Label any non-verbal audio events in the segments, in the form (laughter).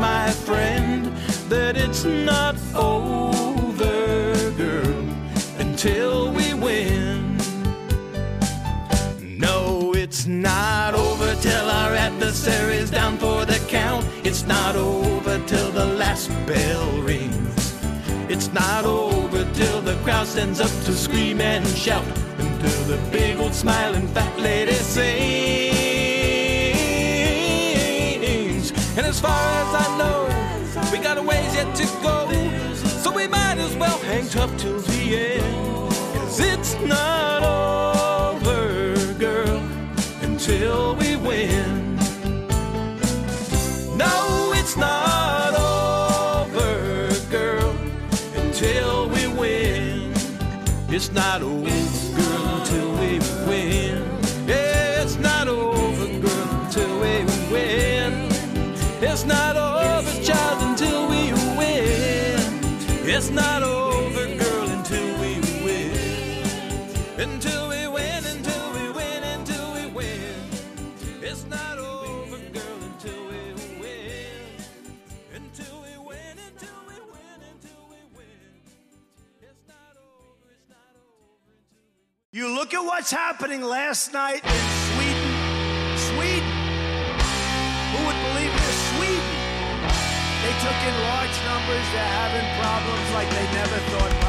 my friend, that it's not over, girl, until we win. No, it's not over till our adversary's down for the count. It's not over till the last bell rings. It's not over till the crowd stands up to scream and shout. Until the big old smiling fat lady sings. As far as I know, we got a ways yet to go. So we might as well hang tough till the end. Cause it's not over, girl, until we win. No, it's not over, girl, until we win. It's not over, happening last night in Sweden. Sweden. Who would believe this? Sweden. They took in large numbers. They're having problems like they never thought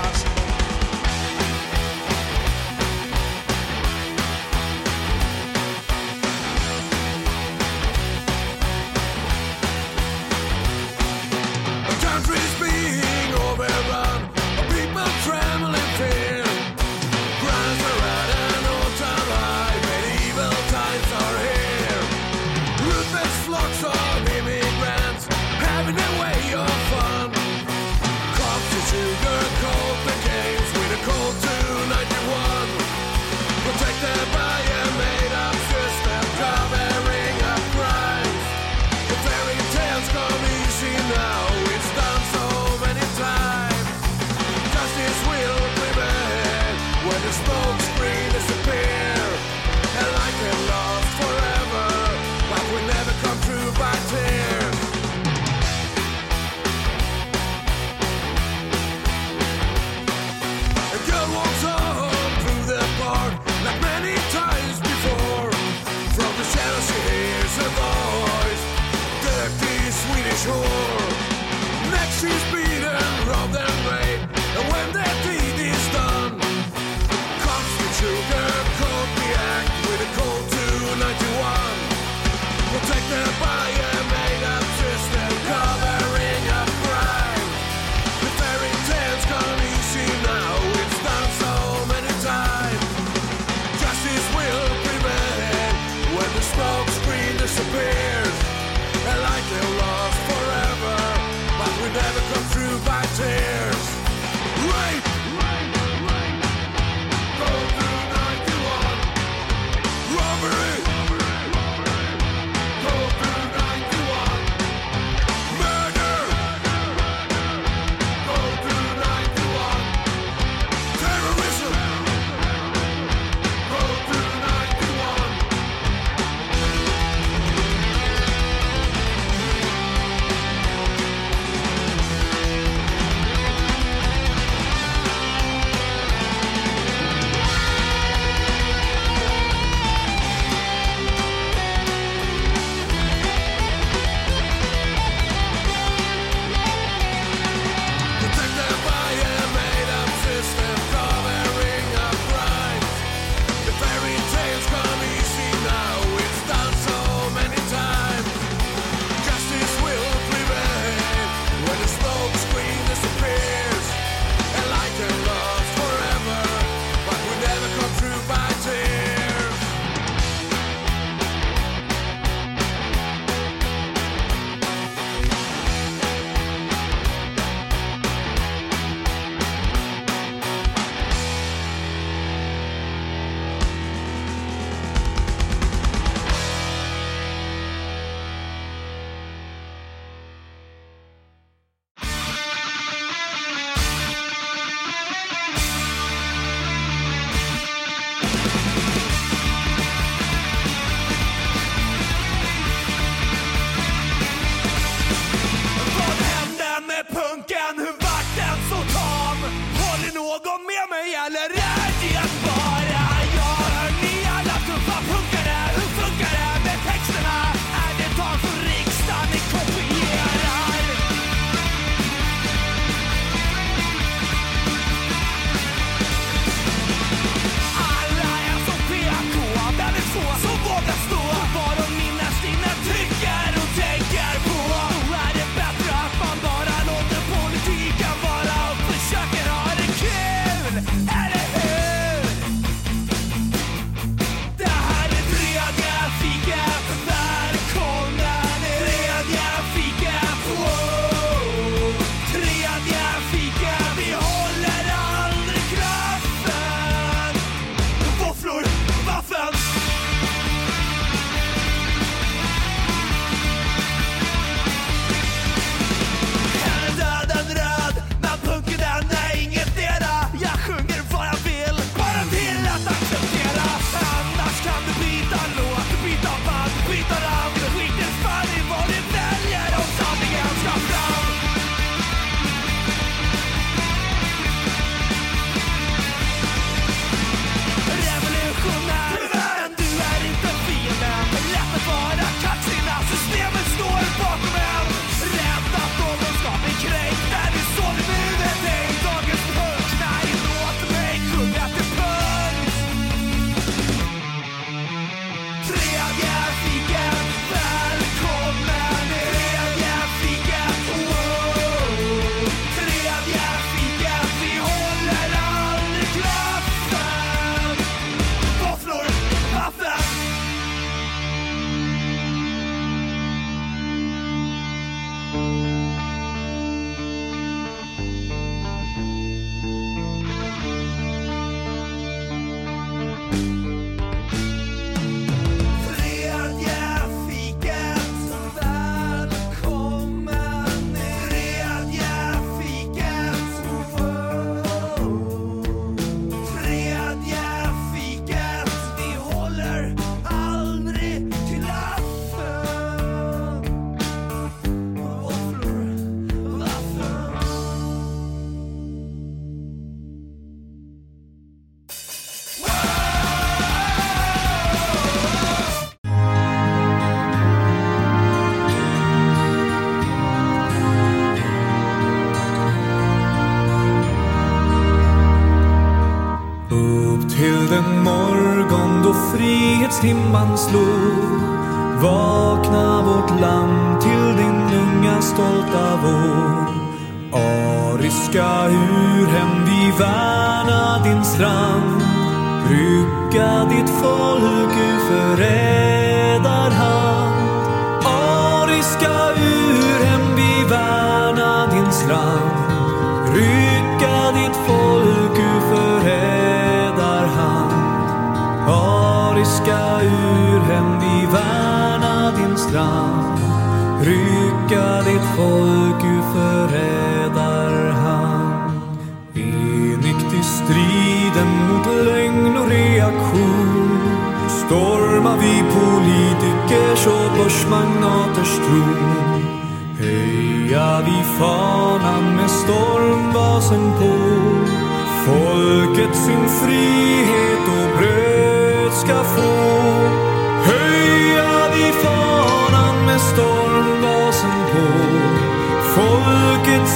timman slog.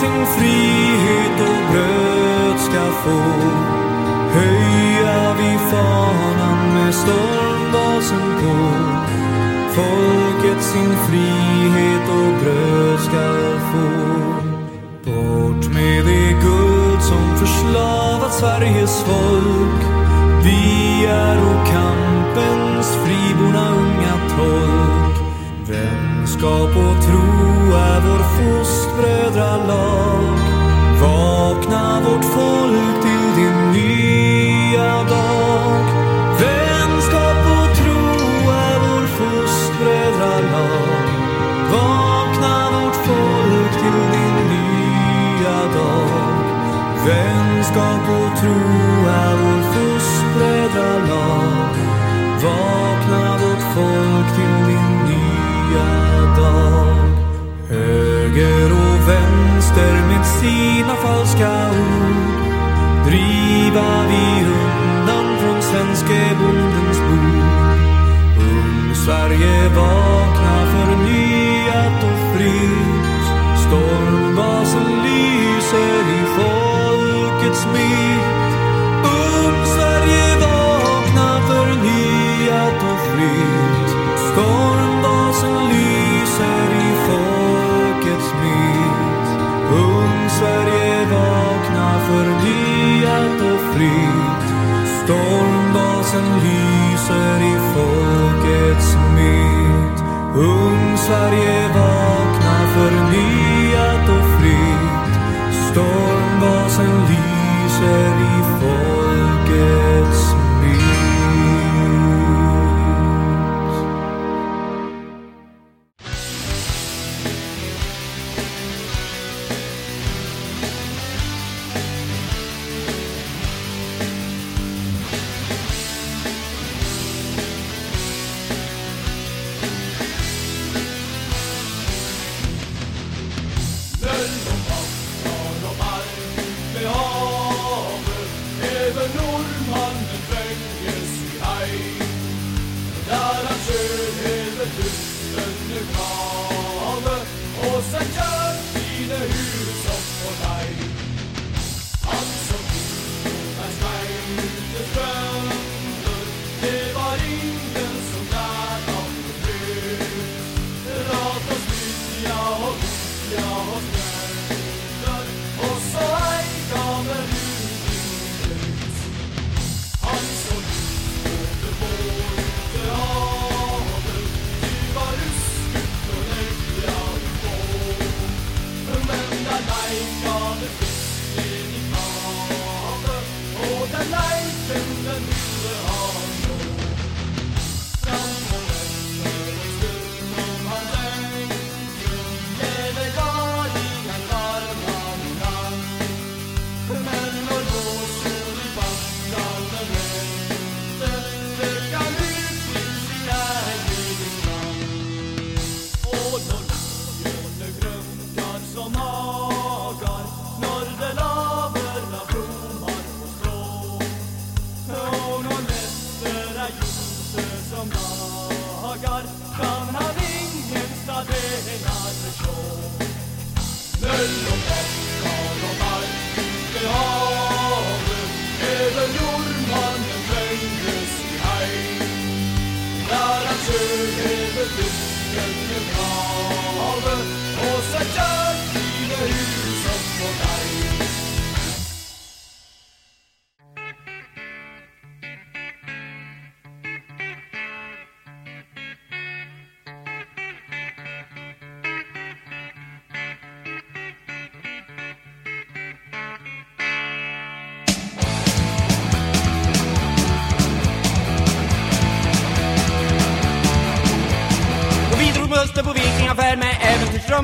sin frihet och bröd ska få höja vi fanan med stormbasen på. Folket sin frihet och bröd ska få. Bort med det guld som förslavat Sveriges folk. Vi är och kampens friborna unga tolk. Vänskap och tro är vår fostran brödralag. Efter med sina falska ord driva vi undan från svenske bondens bord. Ung Sverige var sorry.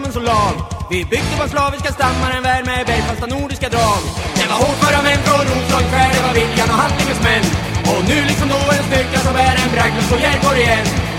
Som en soldat Vi byggde på slaviska stammar en värld med bergfasta nordiska drag. Det var hårdföra män från Roslagen skär, det var viljan och handlingens män. Och nu liksom då en styrka som bär en bragd på Järborg igen.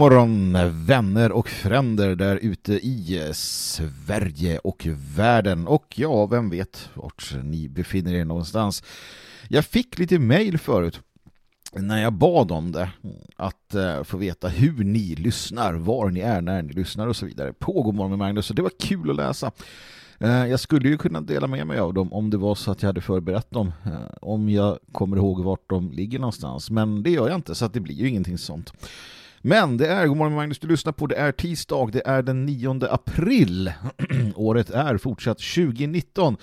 Morgon, vänner och fränder där ute i Sverige och världen och ja, vem vet vart ni befinner er någonstans. Jag fick lite mail förut när jag bad om det att eh, få veta hur ni lyssnar, var ni är när ni lyssnar och så vidare på Godmorgon med Magnus och det var kul att läsa. Eh, jag skulle ju kunna dela med mig av dem om det var så att jag hade förberett dem eh, om jag kommer ihåg vart de ligger någonstans men det gör jag inte så att det blir ju ingenting sånt. Men det är, god morgon Magnus, du lyssnar på, det är tisdag, det är den 9 april. (clears throat) Året är fortsatt 2019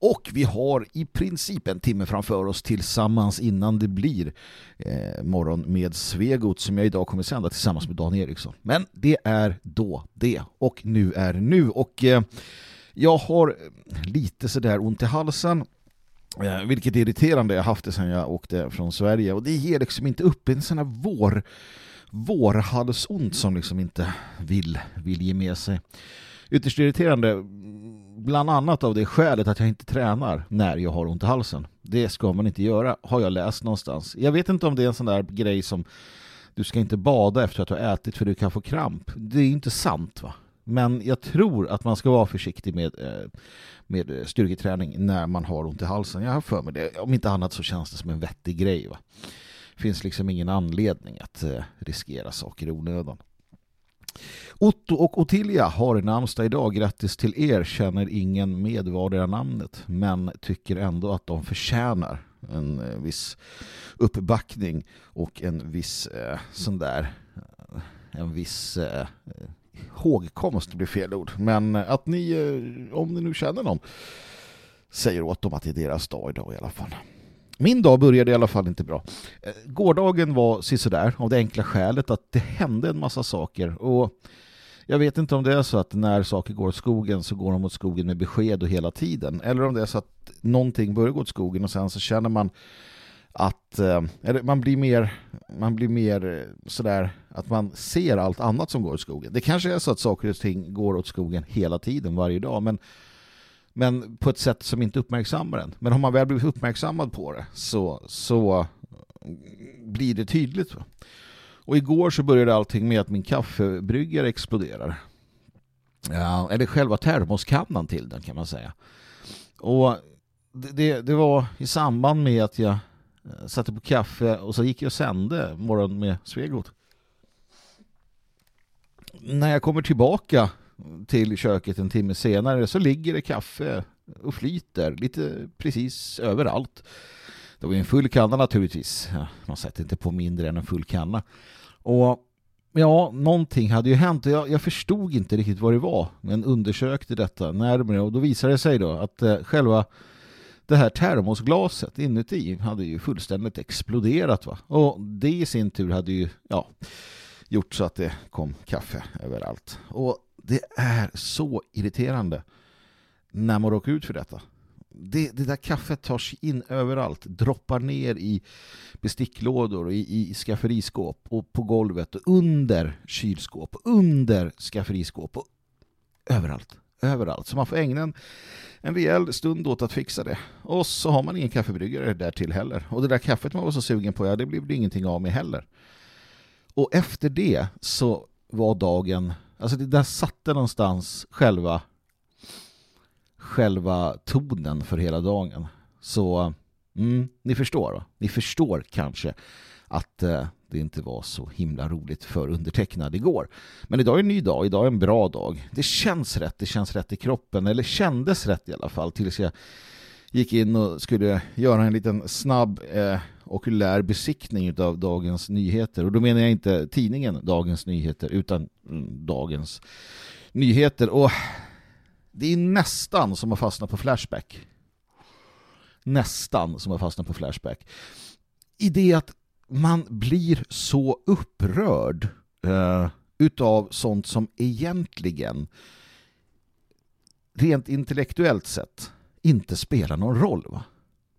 och vi har i princip en timme framför oss tillsammans innan det blir eh, morgon med Svegot som jag idag kommer sända tillsammans med Dan Eriksson. Men det är då det. Och nu är nu. Och eh, jag har eh, lite sådär ont i halsen eh, vilket är irriterande, jag har haft det sedan jag åkte från Sverige. Och det ger liksom inte upp en sån här vår vårhalsont som liksom inte vill, vill ge med sig. Ytterst irriterande bland annat av det skälet att jag inte tränar när jag har ont i halsen. Det ska man inte göra, har jag läst någonstans. Jag vet inte om det är en sån där grej som du ska inte bada efter att du har ätit för du kan få kramp. Det är inte sant va? Men jag tror att man ska vara försiktig med, eh, med styrketräning när man har ont i halsen. Jag har för mig det. Om inte annat så känns det som en vettig grej va? Finns liksom ingen anledning att eh, riskera saker i onödan. Otto och Ottilia har namnsdag idag. Grattis till er. Känner ingen med vardera namnet men tycker ändå att de förtjänar en eh, viss uppbackning och en viss eh, sån där eh, en viss eh, hågkomst blir fel ord. Men att ni, eh, om ni nu känner någon, säger åt dem att det är deras dag idag i alla fall. Min dag började i alla fall inte bra. Eh, gårdagen var sisådär av det enkla skälet att det hände en massa saker och jag vet inte om det är så att när saker går åt skogen så går de åt skogen med besked och hela tiden eller om det är så att någonting börjar gå åt skogen och sen så känner man att eh, eller man blir mer man blir mer eh, sådär att man ser allt annat som går åt skogen. Det kanske är så att saker och ting går åt skogen hela tiden varje dag men men på ett sätt som inte uppmärksammar den. Men har man väl blivit uppmärksammad på det så, så blir det tydligt. Och igår så började allting med att min kaffebryggare exploderar. Ja, eller själva termoskannan till den kan man säga. Och det, det, det var i samband med att jag eh, satte på kaffe och så gick jag och sände morgon med Svegot. När jag kommer tillbaka till köket en timme senare så ligger det kaffe och flyter lite precis överallt. Det var ju en full kanna naturligtvis. Man sätter inte på mindre än en full kanna. Och ja, någonting hade ju hänt. Jag, jag förstod inte riktigt vad det var. Men undersökte detta närmare och då visade det sig då att eh, själva det här termosglaset inuti hade ju fullständigt exploderat va. Och det i sin tur hade ju ja, gjort så att det kom kaffe överallt. Och det är så irriterande när man råkar ut för detta. Det, det där kaffet tar sig in överallt, droppar ner i besticklådor och i, i skafferiskåp och på golvet och under kylskåp, under skafferiskåp och överallt, överallt. Så man får ägna en, en rejäl stund åt att fixa det. Och så har man ingen kaffebryggare där till heller. Och det där kaffet man var så sugen på, ja det blev det ingenting av med heller. Och efter det så var dagen Alltså det där satte någonstans själva själva tonen för hela dagen. Så mm, ni förstår va? Ni förstår kanske att eh, det inte var så himla roligt för undertecknad igår. Men idag är en ny dag, idag är en bra dag. Det känns rätt, det känns rätt i kroppen, eller kändes rätt i alla fall tills jag gick in och skulle göra en liten snabb eh, okulär besiktning av Dagens Nyheter. Och då menar jag inte tidningen Dagens Nyheter utan mm, Dagens Nyheter. Och det är nästan som att fastna på Flashback. nästan som har fastnat på Flashback. I det att man blir så upprörd eh, utav sånt som egentligen rent intellektuellt sett inte spelar någon roll. Va?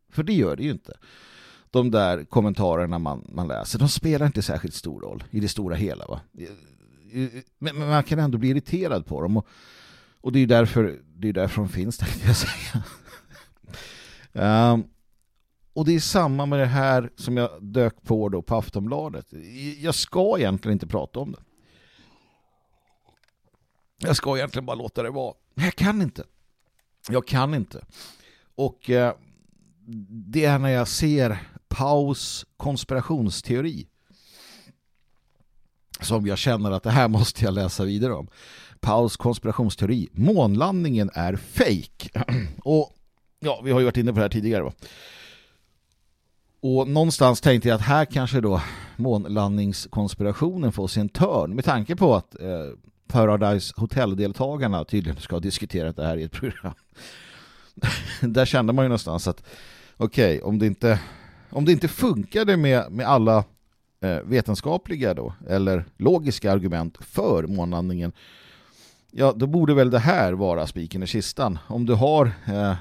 För det gör det ju inte. De där kommentarerna man, man läser, de spelar inte särskilt stor roll i det stora hela. Va? Men, men man kan ändå bli irriterad på dem. Och, och det är därför, det är därför de finns, (laughs) tänkte jag säga. um, och det är samma med det här som jag dök på då på Aftonbladet. Jag ska egentligen inte prata om det. Jag ska egentligen bara låta det vara. Men jag kan inte. Jag kan inte. Och eh, det är när jag ser Paus konspirationsteori som jag känner att det här (laughs) måste jag läsa vidare om. Paus konspirationsteori. Månlandningen är fake. (clears throat) Och ja, vi har ju varit inne på det här tidigare. Va? Och någonstans tänkte jag att här kanske då månlandningskonspirationen får sig en törn med tanke på att eh, Paradise Hotel-deltagarna tydligen ska ha diskuterat det här i ett program. (laughs) Där kände man ju någonstans att okej, okay, om det inte om det inte funkade med, med alla eh, vetenskapliga då, eller logiska argument för månlandningen ja, då borde väl det här vara spiken i kistan. Om du har eh,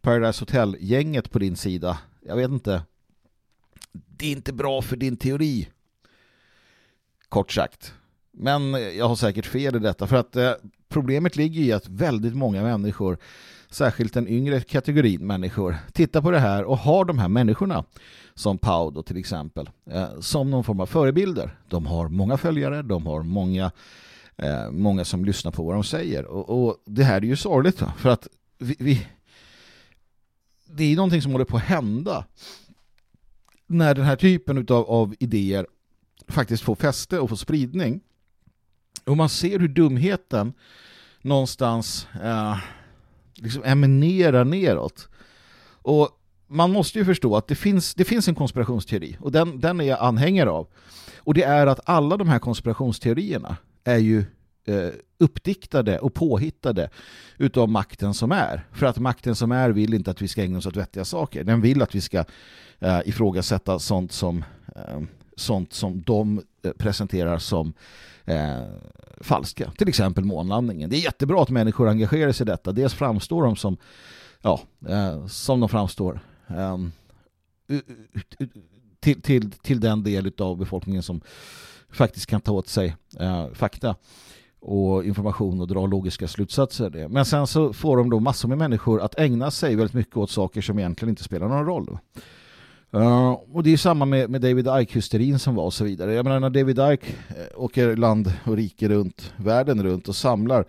Paradise Hotel-gänget på din sida, jag vet inte, det är inte bra för din teori. Kort sagt. Men jag har säkert fel i detta för att eh, problemet ligger i att väldigt många människor, särskilt den yngre kategorin människor, tittar på det här och har de här människorna som Paudo till exempel eh, som någon form av förebilder. De har många följare, de har många eh, många som lyssnar på vad de säger. Och, och det här är ju sorgligt för att vi, vi det är någonting som håller på att hända när den här typen av, av idéer faktiskt får fäste och får spridning och man ser hur dumheten någonstans eh, liksom eminerar neråt. Och man måste ju förstå att det finns, det finns en konspirationsteori och den, den är jag anhängare av. Och det är att alla de här konspirationsteorierna är ju eh, uppdiktade och påhittade utav makten som är. För att makten som är vill inte att vi ska ägna oss åt vettiga saker. Den vill att vi ska eh, ifrågasätta sånt som, eh, sånt som de Eh, presenterar som eh, falska. Till exempel månlandningen. Det är jättebra att människor engagerar sig i detta. Dels framstår de som ja, eh, som de framstår eh, till, till, till den del av befolkningen som faktiskt kan ta åt sig eh, fakta och information och dra logiska slutsatser. Men sen så får de då massor med människor att ägna sig väldigt mycket åt saker som egentligen inte spelar någon roll. Uh, och det är samma med, med David Icke-hysterin som var och så vidare. Jag menar när David Icke eh, åker land och rike runt, världen runt och samlar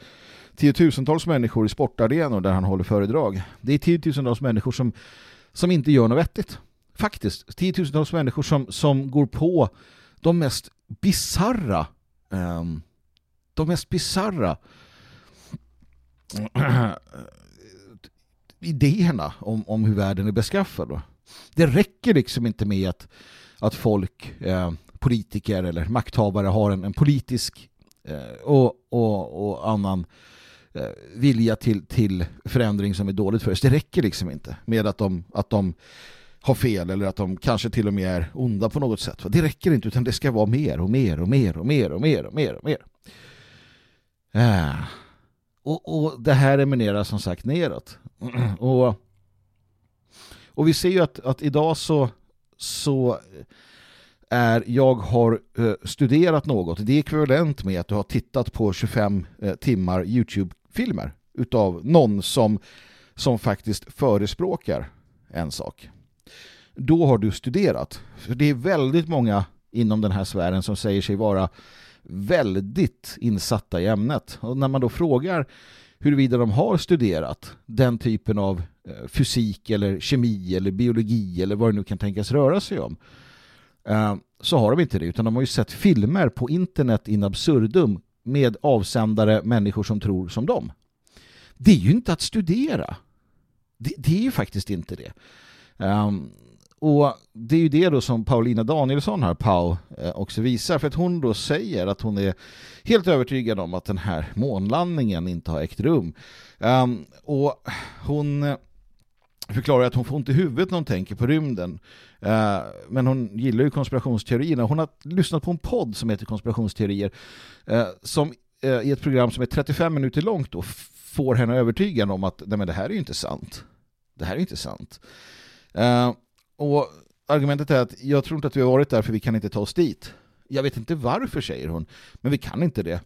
tiotusentals människor i sportarenor där han håller föredrag. Det är tiotusentals människor som, som inte gör något vettigt. Faktiskt. Tiotusentals människor som, som går på de mest bizarra um, de mest bizarra (clears throat) idéerna om, om hur världen är beskaffad. Då. Det räcker liksom inte med att, att folk, eh, politiker eller makthavare har en, en politisk eh, och, och, och annan eh, vilja till, till förändring som är dåligt för oss. Det räcker liksom inte med att de, att de har fel eller att de kanske till och med är onda på något sätt. Det räcker inte utan det ska vara mer och mer och mer och mer och mer och mer och mer. Eh, och, och det här eminerar som sagt neråt. (clears throat) och och vi ser ju att, att idag så, så är jag har eh, studerat något. Det är ekvivalent med att du har tittat på 25 eh, timmar Youtube-filmer utav någon som, som faktiskt förespråkar en sak. Då har du studerat. För det är väldigt många inom den här sfären som säger sig vara väldigt insatta i ämnet. Och när man då frågar huruvida de har studerat den typen av eh, fysik eller kemi eller biologi eller vad det nu kan tänkas röra sig om eh, så har de inte det utan de har ju sett filmer på internet in absurdum med avsändare människor som tror som dem. Det är ju inte att studera. Det, det är ju faktiskt inte det. Um, och det är ju det då som Paulina Danielsson här, Pau, eh, också visar. För att hon då säger att hon är helt övertygad om att den här månlandningen inte har ägt rum. Um, och hon eh, förklarar att hon får ont i huvudet när hon tänker på rymden. Eh, men hon gillar ju konspirationsteorierna. Hon har lyssnat på en podd som heter Konspirationsteorier som i ett program som är 35 minuter långt då får henne övertygad om att nej, men det här är ju inte sant. Det här är inte sant. Och argumentet är att jag tror inte att vi har varit där för vi kan inte ta oss dit. Jag vet inte varför, säger hon, men vi kan inte det.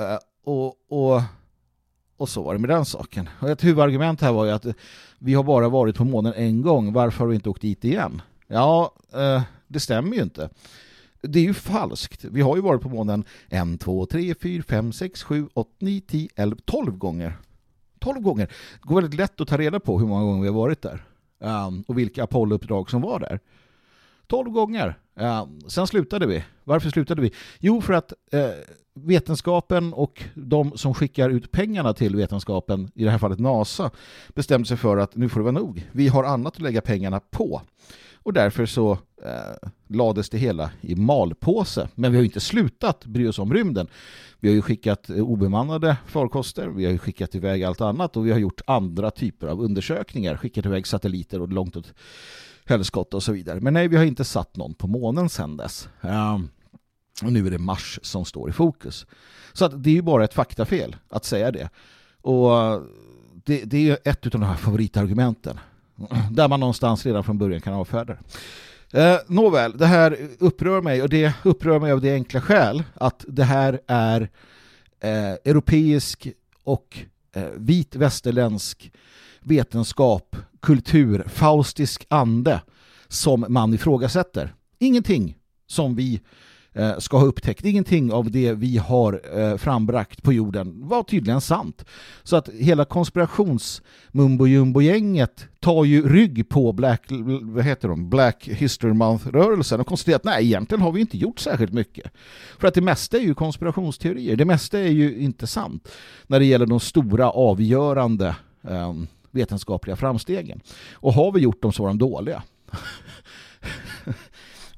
Uh, och, och, och så var det med den saken. Och ett huvudargument här var ju att vi har bara varit på månen en gång, varför har vi inte åkt dit igen? Ja, uh, det stämmer ju inte. Det är ju falskt. Vi har ju varit på månen en, två, tre, fyra, fem, sex, sju, åtta, nio, tio, elva, tolv gånger. Tolv gånger. Det går väldigt lätt att ta reda på hur många gånger vi har varit där. Um, och vilka Apollo-uppdrag som var där. 12 gånger. Um, sen slutade vi. Varför slutade vi? Jo, för att uh, vetenskapen och de som skickar ut pengarna till vetenskapen, i det här fallet NASA, bestämde sig för att nu får det vara nog. Vi har annat att lägga pengarna på. Och därför så eh, lades det hela i malpåse. Men vi har ju inte slutat bry oss om rymden. Vi har ju skickat eh, obemannade farkoster, vi har ju skickat iväg allt annat och vi har gjort andra typer av undersökningar, skickat iväg satelliter och långt åt helskott och så vidare. Men nej, vi har inte satt någon på månen sedan dess. Ehm, och nu är det Mars som står i fokus. Så att det är ju bara ett faktafel att säga det. Och eh, det, det är ett av de här favoritargumenten. Där man någonstans redan från början kan avfärda det. Eh, nåväl, det här upprör mig och det upprör mig av det enkla skäl att det här är eh, europeisk och eh, vit västerländsk vetenskap, kultur, faustisk ande som man ifrågasätter. Ingenting som vi Eh, ska ha upptäckt, ingenting av det vi har eh, frambragt på jorden var tydligen sant. Så att hela konspirations-mumbo-jumbo-gänget tar ju rygg på Black, vad heter de? Black History Month-rörelsen och konstaterar att nej, egentligen har vi inte gjort särskilt mycket. För att det mesta är ju konspirationsteorier, det mesta är ju inte sant när det gäller de stora avgörande eh, vetenskapliga framstegen. Och har vi gjort dem så var de dåliga. (laughs)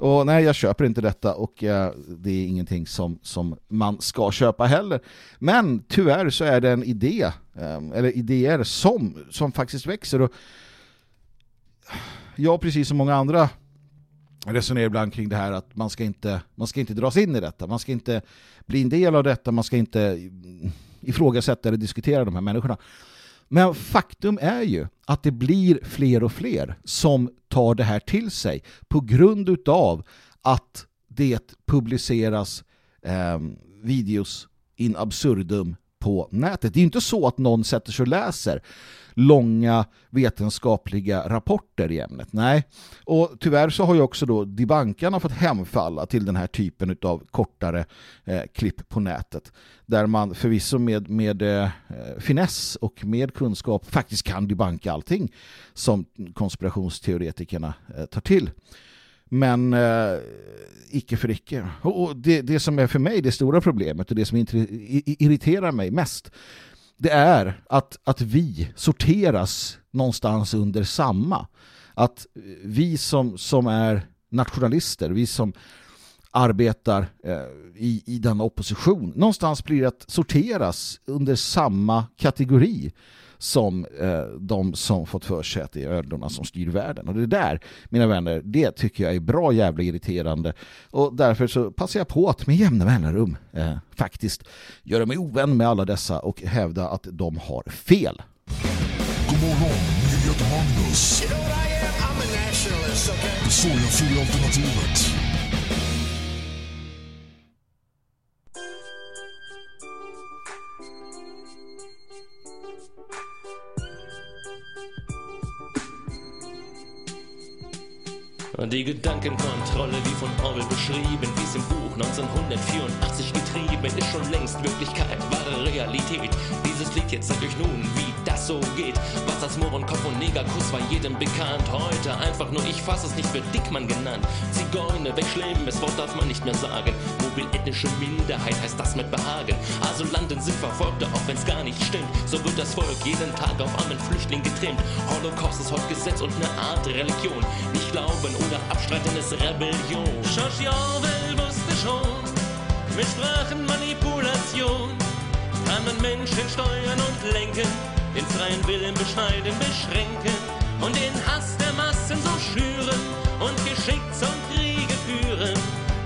och nej, jag köper inte detta och eh, det är ingenting som, som man ska köpa heller. Men tyvärr så är det en idé, eh, eller idéer som, som faktiskt växer. Och jag, precis som många andra, resonerar ibland kring det här att man ska inte, man ska inte dras in i detta. Man ska inte bli en del av detta. Man ska inte ifrågasätta eller diskutera de här människorna. Men faktum är ju att det blir fler och fler som tar det här till sig på grund utav att det publiceras eh, videos in absurdum på nätet. Det är inte så att någon sätter sig och läser långa vetenskapliga rapporter i ämnet. Nej, och tyvärr så har ju också då debankarna fått hemfalla till den här typen av kortare eh, klipp på nätet där man förvisso med, med eh, finess och med kunskap faktiskt kan debanka allting som konspirationsteoretikerna eh, tar till. Men eh, icke för icke. Och det, det som är för mig det stora problemet och det som irriterar mig mest det är att, att vi sorteras någonstans under samma. Att vi som, som är nationalister, vi som arbetar eh, i, i denna opposition, någonstans blir att sorteras under samma kategori som eh, de som fått för sig att det är ödlorna som styr världen. Och det där, mina vänner, det tycker jag är bra jävla irriterande. Och därför så passar jag på att med jämna mellanrum eh, faktiskt göra mig ovän med alla dessa och hävda att de har fel. God morgon, jag heter Magnus. Det sojafria alternativet. Die Gedankenkontrolle, wie von Orwell beschrieben, wie es im Buch 1984 getrieben, ist schon längst Wirklichkeit, wahre Realität. Dieses Lied jetzt euch nun, wie das so geht. Was als Mohrenkopf und Negerkuss war jedem bekannt. Heute einfach nur, ich fass es nicht für Dickmann genannt. Zigeuner, wegschleben, das Wort darf man nicht mehr sagen. Mobil ethnische Minderheit heißt das mit Behagen. Asylanten sind Verfolgte, auch wenn's gar nicht stimmt. So wird das Volk jeden Tag auf armen Flüchtling getrimmt. Holocaust ist heute Gesetz und eine Art Religion. Nicht glauben oder abstreiten ist Rebellion. George Orwell wusste schon, mit Sprachenmanipulation kann man Menschen steuern und lenken. Den freien Willen beschneiden, beschränken und den Hass der Massen so schüren und geschickt zum Kriege führen.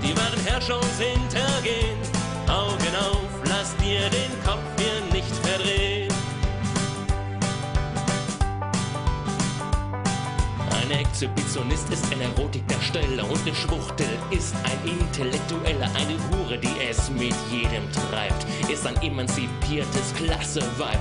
Die wahren Herrscher uns hintergehen. Augen auf, lass dir den Kopf hier nicht verdrehen. Ein Exhibitionist ist ein Erotikdarsteller und eine Schwuchtel ist ein Intellektueller, eine Hure, die es mit jedem treibt, ist ein emanzipiertes Klasseweib.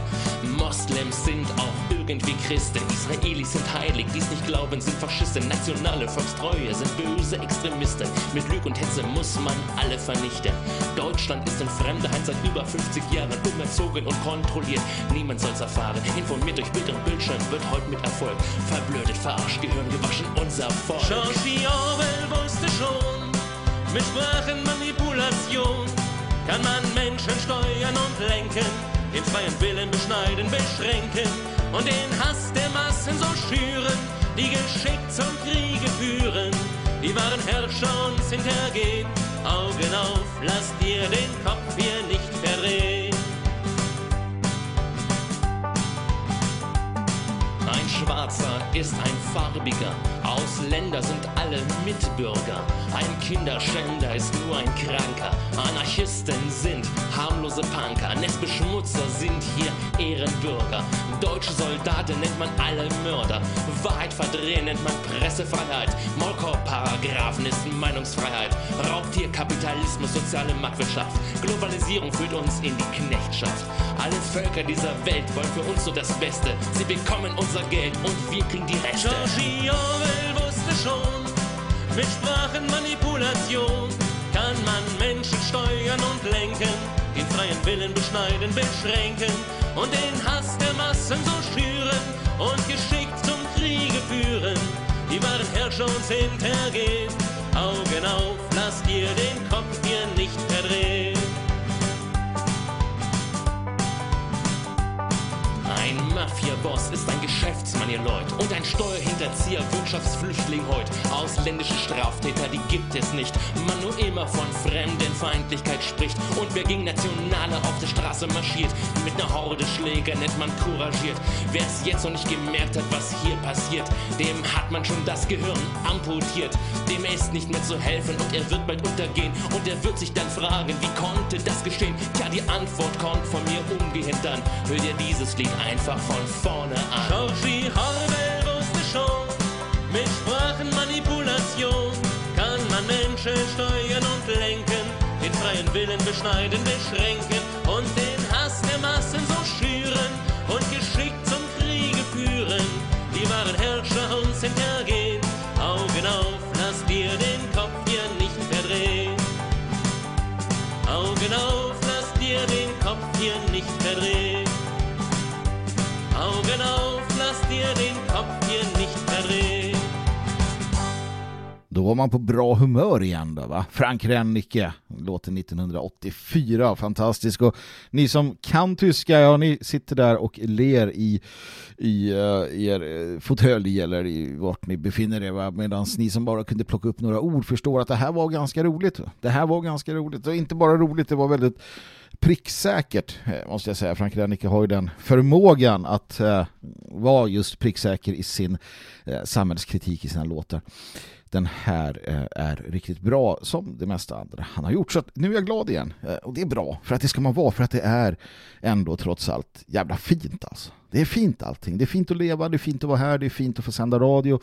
Moslems sind auch irgendwie Christen, Israelis sind heilig, die's nicht glauben, sind Faschisten, nationale Volkstreue sind böse Extremisten. Mit Lüg und Hetze muss man alle vernichten. Deutschland ist in Fremdheit seit über 50 Jahren umerzogen und kontrolliert. Niemand soll's erfahren. Informiert durch Bild und Bildschirm wird heute mit Erfolg verblödet, verarscht, Gehirn gewaschen, unser Volk. Orwell wusste schon, mit Sprachenmanipulation kann man Menschen steuern und lenken, den freien Willen beschneiden, beschränken und den Hass der Massen so schüren, die geschickt zum Kriege führen. Die wahren Herrscher uns hintergehen. Augen auf, lass dir den Kopf hier nicht verdrehen. Ein Schwarzer ist ein Farbiger. Ausländer sind alle Mitbürger. Ein Kinderschänder ist nur ein Kranker. Anarchisten sind harmlose Punker. Nestbeschmutzer sind hier Ehrenbürger. Deutsche Soldaten nennt man alle Mörder. Wahrheit verdrehen nennt man Pressefreiheit. Mollkorb-Paragraphen ist Meinungsfreiheit. Raubtierkapitalismus, soziale Marktwirtschaft. Globalisierung führt uns in die Knechtschaft. Alle Völker dieser Welt wollen für uns nur das Beste. Sie bekommen unser Geld und wir kriegen die Rechte. George Orwell wusste schon, mit Sprachenmanipulation kann man Menschen steuern und lenken, den freien Willen beschneiden, beschränken und den Hass der Massen so schüren und geschickt zum Kriege führen. Die wahren Herrscher uns hintergehen. Augen auf, lass dir den Kopf hier nicht verdrehen. Ein Mafia-Boss ist ein Geschäftsmann, ihr Leute. Und ein Steuerhinterzieher, Wirtschaftsflüchtling heut. Ausländische Straftäter, die gibt es nicht. Man nur immer von Fremdenfeindlichkeit spricht. Und wer gegen Nationale auf der Straße marschiert, mit einer Horde Schläger nennt man couragiert. Wer es jetzt noch nicht gemerkt hat, was hier passiert, dem hat man schon das Gehirn amputiert. Dem ist nicht mehr zu helfen und er wird bald untergehen. Und er wird sich dann fragen, wie konnte das geschehen? Tja, die Antwort kommt von mir umgehend dann. Hör dir dieses Lied einfach von vorne an. Georgie Orwell wusste schon, mit Sprachenmanipulation kann man Menschen steuern und lenken, den freien Willen beschneiden, beschränken und den Hass der Massen so schüren und geschickt zum Kriege führen. Die wahren Herrscher uns hintergehen. Då var man på bra humör igen då va? Frank Rennicke, låten 1984, fantastisk. Och ni som kan tyska, ja ni sitter där och ler i, i uh, er eh, fåtölj eller i vart ni befinner er va? Medan ni som bara kunde plocka upp några ord förstår att det här var ganska roligt. Det här var ganska roligt. Och inte bara roligt, det var väldigt pricksäkert eh, måste jag säga. Frank Rennicke har ju den förmågan att uh, vara just pricksäker i sin samhällskritik i sina låtar den här eh, är riktigt bra som det mesta andra han har gjort. Så nu är jag glad igen. Eh, och det är bra, för att det ska man vara, för att det är ändå trots allt jävla fint alltså. Det är fint allting. Det är fint att leva, det är fint att vara här, det är fint att få sända radio.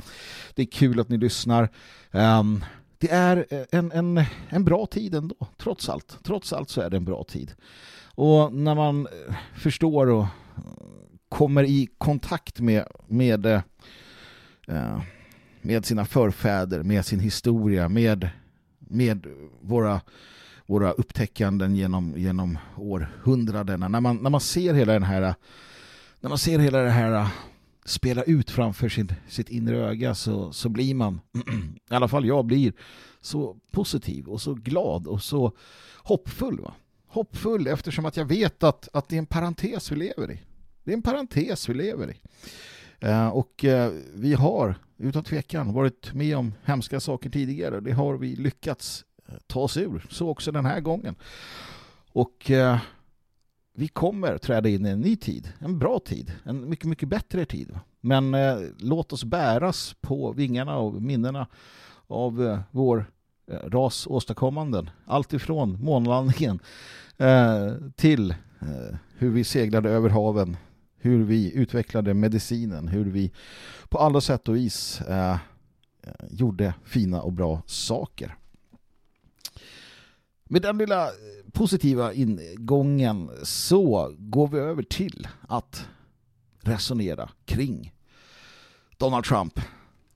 Det är kul att ni lyssnar. Um, det är eh, en, en, en bra tid ändå, trots allt. Trots allt så är det en bra tid. Och när man förstår och kommer i kontakt med, med uh, med sina förfäder, med sin historia, med, med våra, våra upptäckanden genom, genom århundradena. När man, när man ser hela den här när man ser hela det här spela ut framför sin, sitt inre öga så, så blir man, (clears throat) i alla fall jag blir så positiv och så glad och så hoppfull. Va? Hoppfull eftersom att jag vet att, att det är en parentes vi lever i. Det är en parentes vi lever i. Eh, och eh, vi har utan tvekan varit med om hemska saker tidigare. Det har vi lyckats eh, ta oss ur. Så också den här gången. Och eh, vi kommer träda in i en ny tid, en bra tid, en mycket, mycket bättre tid. Men eh, låt oss bäras på vingarna och minnena av eh, vår eh, ras åstadkommanden. Allt ifrån månlandningen eh, till eh, hur vi seglade över haven, hur vi utvecklade medicinen, hur vi på alla sätt och vis eh, gjorde fina och bra saker. Med den lilla positiva ingången så går vi över till att resonera kring Donald Trump.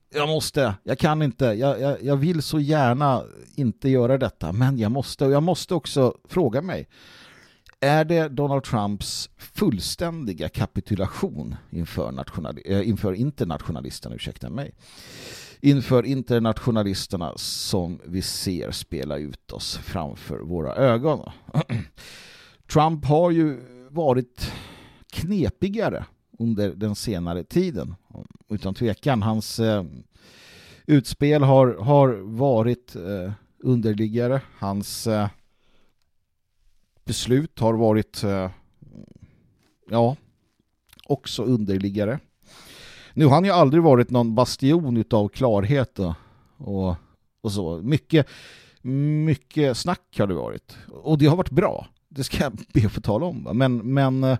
Jag måste, jag kan inte, jag, jag, jag vill så gärna inte göra detta, men jag måste. Och jag måste också fråga mig, är det Donald Trumps fullständiga kapitulation inför, nationali- eh, inför internationalisterna, ursäkta mig, inför internationalisterna som vi ser spela ut oss framför våra ögon. (clears throat) Trump har ju varit knepigare under den senare tiden. Utan tvekan, hans eh, utspel har, har varit eh, underliggare. Hans eh, beslut har varit eh, ja, också underliggare. Nu har han ju aldrig varit någon bastion utav klarhet och, och, så. Mycket, mycket snack har det varit. Och det har varit bra. Det ska jag be att få tala om. Men, men eh,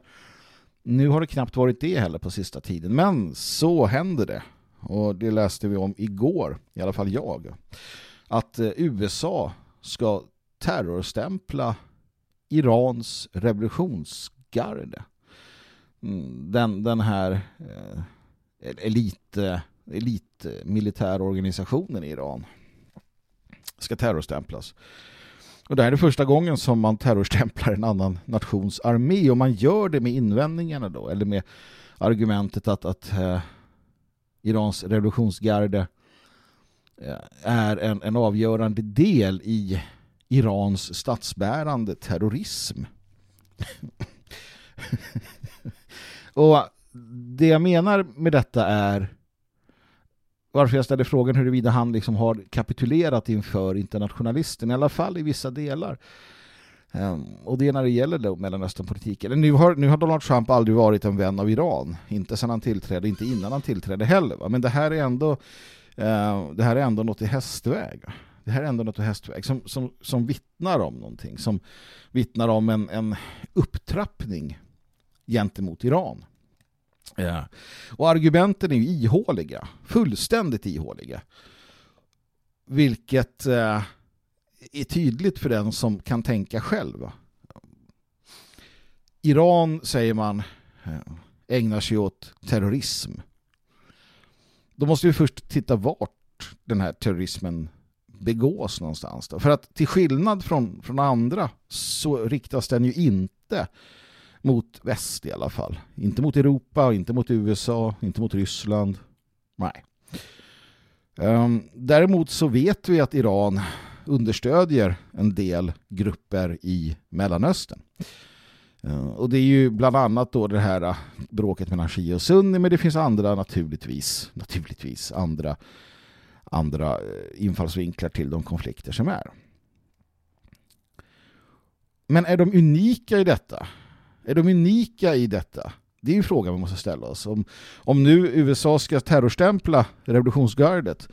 nu har det knappt varit det heller på sista tiden. Men så händer det. Och det läste vi om igår, i alla fall jag. Att eh, USA ska terrorstämpla Irans revolutionsgarde. Mm, den, den här eh, elit, elit i Iran ska terrorstämplas. Och det här är första gången som man terrorstämplar en annan nations armé och man gör det med invändningarna då, eller med argumentet att, att eh, Irans revolutionsgarde eh, är en, en avgörande del i Irans statsbärande terrorism. (laughs) och det jag menar med detta är varför jag ställer frågan huruvida han liksom har kapitulerat inför internationalisten, i alla fall i vissa delar. Um, och det är när det gäller då Mellanösternpolitiken. Nu har, nu har Donald Trump aldrig varit en vän av Iran. Inte sedan han tillträdde, inte innan han tillträdde heller. Va? Men det här är ändå uh, det här är ändå något i hästväg. Det här är ändå något hästväg som, som, som vittnar om någonting. Som vittnar om en, en upptrappning gentemot Iran. Ja. Och argumenten är ju ihåliga. Fullständigt ihåliga. Vilket eh, är tydligt för den som kan tänka själv. Iran, säger man, eh, ägnar sig åt terrorism. Då måste vi först titta vart den här terrorismen begås någonstans. Då. För att till skillnad från, från andra så riktas den ju inte mot väst i alla fall. Inte mot Europa, inte mot USA, inte mot Ryssland. Nej. Um, däremot så vet vi att Iran understödjer en del grupper i Mellanöstern. Uh, och det är ju bland annat då det här bråket mellan Shia och Sunni, men det finns andra naturligtvis, naturligtvis andra, andra eh, infallsvinklar till de konflikter som är. Men är de unika i detta? Är de unika i detta? Det är ju frågan vi måste ställa oss. Om, om nu USA ska terrorstämpla revolutionsgardet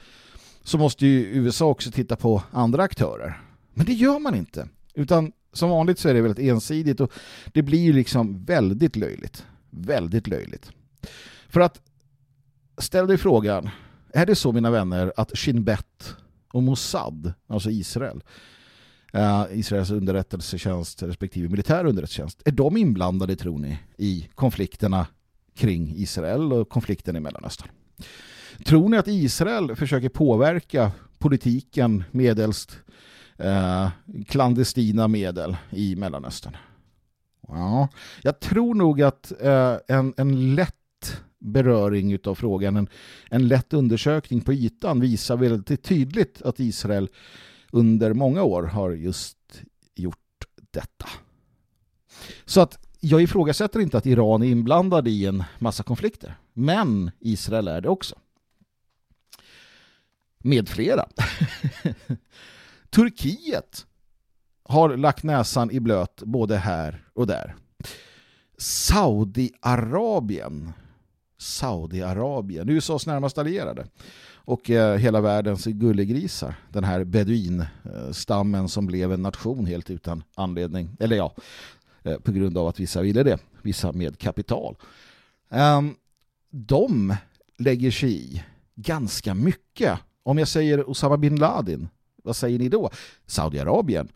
så måste ju USA också titta på andra aktörer. Men det gör man inte. Utan som vanligt så är det väldigt ensidigt och det blir ju liksom väldigt löjligt. Väldigt löjligt. För att ställ dig frågan, är det så mina vänner att Shin Bet och Mossad, alltså Israel, eh, Israels underrättelsetjänst respektive militär underrättelsetjänst. Är de inblandade, tror ni, i konflikterna kring Israel och konflikten i Mellanöstern? Tror ni att Israel försöker påverka politiken medelst eh, klandestina medel i Mellanöstern? Ja, jag tror nog att eh, en, en lätt beröring av frågan, en, en lätt undersökning på ytan visar väldigt tydligt att Israel under många år har just gjort detta. Så att jag ifrågasätter inte att Iran är inblandad i en massa konflikter. Men Israel är det också. Med flera. (laughs) Turkiet har lagt näsan i blöt både här och där. Saudiarabien. Saudiarabien, USAs närmast allierade. Och eh, hela världens gullegrisar. Den här beduinstammen som blev en nation helt utan anledning. Eller ja, eh, på grund av att vissa ville det. Vissa med kapital. Ehm, de lägger sig i ganska mycket. Om jag säger Osama bin Laden, vad säger ni då? Saudiarabien?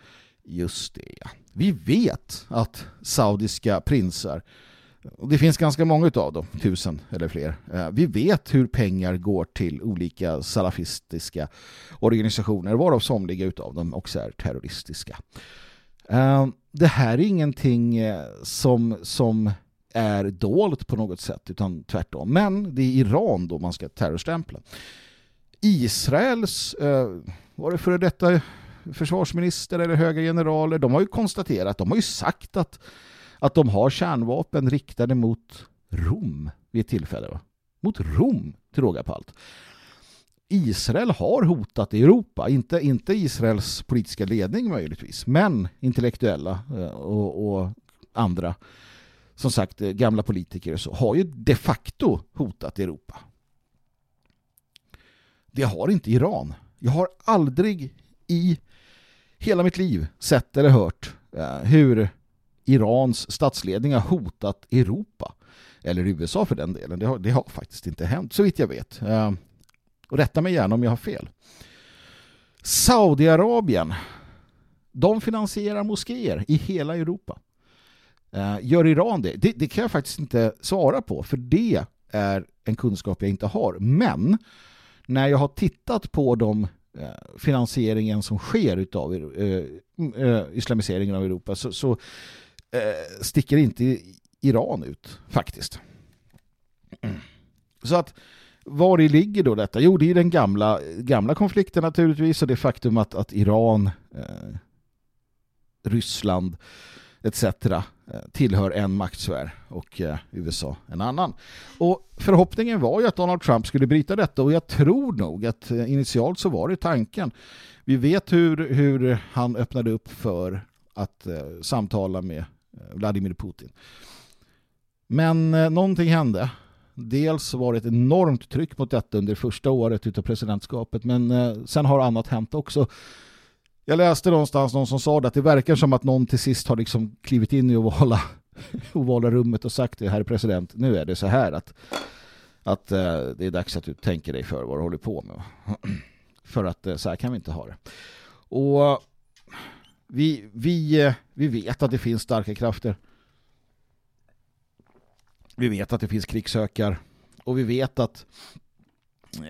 Just det, ja. Vi vet att saudiska prinsar, och det finns ganska många av dem, tusen eller fler. Eh, vi vet hur pengar går till olika salafistiska organisationer, varav somliga av dem också är terroristiska. Eh, det här är ingenting eh, som, som är dolt på något sätt, utan tvärtom. Men det är Iran då man ska terrorstämpla. Israels, var det före detta försvarsminister eller höga generaler, de har ju konstaterat, de har ju sagt att, att de har kärnvapen riktade mot Rom vid ett tillfälle. Va? Mot Rom, till råga på allt. Israel har hotat Europa, inte, inte Israels politiska ledning möjligtvis, men intellektuella eh, och, och andra, som sagt eh, gamla politiker så, har ju de facto hotat Europa. Det har inte Iran. Jag har aldrig i hela mitt liv sett eller hört eh, hur Irans statsledning har hotat Europa. Eller USA för den delen. Det har, det har faktiskt inte hänt, så vitt jag vet. Eh, och rätta mig gärna om jag har fel. Saudiarabien. De finansierar moskéer i hela Europa. Eh, gör Iran det? det? Det kan jag faktiskt inte svara på, för det är en kunskap jag inte har. Men när jag har tittat på de eh, finansieringen som sker utav eh, eh, islamiseringen av Europa så, så eh, sticker inte Iran ut faktiskt. Så att var i ligger då detta? Jo, det är den gamla, gamla konflikten naturligtvis och det faktum att, att Iran, eh, Ryssland etc. Eh, tillhör en maktsfär och eh, USA en annan. Och förhoppningen var ju att Donald Trump skulle bryta detta och jag tror nog att eh, initialt så var det tanken. Vi vet hur, hur han öppnade upp för att eh, samtala med Eh, Vladimir Putin. Men eh, någonting hände. Dels var det ett enormt tryck mot detta under första året utav presidentskapet men eh, sen har annat hänt också. Jag läste någonstans någon som sa det att det verkar som att någon till sist har liksom klivit in i ovala, (laughs) ovala rummet och sagt det, herr president, nu är det så här att, att eh, det är dags att du tänker dig för vad du håller på med. (clears throat) för att eh, så här kan vi inte ha det. Och vi, vi, eh, vi vet att det finns starka krafter. Vi vet att det finns krigshökar och vi vet att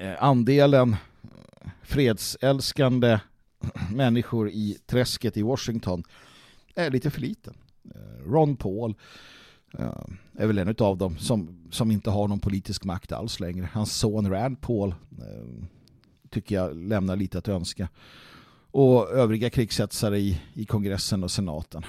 eh, andelen eh, fredsälskande (clears throat) människor i träsket i Washington är lite för liten. Ron Paul är väl en av dem som, som inte har någon politisk makt alls längre. Hans son Rand Paul tycker jag lämnar lite att önska. Och övriga krigshetsare i, i kongressen och senaten.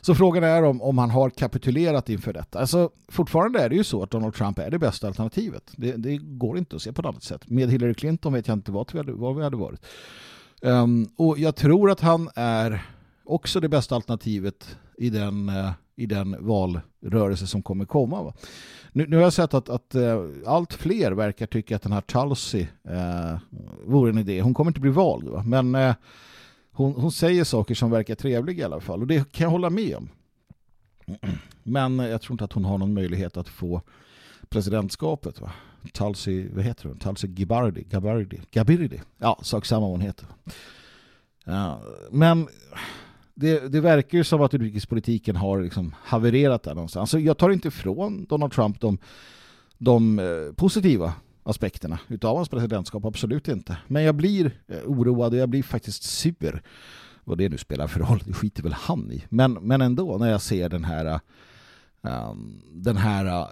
Så frågan är om, om han har kapitulerat inför detta. Alltså, fortfarande är det ju så att Donald Trump är det bästa alternativet. Det, det går inte att se på något annat sätt. Med Hillary Clinton vet jag inte vad vi hade, vad vi hade varit. Um, och jag tror att han är också det bästa alternativet i den, uh, i den valrörelse som kommer komma. Va? Nu, nu har jag sett att, att eh, allt fler verkar tycka att den här Tulsi uh, eh, vore en idé. Hon kommer inte bli vald, va? men uh, hon, hon säger saker som verkar trevliga i alla fall och det kan jag hålla med om. Men jag tror inte att hon har någon möjlighet att få presidentskapet. Va? Tulsi, vad heter hon? Tulsi Gibardi, Gabardi, Gabirdi. Ja, sak samma hon heter. Ja, men det, det verkar ju som att utrikespolitiken har liksom havererat där någonstans. Alltså jag tar inte ifrån Donald Trump de, de eh, positiva aspekterna utav hans presidentskap, absolut inte. Men jag blir eh, oroad och jag blir faktiskt sur. Vad det nu spelar för roll, det skiter väl han i. Men, men ändå när jag ser den här eh, um, den här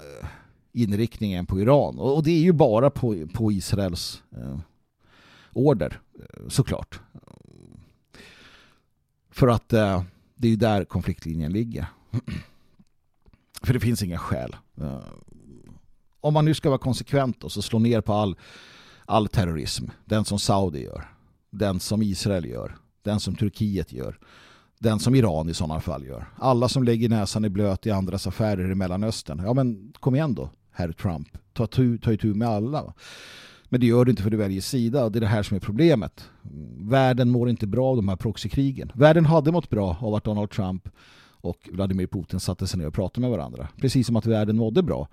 inriktningen på Iran. Och, det är ju bara på, på Israels order, såklart. För att eh, det är ju där konfliktlinjen ligger. (clears throat) För det finns inga skäl. Eh, om man nu ska vara konsekvent och så slå ner på all, all terrorism. Den som Saudi gör. Den som Israel gör. Den som Turkiet gör. Den som Iran i sådana fall gör. Alla som lägger näsan i blöt i andras affärer i Mellanöstern. Ja men kom igen då, herr Trump. Ta, tu, ta itu med alla. Men det gör du inte för du väljer sida och det är det här som är problemet. Världen mår inte bra av de här proxykrigen. Världen hade mått bra av att Donald Trump och Vladimir Putin satte sig ner och pratade med varandra. Precis som att världen mådde bra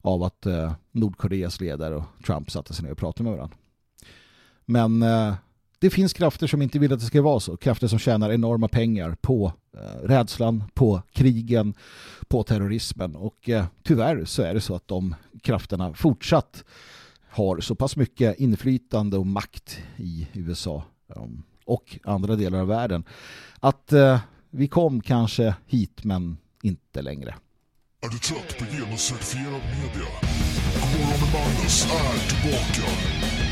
av att eh, Nordkoreas ledare och Trump satte sig ner och pratade med varandra. Men eh, det finns krafter som inte vill att det ska vara så. Krafter som tjänar enorma pengar på eh, rädslan, på krigen, på terrorismen. Och tyvärr så är det så att de krafterna fortsatt har så pass mycket inflytande och makt i USA um, och andra delar av världen att eh, vi kom kanske hit men inte längre. Är du trött på genuscertifierad media? Godmorgon Magnus är tillbaka!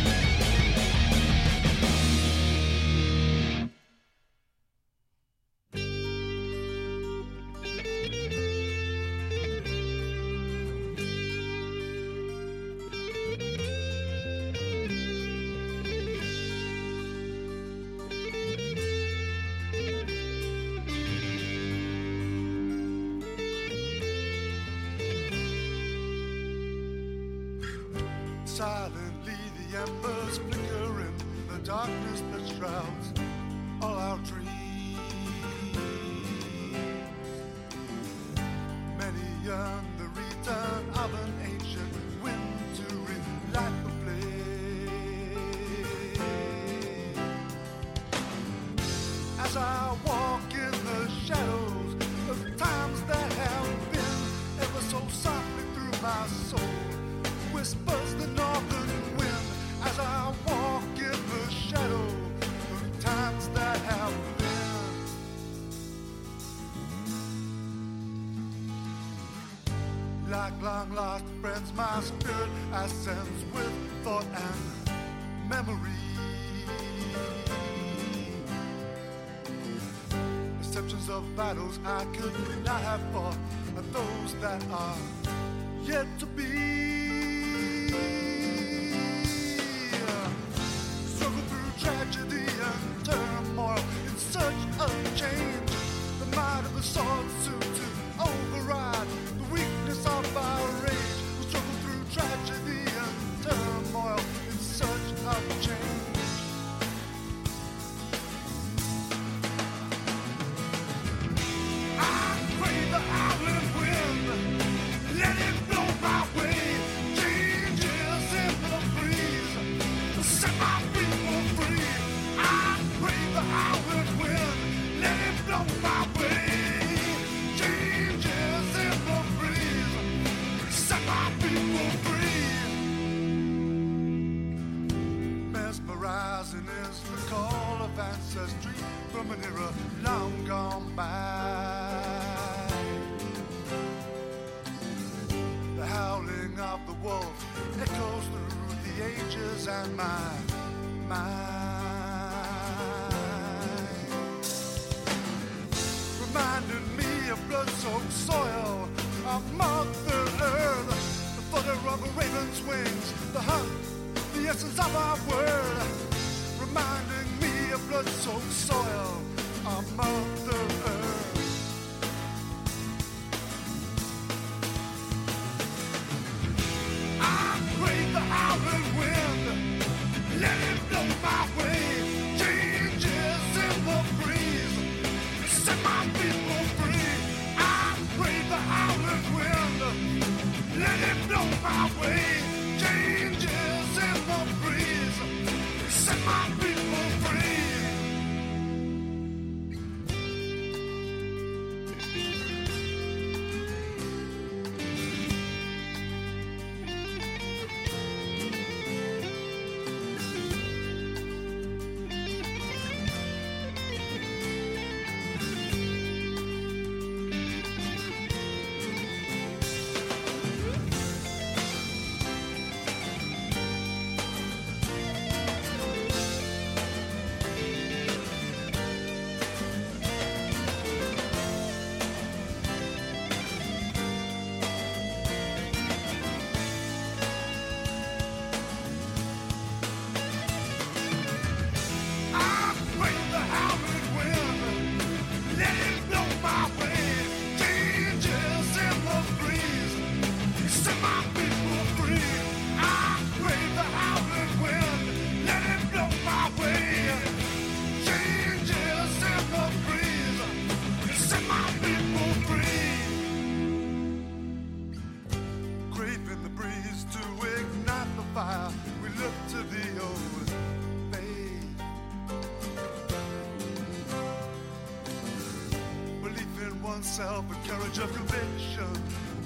Oneself and courage of conviction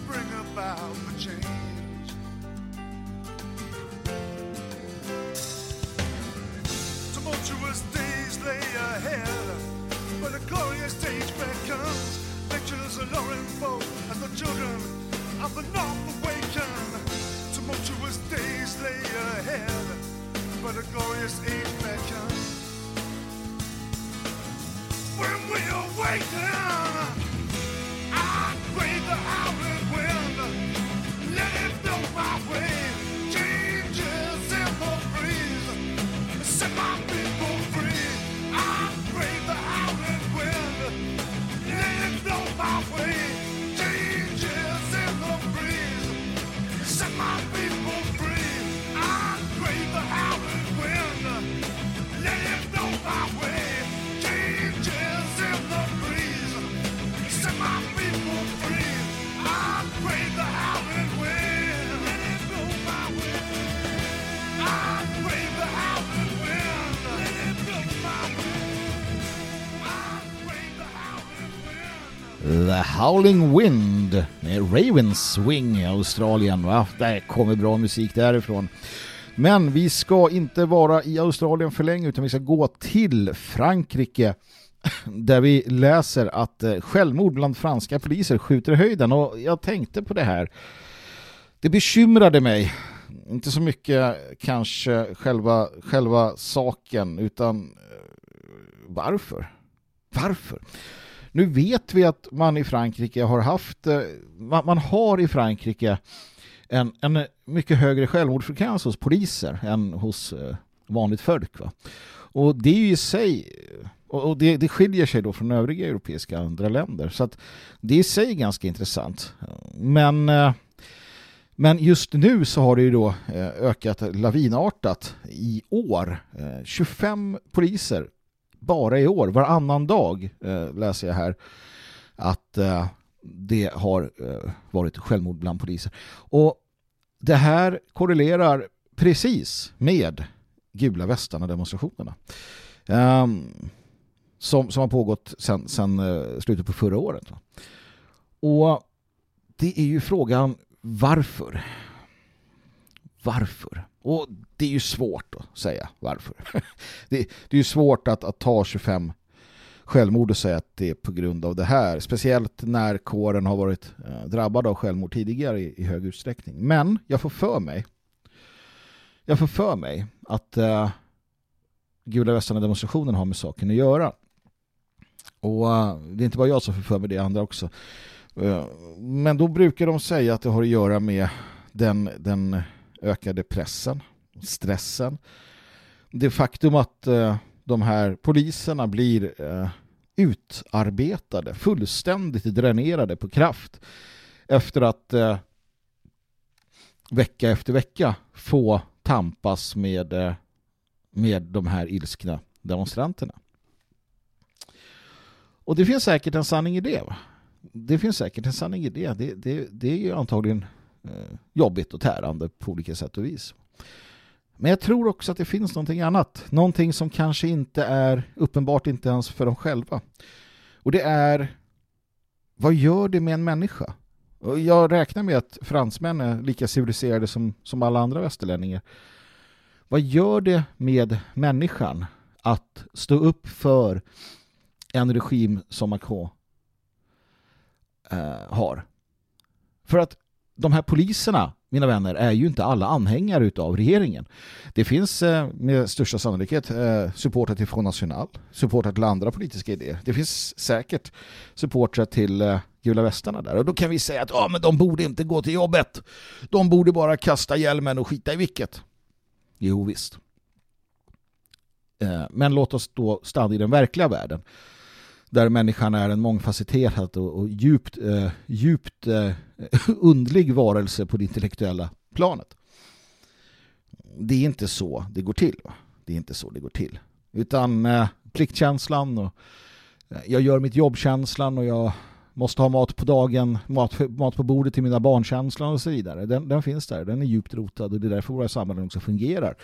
bring about the change. Howling Wind med Ravens Swing i Australien. Va? Det kommer bra musik därifrån. Men vi ska inte vara i Australien för länge utan vi ska gå till Frankrike (clears throat) där vi läser att eh, självmord bland franska poliser skjuter i höjden och jag tänkte på det här. Det bekymrade mig. Inte så mycket eh, kanske själva, själva saken utan eh, varför? Varför? Nu vet vi att man i Frankrike har haft, eh, man, man har i Frankrike en, en mycket högre självmordsfrekvens hos poliser än hos eh, vanligt folk. Va? Och det är ju i sig, eh, och, det, det skiljer sig då från övriga europeiska andra länder. Så att det är i sig ganska intressant. Men, men just nu så har det ju då ökat lavinartat i år. 25 poliser bara i år, varannan dag eh, läser jag här att eh, det har eh, varit självmord bland poliser. Och det här korrelerar precis med gula västarna demonstrationerna. Ehm, som, som har pågått sedan sen, eh, slutet på förra året. va. Och det är ju frågan varför? Varför? Och det är ju svårt att säga varför. (laughs) Det, det är ju svårt att, att ta 25 självmord och säga att det är på grund av det här. Speciellt när kåren har varit eh, drabbad av självmord tidigare i, i hög utsträckning. Men jag får för mig jag får för mig att eh, gula västarna demonstrationen har med saken att göra. Och eh, det är inte bara jag som får för mig det, andra också. Eh, men då brukar de säga att det har att göra med den, den ökade pressen, stressen. Det faktum att eh, de här poliserna blir eh, utarbetade, fullständigt dränerade på kraft efter att eh, vecka efter vecka få tampas med, eh, med de här ilskna demonstranterna. Och det finns säkert en sanning i det. Va? Det finns säkert en sanning i det. Det, det, det är ju antagligen eh, jobbigt och tärande på olika sätt och vis. Men jag tror också att det finns någonting annat. Någonting som kanske inte är uppenbart inte ens för dem själva. Och det är vad gör det med en människa? Och jag räknar med att fransmän är lika civiliserade som, som alla andra västerlänningar. Vad gör det med människan att stå upp för en regim som Macron eh, har? För att de här poliserna, mina vänner, är ju inte alla anhängare utav regeringen. Det finns eh, med största sannolikhet eh, supportrar till Front National, supportrar till andra politiska idéer. Det finns säkert supportrar till eh, gula västarna där. Och då kan vi säga att ah, men de borde inte gå till jobbet. De borde bara kasta hjälmen och skita i vilket. Jo visst. Men låt oss då stanna i den verkliga världen. Där människan är en mångfacetterad och, och djupt, eh, djupt eh, (laughs) undlig varelse på det intellektuella planet. Det är inte så det går till. Va? Det är inte så det går till. Utan eh, pliktkänslan och eh, jag gör mitt jobbkänslan och jag måste ha mat på dagen, mat, mat på bordet till mina barnkänslan och så vidare. Den, den finns där, den är djupt rotad och det är därför våra samhällen också fungerar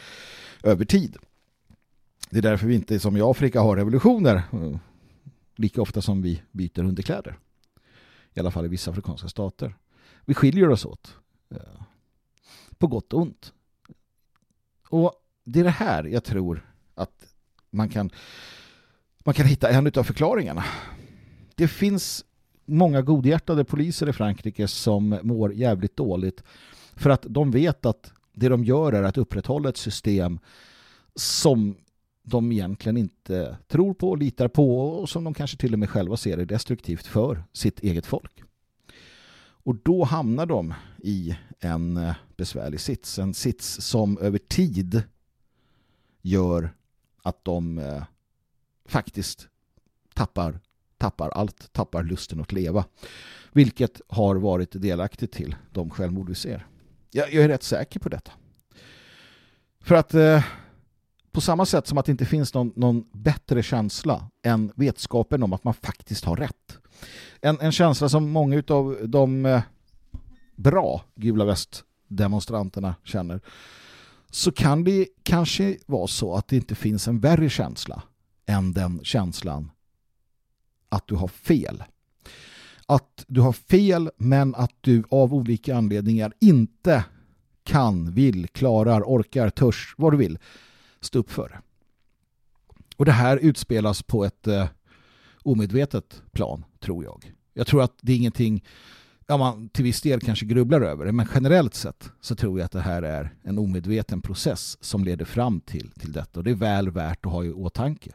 över tid. Det är därför vi inte som i Afrika har revolutioner lika ofta som vi byter underkläder. I alla fall i vissa afrikanska stater. Vi skiljer oss åt. Eh, på gott och ont. Och det är det här jag tror att man kan, man kan hitta en av förklaringarna. Det finns många godhjärtade poliser i Frankrike som mår jävligt dåligt för att de vet att det de gör är att upprätthålla ett system som de egentligen inte tror på, litar på och som de kanske till och med själva ser är destruktivt för sitt eget folk. Och då hamnar de i en eh, besvärlig sits. En sits som över tid gör att de eh, faktiskt tappar, tappar allt, tappar lusten att leva. Vilket har varit delaktigt till de självmord vi ser. Jag, jag är rätt säker på detta. För att eh, på samma sätt som att det inte finns någon, någon bättre känsla än vetskapen om att man faktiskt har rätt. En, en känsla som många av de eh, bra gula väst-demonstranterna känner så kan det kanske vara så att det inte finns en värre känsla än den känslan att du har fel. Att du har fel men att du av olika anledningar inte kan, vill, klarar, orkar, törs, vad du vill stå upp för. Och det här utspelas på ett eh, omedvetet plan, tror jag. Jag tror att det är ingenting ja, man till viss del kanske grubblar över det, men generellt sett så tror jag att det här är en omedveten process som leder fram till, till detta och det är väl värt att ha i åtanke.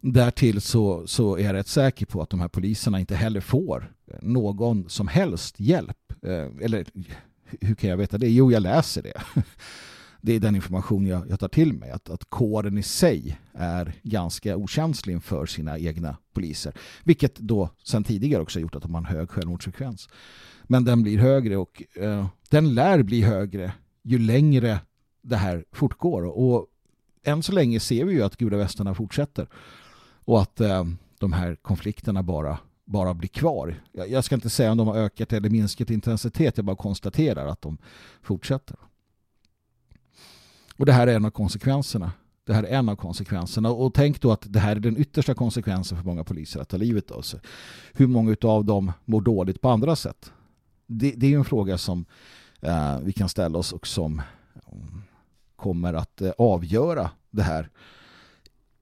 Därtill så, så är jag rätt säker på att de här poliserna inte heller får någon som helst hjälp. Eh, Eller hur kan jag veta det? Jo, jag läser det. (laughs) Det är den information jag, jag tar till mig. Att, att kåren i sig är ganska okänslig för sina egna poliser. Vilket då sedan tidigare också gjort att de har en hög självmordsfrekvens. Men den blir högre och eh, den lär bli högre ju längre det här fortgår. Och än så länge ser vi ju att gula västarna fortsätter. Och att eh, de här konflikterna bara, bara blir kvar. Jag, jag ska inte säga om de har ökat eller minskat intensitet. Jag bara konstaterar att de fortsätter. Och det här är en av konsekvenserna. Det här är en av konsekvenserna. Och tänk då att det här är den yttersta konsekvensen för många poliser att ta livet av sig. Hur många av dem mår dåligt på andra sätt? Det, det är ju en fråga som eh, vi kan ställa oss och som mm, kommer att eh, avgöra det här.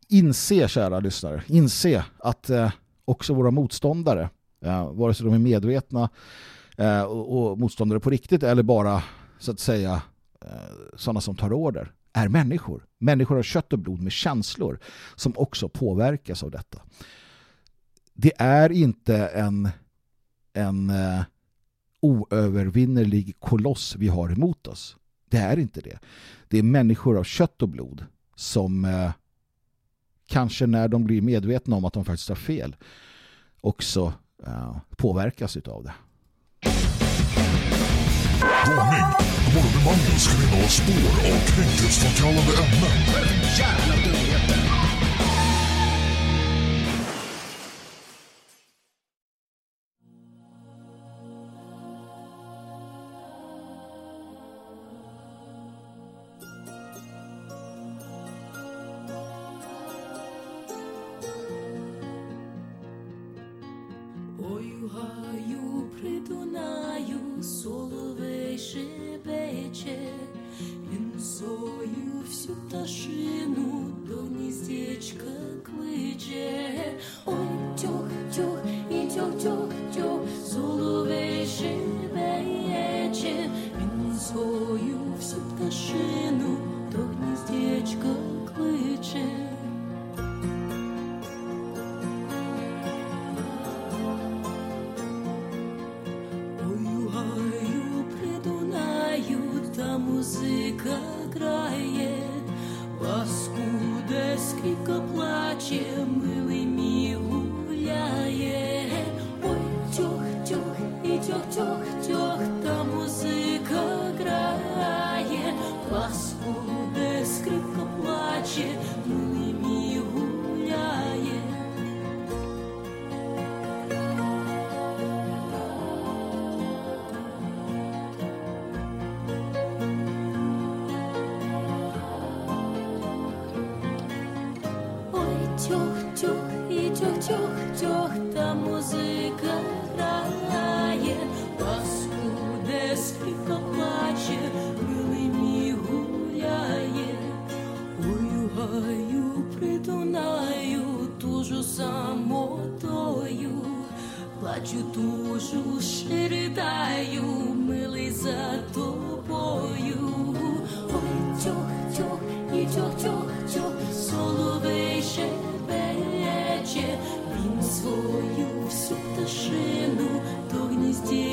Inse, kära lyssnare, inse att eh, också våra motståndare, eh, vare sig de är medvetna eh, och, och motståndare på riktigt eller bara så att säga Eh, sådana som tar order är människor. Människor av kött och blod med känslor som också påverkas av detta. Det är inte en, en eh, oövervinnerlig koloss vi har emot oss. Det är inte det. Det är människor av kött och blod som eh, kanske när de blir medvetna om att de faktiskt har fel också eh, påverkas av det. Varning! Morgonbemanningen ska innehålla spår av knäckthetsframkallande ämnen. Jävla Ой,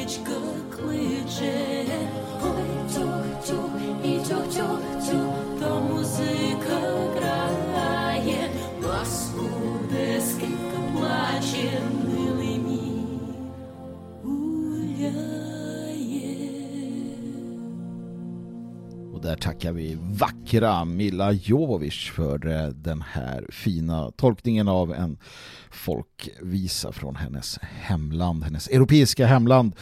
гніздечка кличе. Ой, тьох-тьох, і тьох-тьох-тьох, та музика грає, паскуде скрипка плаче, милий мій гуляє. Och där tackar vi vackra Kramila Jovovic för eh, den här fina tolkningen av en folkvisa från hennes hemland, hennes europeiska hemland.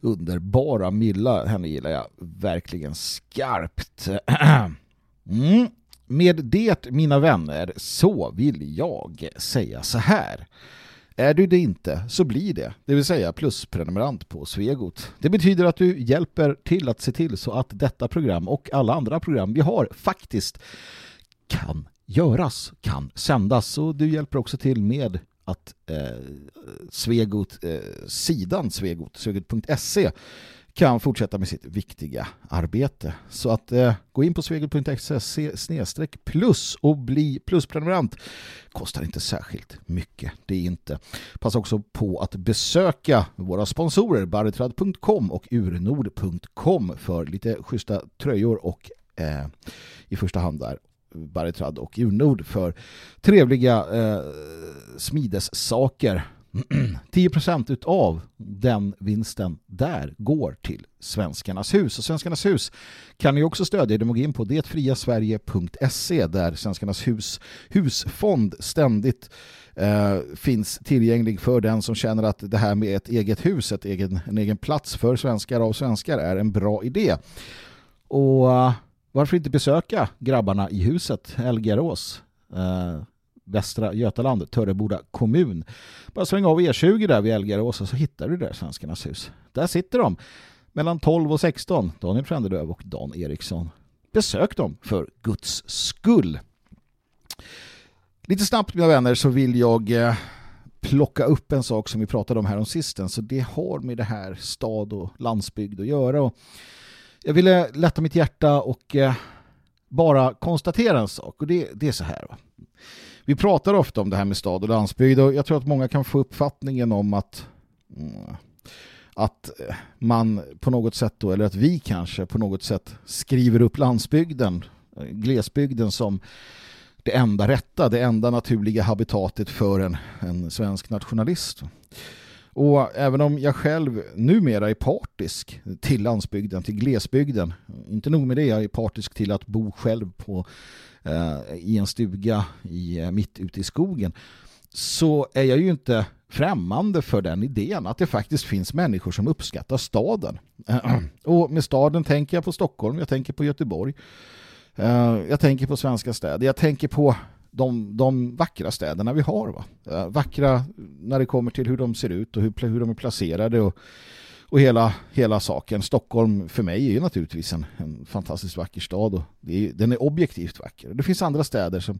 Underbara Milla, henne gillar jag verkligen skarpt. (clears throat) Mm. Med det, mina vänner, så vill jag säga så här. Är du det inte så blir det, det vill säga plusprenumerant på Svegot. Det betyder att du hjälper till att se till så att detta program och alla andra program vi har faktiskt kan göras, kan sändas. Och du hjälper också till med att eh, Svegot, eh, sidan Svegot, svegot.se kan fortsätta med sitt viktiga arbete. Så att eh, gå in på svegel.se snedstreck plus och bli plusprenumerant. Kostar inte särskilt mycket, det är inte. Passa också på att besöka våra sponsorer barretrad.com och urnord.com för lite schyssta tröjor och eh, i första hand där Barretrad och Urnord för trevliga eh, smidessaker (clears throat) 10% utav den vinsten där går till Svenskarnas hus. Och Svenskarnas hus kan ni också stödja genom att gå in på detfriasverige.se där Svenskarnas hus husfond ständigt eh, finns tillgänglig för den som känner att det här med ett eget hus, ett egen, en egen plats för svenskar av svenskar är en bra idé. Och eh, varför inte besöka grabbarna i huset, Elgarås? Eh, Västra Götaland, Törreboda kommun. Bara sväng av E20 där vid Elgarås och så hittar du där Svenskarnas hus. Där sitter de mellan 12 och 16, Daniel Frändelöv och Dan Eriksson. Besök dem för Guds skull. Lite snabbt mina vänner så vill jag eh, plocka upp en sak som vi pratade om här om sisten så det har med det här stad och landsbygd att göra. Och jag ville lätta mitt hjärta och eh, bara konstatera en sak och det, det är så här va vi pratar ofta om det här med stad och landsbygd och jag tror att många kan få uppfattningen om att mm, att eh, man på något sätt då, eller att vi kanske på något sätt skriver upp landsbygden, eh, glesbygden som det enda rätta, det enda naturliga habitatet för en, en svensk nationalist. Och även om jag själv numera är partisk till landsbygden, till glesbygden, inte nog med det, jag är partisk till att bo själv på Eh, i en stuga i, eh, mitt ute i skogen så är jag ju inte främmande för den idén att det faktiskt finns människor som uppskattar staden. (clears throat) Och med staden tänker jag på Stockholm, jag tänker på Göteborg, eh, jag tänker på svenska städer, jag tänker på de, de vackra städerna vi har. Va? Vackra när det kommer till hur de ser ut och hur, hur de är placerade och och hela, hela saken. Stockholm för mig är ju naturligtvis en, en fantastiskt vacker stad och är, den är objektivt vacker. Det finns andra städer som,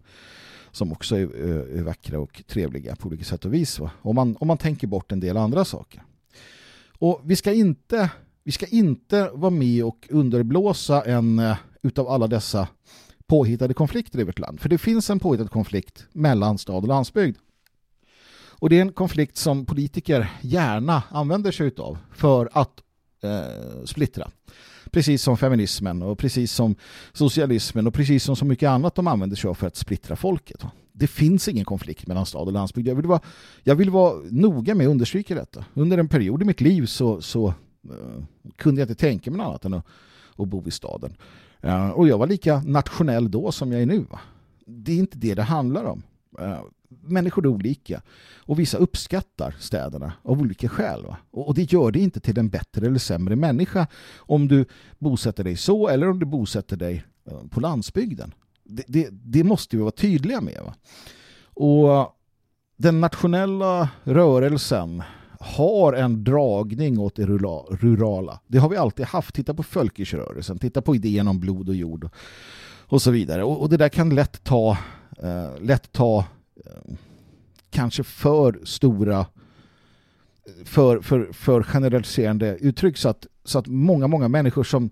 som också är, är vackra och trevliga på olika sätt och vis. Va? Om, man, om man tänker bort en del andra saker. Och vi ska inte, vi ska inte vara med och underblåsa en utav alla dessa påhittade konflikter i vårt land. För det finns en påhittad konflikt mellan stad och landsbygd. Och det är en konflikt som politiker gärna använder sig av för att eh, splittra. Precis som feminismen och precis som socialismen och precis som så mycket annat de använder sig av för att splittra folket. Det finns ingen konflikt mellan stad och landsbygd. Jag vill vara, jag vill vara noga med att understryka detta. Under en period i mitt liv så, så eh, kunde jag inte tänka mig något annat än att, att bo i staden. Eh, och jag var lika nationell då som jag är nu. Va? Det är inte det det handlar om. Eh, Människor är olika och vissa uppskattar städerna av olika skäl. Va? Och det gör det inte till en bättre eller sämre människa om du bosätter dig så eller om du bosätter dig eh, på landsbygden. Det, det, det måste vi vara tydliga med. Va? Och den nationella rörelsen har en dragning åt det rurala. Det har vi alltid haft. Titta på Fölkischrörelsen, titta på idén om blod och jord och så vidare. Och, och det där kan lätt ta, eh, lätt ta kanske för stora för, för, för generaliserande uttryck så att, så att många, många människor som,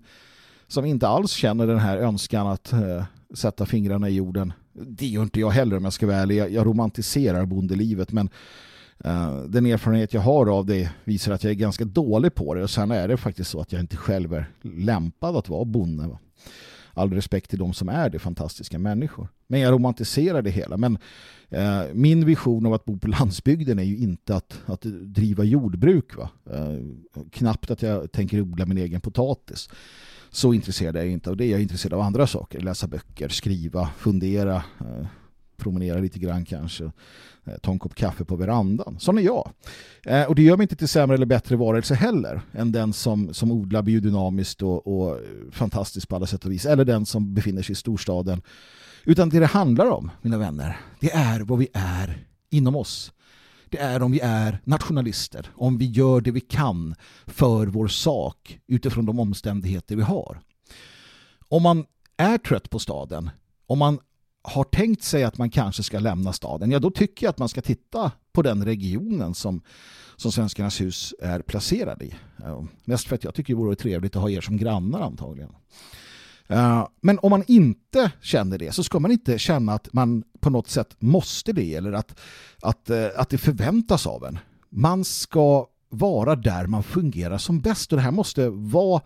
som inte alls känner den här önskan att eh, sätta fingrarna i jorden. Det gör inte jag heller om jag ska vara ärlig. Jag, jag romantiserar bondelivet men eh, den erfarenhet jag har av det visar att jag är ganska dålig på det och sen är det faktiskt så att jag inte själv är lämpad att vara bonde. Va? All respekt till de som är det, fantastiska människor. Men jag romantiserar det hela. Men eh, min vision av att bo på landsbygden är ju inte att, att driva jordbruk. Va? Eh, knappt att jag tänker odla min egen potatis. Så intresserad är jag inte av det. Jag är intresserad av andra saker. Läsa böcker, skriva, fundera, eh, promenera lite grann kanske. Eh, ta en kopp kaffe på verandan. Sån är jag. Eh, och det gör mig inte till sämre eller bättre varelse heller än den som, som odlar biodynamiskt och, och fantastiskt på alla sätt och vis. Eller den som befinner sig i storstaden. Utan det det handlar om, mina vänner, det är vad vi är inom oss. Det är om vi är nationalister, om vi gör det vi kan för vår sak utifrån de omständigheter vi har. Om man är trött på staden, om man har tänkt sig att man kanske ska lämna staden, ja då tycker jag att man ska titta på den regionen som, som Svenskarnas hus är placerad i. Eh, mest för att jag tycker det vore trevligt att ha er som grannar antagligen. Eh, men om man inte känner det så ska man inte känna att man på något sätt måste det eller att, att, eh, att det förväntas av en. Man ska vara där man fungerar som bäst och det här måste vara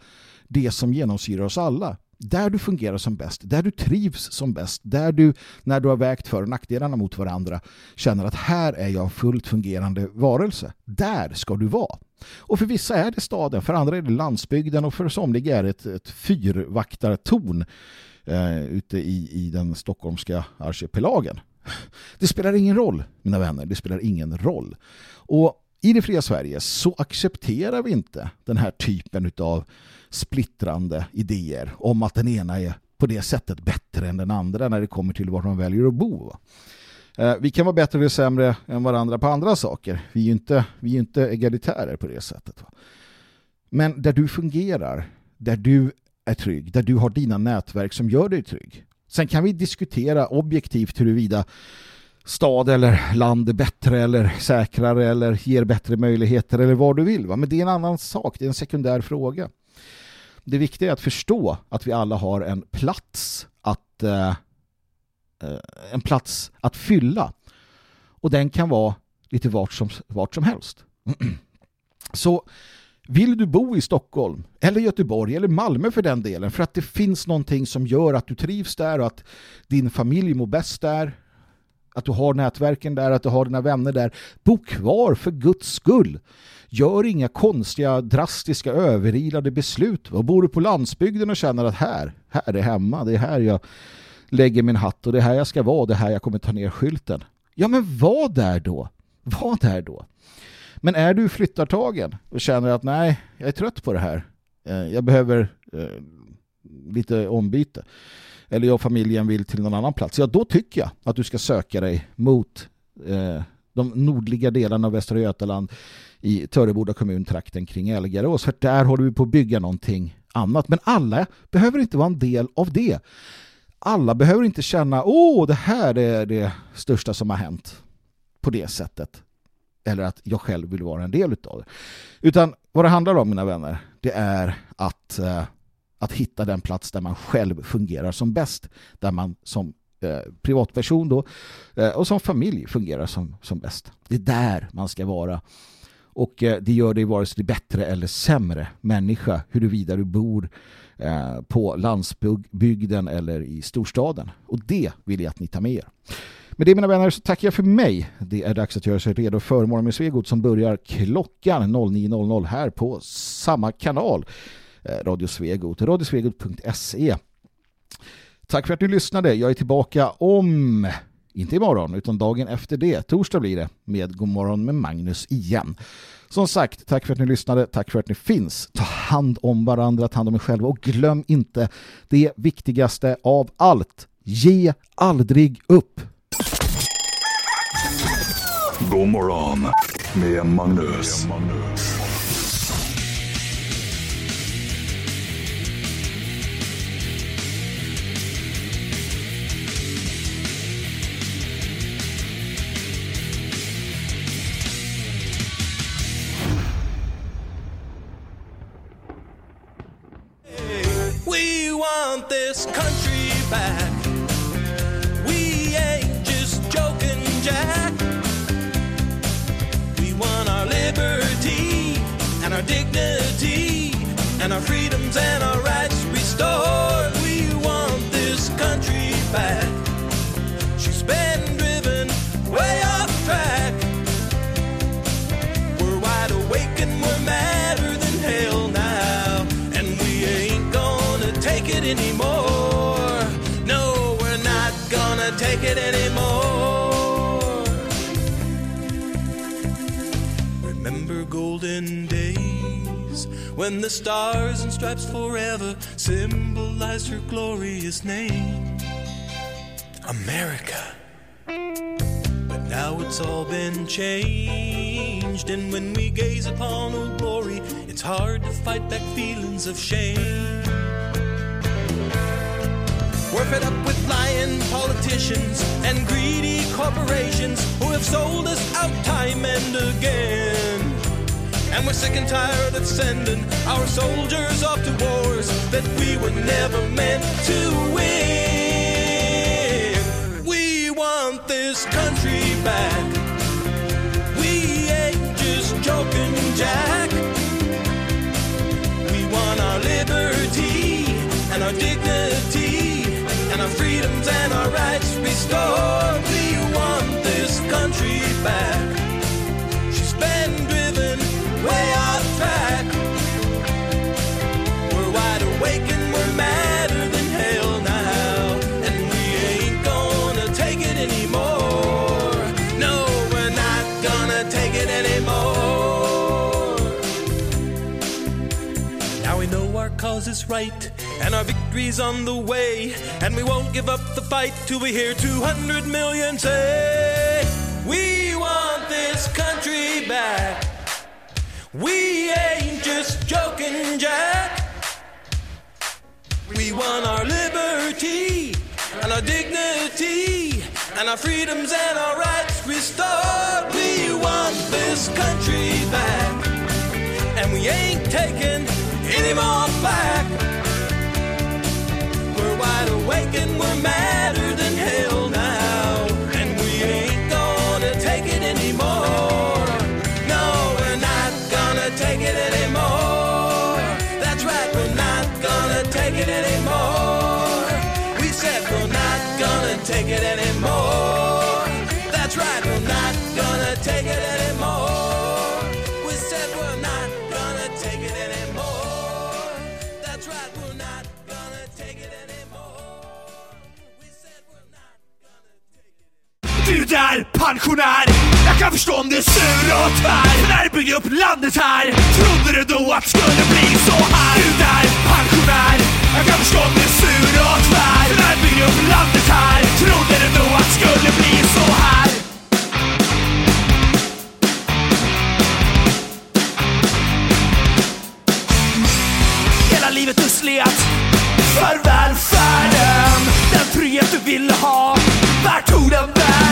det som genomsyrar oss alla. Där du fungerar som bäst, där du trivs som bäst, där du när du har vägt för och nackdelarna mot varandra känner att här är jag fullt fungerande varelse. Där ska du vara. Och för vissa är det staden, för andra är det landsbygden och för somliga är det ett, ett fyrvaktartorn eh, ute i, i den stockholmska archipelagen. Det spelar ingen roll, mina vänner, det spelar ingen roll. Och i det fria Sverige så accepterar vi inte den här typen av splittrande idéer om att den ena är på det sättet bättre än den andra när det kommer till var man väljer att bo. Eh, vi kan vara bättre eller sämre än varandra på andra saker. Vi är ju inte, vi är ju inte egalitärer på det sättet. Men där du fungerar, där du är trygg, där du har dina nätverk som gör dig trygg. Sen kan vi diskutera objektivt huruvida stad eller land är bättre eller säkrare eller ger bättre möjligheter eller vad du vill. Va? Men det är en annan sak, det är en sekundär fråga. Det viktiga är att förstå att vi alla har en plats att eh, eh, en plats att fylla. Och den kan vara lite vart som, vart som helst. (clears throat) Så vill du bo i Stockholm eller Göteborg eller Malmö för den delen för att det finns någonting som gör att du trivs där och att din familj mår bäst där att du har nätverken där, att du har dina vänner där. Bo kvar för Guds skull. Gör inga konstiga, drastiska, överilade beslut. Och bor du på landsbygden och känner att här, här är hemma, det är här jag lägger min hatt och det är här jag ska vara, det är här jag kommer ta ner skylten. Ja men var där då. Var där då. Men är du flyttartagen och känner att nej, jag är trött på det här. Eh, jag behöver eh, lite ombyte eller jag och familjen vill till någon annan plats, ja då tycker jag att du ska söka dig mot eh, de nordliga delarna av Västra Götaland i Töreboda kommuntrakten kring Elgarås. För där håller vi på att bygga någonting annat. Men alla behöver inte vara en del av det. Alla behöver inte känna åh, det här är det största som har hänt på det sättet. Eller att jag själv vill vara en del av det. Utan vad det handlar om, mina vänner, det är att eh, att hitta den plats där man själv fungerar som bäst. Där man som eh, privatperson då, eh, och som familj fungerar som, som bäst. Det är där man ska vara. Och eh, det gör dig vare sig bättre eller sämre människa huruvida du bor eh, på landsbygden eller i storstaden. Och det vill jag att ni tar med er. Med det mina vänner så tackar jag för mig. Det är dags att göra sig redo för Morgon med Svegot som börjar klockan 09.00 här på samma kanal. Eh, Radio Svegot, radiosvegot.se. Tack för att du lyssnade. Jag är tillbaka om, inte imorgon, utan dagen efter det. Torsdag blir det med Godmorgon med Magnus igen. Som sagt, tack för att ni lyssnade. Tack för att ni finns. Ta hand om varandra, ta hand om er själva och glöm inte det viktigaste av allt. Ge aldrig upp. Godmorgon med Magnus. med Magnus. Want this country back. We ain't just joking, Jack. We want our liberty and our dignity and our freedoms and our rights restored. We want this country back. When the stars and stripes forever symbolize her glorious name, America. But now it's all been changed, and when we gaze upon old glory, it's hard to fight back feelings of shame. We're fed up with lying politicians and greedy corporations who have sold us out time and again. And we're sick and tired of sending our soldiers off to wars that we were never meant to win. We want this country back. We ain't just joking, Jack. We want our liberty and our dignity and our freedoms and our rights restored. We want this country back. Cause is right and our victory's on the way. And we won't give up the fight till we hear 200 million say, We want this country back. We ain't just joking, Jack. We want our liberty and our dignity and our freedoms and our rights restored. We want this country back, and we ain't taking any more back. We're wide awake and we're madder than hell now, där pensionär, jag kan förstå om du är sur och tvär För när du byggde upp landet här, trodde du då att det skulle bli så här? Du där pensionär, jag kan förstå om du är sur och tvär För när du byggde upp landet här, trodde du då att det skulle bli så här? Hela livet du slet för välfärden. Den trygghet du ville ha, vart tog den vägen?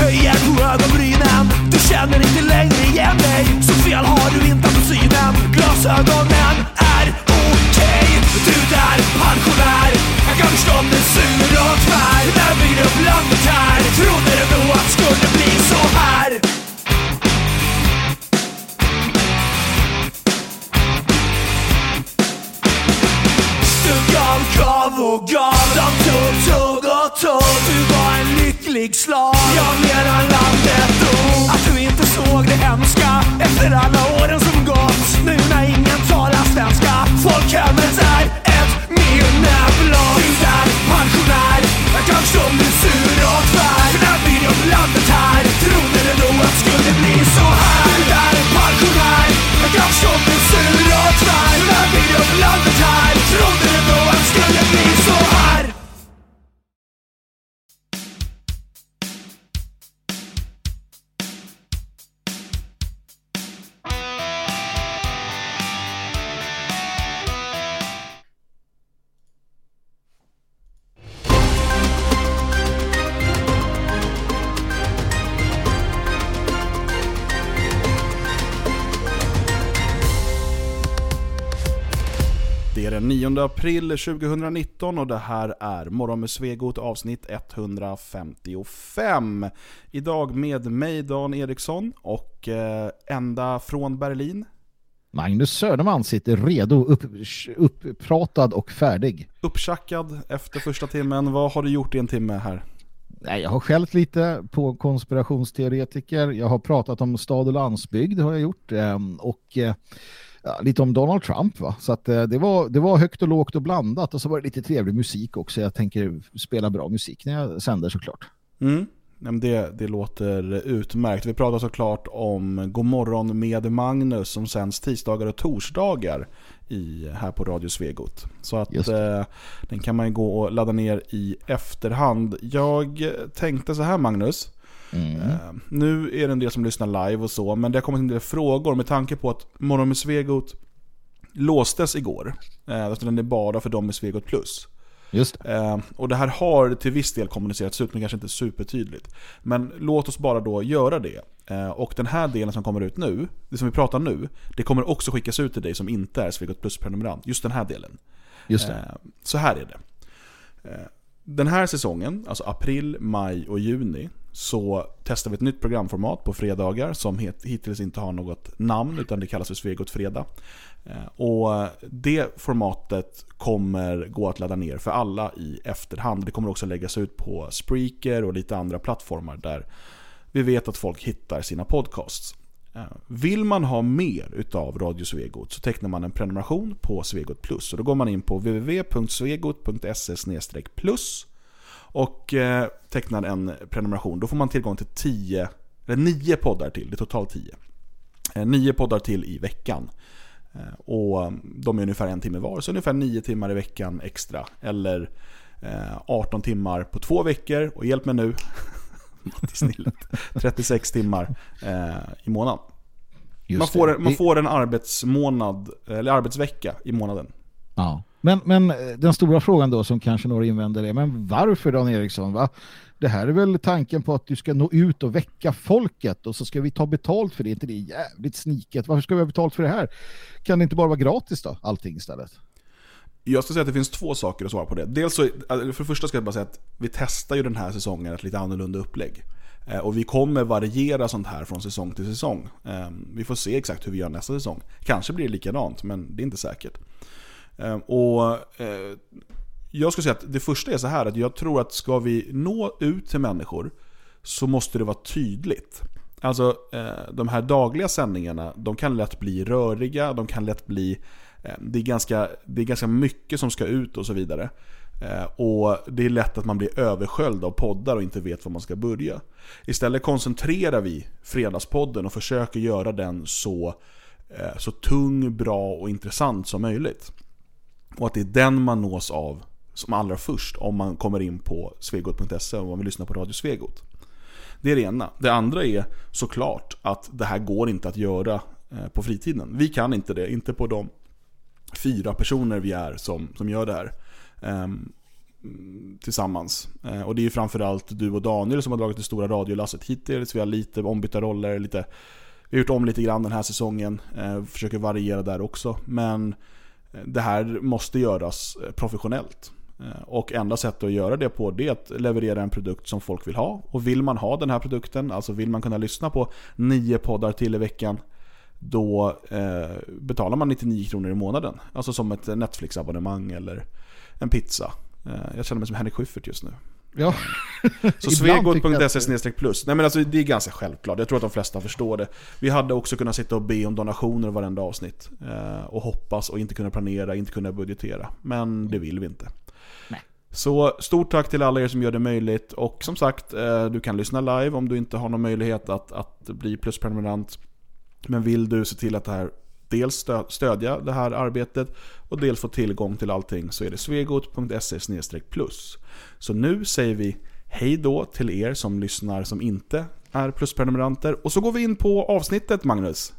Höjer på ögonbrynen, du känner inte längre igen dig. Så fel har du inte på synen, glasögonen är okej. Du där pensionär, jag kan förstå om du är sur och tvär. När vi du upp och här, trodde du då att det skulle bli så här? Du gav, gav och gav. De tog, tog och tog. Du var en lycklig slav Jag menar landet dog Att du inte såg det hemska Efter alla åren som gått. Nu när ingen talar svenska. Folkhemmet är ett minne blott Du är pensionär. Jag kan förstå om du är sur och tvär. För när vi om landet här. Trodde du då att det skulle bli så här? Du där pensionär. Jag kan förstå om du är sur och tvär. För när vi om landet här. Trodde du då att det skulle bli 9 april 2019 och det här är Morgon med Svegot avsnitt 155. Idag med mig Dan Eriksson och eh, ända från Berlin. Magnus Söderman sitter redo, upp, upppratad och färdig. Upptjackad efter första timmen. Vad har du gjort i en timme här? Nej, jag har skällt lite på konspirationsteoretiker. Jag har pratat om stad och landsbygd har jag gjort. ehm, Och eh, ja, lite om Donald Trump va. Så att eh, det var, det var högt och lågt och blandat. Och så var det lite trevlig musik också. Jag tänker spela bra musik när jag sänder såklart. Mm. Det, det låter utmärkt. Vi pratar såklart om Godmorgon med Magnus som sänds tisdagar och torsdagar i, här på Radio Svegot. Så att eh, den kan man gå och ladda ner i efterhand. Jag tänkte så här Magnus. Eh, nu är det en del som lyssnar live och så, men det har kommit en del frågor med tanke på att Morgon med Svegot låstes igår. Eh, alltså den är bara för dem med Svegot Plus. Just Eh, och det här har till viss del kommunicerats ut, men kanske inte supertydligt. Men låt oss bara då göra det. Och den här delen som kommer ut nu, det som vi pratar nu, det kommer också skickas ut till dig som inte är Svegot Plus-prenumerant. Just den här delen. Just det. Så här är det. Den här säsongen, alltså april, maj och juni, så testar vi ett nytt programformat på fredagar som hittills inte har något namn utan det kallas för Svegot Fredag. Eh, och det formatet kommer gå att ladda ner för alla i efterhand. Det kommer också läggas ut på Spreaker och lite andra plattformar där vi vet att folk hittar sina podcasts. Eh, vill man ha mer utav Radio Svegot så tecknar man en prenumeration på Svegot Plus. Och då går man in på www.svegot.se plus och eh, tecknar en prenumeration. Då får man tillgång till 10, eller 9 poddar till, det är totalt 10. Eh, 9 poddar till i veckan. Eh, Och de är ungefär en timme var, så ungefär 9 timmar i veckan extra. Eller eh, 18 timmar på två veckor, och hjälp mig nu, (laughs) Mattisnillet, 36 timmar i månaden. Just Man får, det. man får en arbetsmånad, eller arbetsvecka i månaden. Ja. Men, men eh, den stora frågan då som kanske några invänder är, men varför Dan Eriksson? Va? Det här är väl tanken på att du ska nå ut och väcka folket och så ska vi ta betalt för det. Är inte det jävligt sniket? Varför ska vi ha betalt för det här? Kan det inte bara vara gratis då? Allting istället. Jag ska säga att det finns två saker att svara på det. Dels så, alltså, för det första ska jag bara säga att vi testar ju den här säsongen ett lite annorlunda upplägg. Eh, och vi kommer variera sånt här från säsong till säsong. Ehm, vi får se exakt hur vi gör nästa säsong. Kanske blir det likadant, men det är inte säkert. Ehm, och eh, jag skulle säga att det första är så här att jag tror att ska vi nå ut till människor så måste det vara tydligt. Alltså eh, de här dagliga sändningarna, de kan lätt bli röriga, de kan lätt bli eh, det är, ganska, det är ganska mycket som ska ut och så vidare. Och det är lätt att man blir översköljd av poddar och inte vet var man ska börja. Istället koncentrerar vi Fredagspodden och försöker göra den så, så tung, bra och intressant som möjligt. Och att det är den man nås av som allra först om man kommer in på svegot.se och man vill lyssna på Radio Svegot. Det är det ena. Det andra är såklart att det här går inte att göra eh, på fritiden. Vi kan inte det, inte på de fyra personer vi är som, som gör det här. Ehm, tillsammans. Eh, och det är ju framförallt du och Daniel som har dragit det stora radiolasset hittills. Vi har lite ombytta roller, lite, vi har gjort om lite grann den här säsongen. Eh, försöker variera där också. Men det här måste göras eh, professionellt. Eh, och enda sättet att göra det på det är att leverera en produkt som folk vill ha. Och vill man ha den här produkten, alltså vill man kunna lyssna på nio poddar till i veckan, då eh, betalar man 99 kronor i månaden. Alltså som ett Netflix-abonnemang eller en pizza. Eh, jag känner mig som Henrik Schyffert just nu. Ja. Så (laughs) svegot.se plus. Nej men alltså det är ganska självklart. Jag tror att de flesta förstår det. Vi hade också kunnat sitta och be om donationer varenda avsnitt. Eh, och hoppas och inte kunna planera, inte kunna budgetera. Men det vill vi inte. Så stort tack till alla er som gör det möjligt. Och som sagt, eh, du kan lyssna live om du inte har någon möjlighet att, att bli plusprenumerant. Men vill du se till att det här dels stö- stödja det här arbetet och dels få tillgång till allting så är det svegot.se plus. Så nu säger vi hej då till er som lyssnar som inte är plusprenumeranter. Och så går vi in på avsnittet Magnus.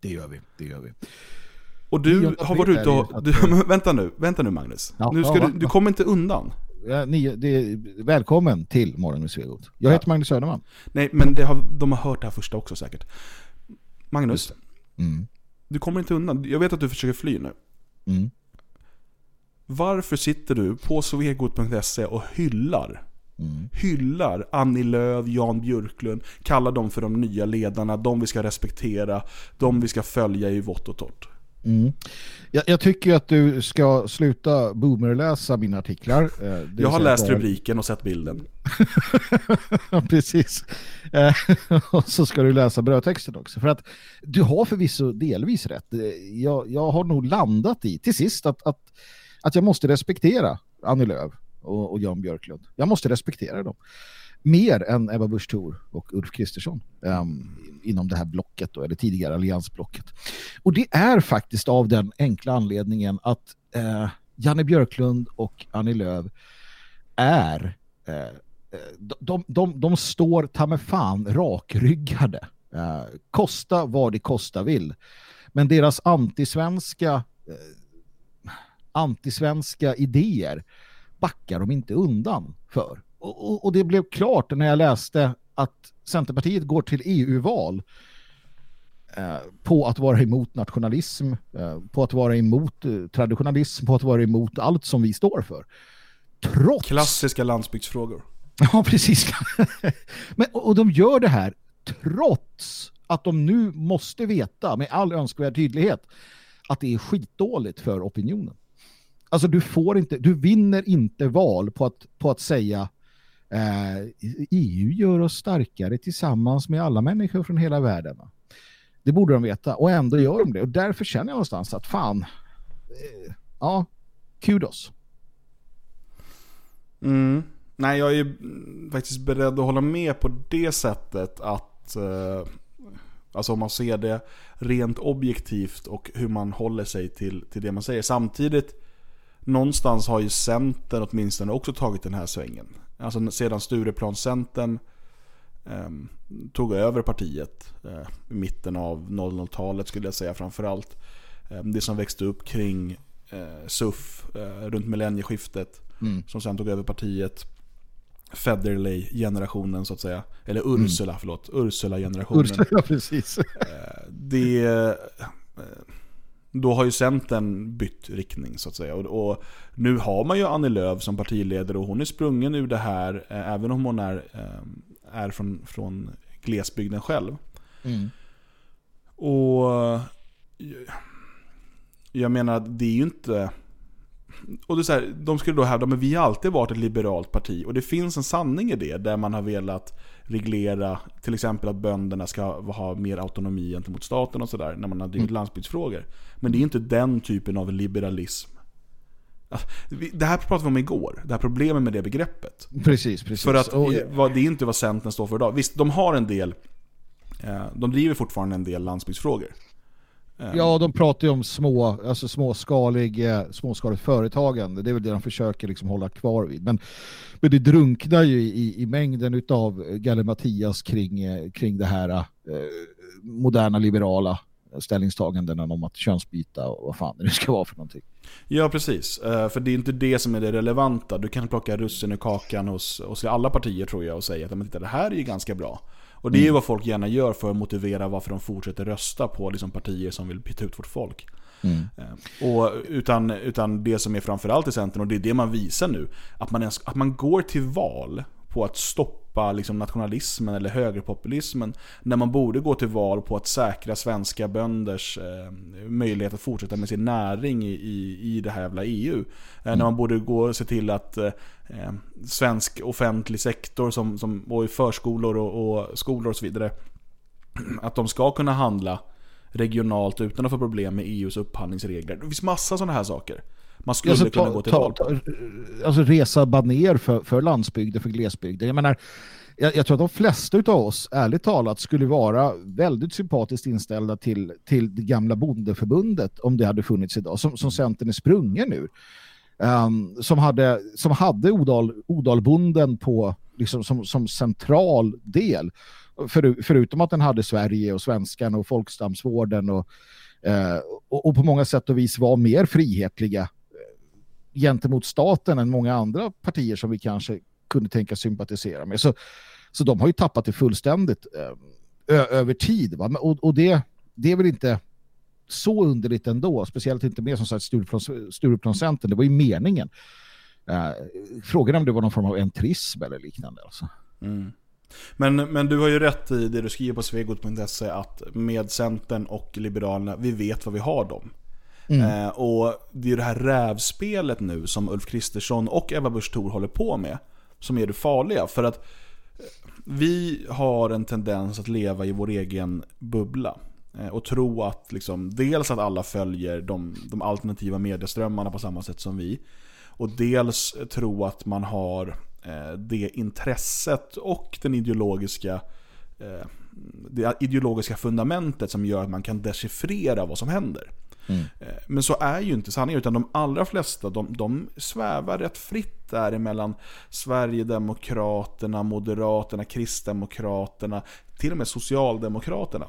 Det gör vi, det gör vi. Och du har varit ute och... Du, (laughs) vänta nu, vänta nu Magnus. Ja, nu ska ja, du, du kommer inte undan. Ja, ni, det välkommen till Morgon med Svegot. Jag heter Magnus Söderman. Nej, men har, de har hört det här första också säkert. Magnus, Mm. Du kommer inte undan. Jag vet att du försöker fly nu. Mm. Varför sitter du på svegot.se och hyllar Hyllar Annie Lööf, Jan Björklund, kallar dem för de nya ledarna, de vi ska respektera, de vi ska följa i vått och torrt. Mm. Jag, jag tycker att du ska sluta boomerläsa mina artiklar. Eh, Jag har läst bara- rubriken och sett bilden. (laughs) Precis. Eh, (laughs) och så ska du läsa brödtexten också. För att du har förvisso delvis rätt. Eh, Jag, jag har nog landat i till sist att, att, att jag måste respektera Annie Lööf och, och Jan Björklund. Jag måste respektera dem. Mer än Ebba Busch Thor och Ulf Kristersson um, inom det här blocket då, eller tidigare alliansblocket. Och det är faktiskt av den enkla anledningen att uh, Janne Björklund och Annie Lööf är uh, de, de, de, de står ta med fan rakryggade. Uh, kosta vad det kosta vill. Men deras antisvenska antisvenska idéer backar de inte undan för. Och, och, det blev klart när jag läste att Centerpartiet går till EU-val eh, på att vara emot nationalism, eh, på att vara emot eh, traditionalism, på att vara emot allt som vi står för. Trots Klassiska landsbygdsfrågor. (laughs) Ja, precis. (laughs) Men, och de gör det här trots att de nu måste veta med all önskvärd tydlighet att det är skitdåligt för opinionen. Alltså du får inte, du vinner inte val på att, på att säga Eh, EU gör oss starkare tillsammans med alla människor från hela världen. Det borde de veta och ändå gör de det. Och därför känner jag någonstans att fan, eh, ja, kudos. Mm. Nej, jag är faktiskt beredd att hålla med på det sättet att eh, Alltså om man ser det rent objektivt och hur man håller sig till, till det man säger. Samtidigt, någonstans har ju Centern åtminstone också tagit den här svängen. Alltså sedan Stureplanscentern eh, tog över partiet eh, i mitten av 00-talet skulle jag säga framförallt. Eh, det som växte upp kring eh, SUF eh, runt millennieskiftet Mm. som sen tog över partiet. Federley-generationen så att säga. Eller Ursula, förlåt. Ursula-generationen. Ursula, (laughs) precis. Det, eh, då har ju Centern bytt riktning så att säga. Och, och nu har man ju Annie Lööf som partiledare och hon är sprungen ur det här, eh, även om hon är, eh, är från, från glesbygden själv. Mm. Och jag menar, det är ju inte... Och det är så här, de skulle då hävda att vi har alltid varit ett liberalt parti. Och det finns en sanning i det, där man har velat reglera till exempel att bönderna ska ha mer autonomi gentemot staten och sådär, när man har drivit landsbygdsfrågor. Men det är inte den typen av liberalism. Vi- Det här pratade vi om igår, det här problemet med det begreppet. Precis, precis. För att eh, vad, det är inte vad Centern står för idag. Visst, de har en del, eh, de driver fortfarande en del landsbygdsfrågor. Eh, Ja, de pratar ju om små, alltså småskalig, eh, småskaligt företagande. Det är väl det de försöker liksom hålla kvar vid. Men, men det drunknar ju i, i mängden av Galle-Mattias kring, eh, kring det här eh, moderna liberala ställningstagandena om att könsbyta och vad fan det ska vara för någonting. Ja, precis. Eh, För det är inte det som är det relevanta. Du kan plocka russin i kakan hos, hos alla partier tror jag och säga att "Men titta, det här är ju ganska bra. Och det är ju vad folk gärna gör för att motivera varför de fortsätter rösta på liksom partier som vill byta ut vårt folk. Eh, Och utan, utan det som är framförallt i Centern, och det är det man visar nu, att man, ens, att man går till val på att stoppa liksom nationalismen eller högerpopulismen, när man borde gå till val på att säkra svenska bönders eh, möjlighet att fortsätta med sin näring i, i, i det här jävla EU. Eh, När man borde gå och se till att eh, svensk offentlig sektor, som, som, och i förskolor och, och skolor och så vidare, att de ska kunna handla regionalt utan att få problem med EUs upphandlingsregler. Det finns massa sådana här saker. Man skulle Alltså, kunna ta- gå till ta- val på. Alltså resa baner för, för landsbygden, för glesbygden. Jag menar, jag, jag tror att de flesta av oss, ärligt talat, skulle vara väldigt sympatiskt inställda till, till det gamla bondeförbundet om det hade funnits idag, som, som Centern är sprungen nu. Um, som hade, som hade Odal, Odalbonden på, liksom, som, som central del. För, förutom att den hade Sverige och svenskan och folkstamsvården och, eh, och, och på många sätt och vis var mer frihetliga gentemot staten än många andra partier som vi kanske kunde tänka sympatisera med. Så, så de har ju tappat det fullständigt eh, över tid. Va? Och, och det, det är väl inte så underligt ändå, speciellt inte med som sagt Stureplanscentern, det var ju meningen. Eh, frågan är om det var någon form av entrism eller liknande. Alltså. Mm. Men, men du har ju rätt i det du skriver på svegot.se att med Centern och Liberalerna, vi vet vad vi har dem. Mm. Eh, och det är det här rävspelet nu som Ulf Kristersson och Ebba Busch Thor håller på med som är det farliga. För att eh, vi har en tendens att leva i vår egen bubbla. Eh, och tro att liksom, dels att alla följer de, de alternativa medieströmmarna på samma sätt som vi. Och dels tro att man har eh, det intresset och den ideologiska eh, det ideologiska fundamentet som gör att man kan dechiffrera vad som händer. Mm. Eh, Men så är ju inte sanningen, utan de allra flesta de, de svävar rätt fritt däremellan Sverigedemokraterna, Moderaterna, Kristdemokraterna, till och med Socialdemokraterna.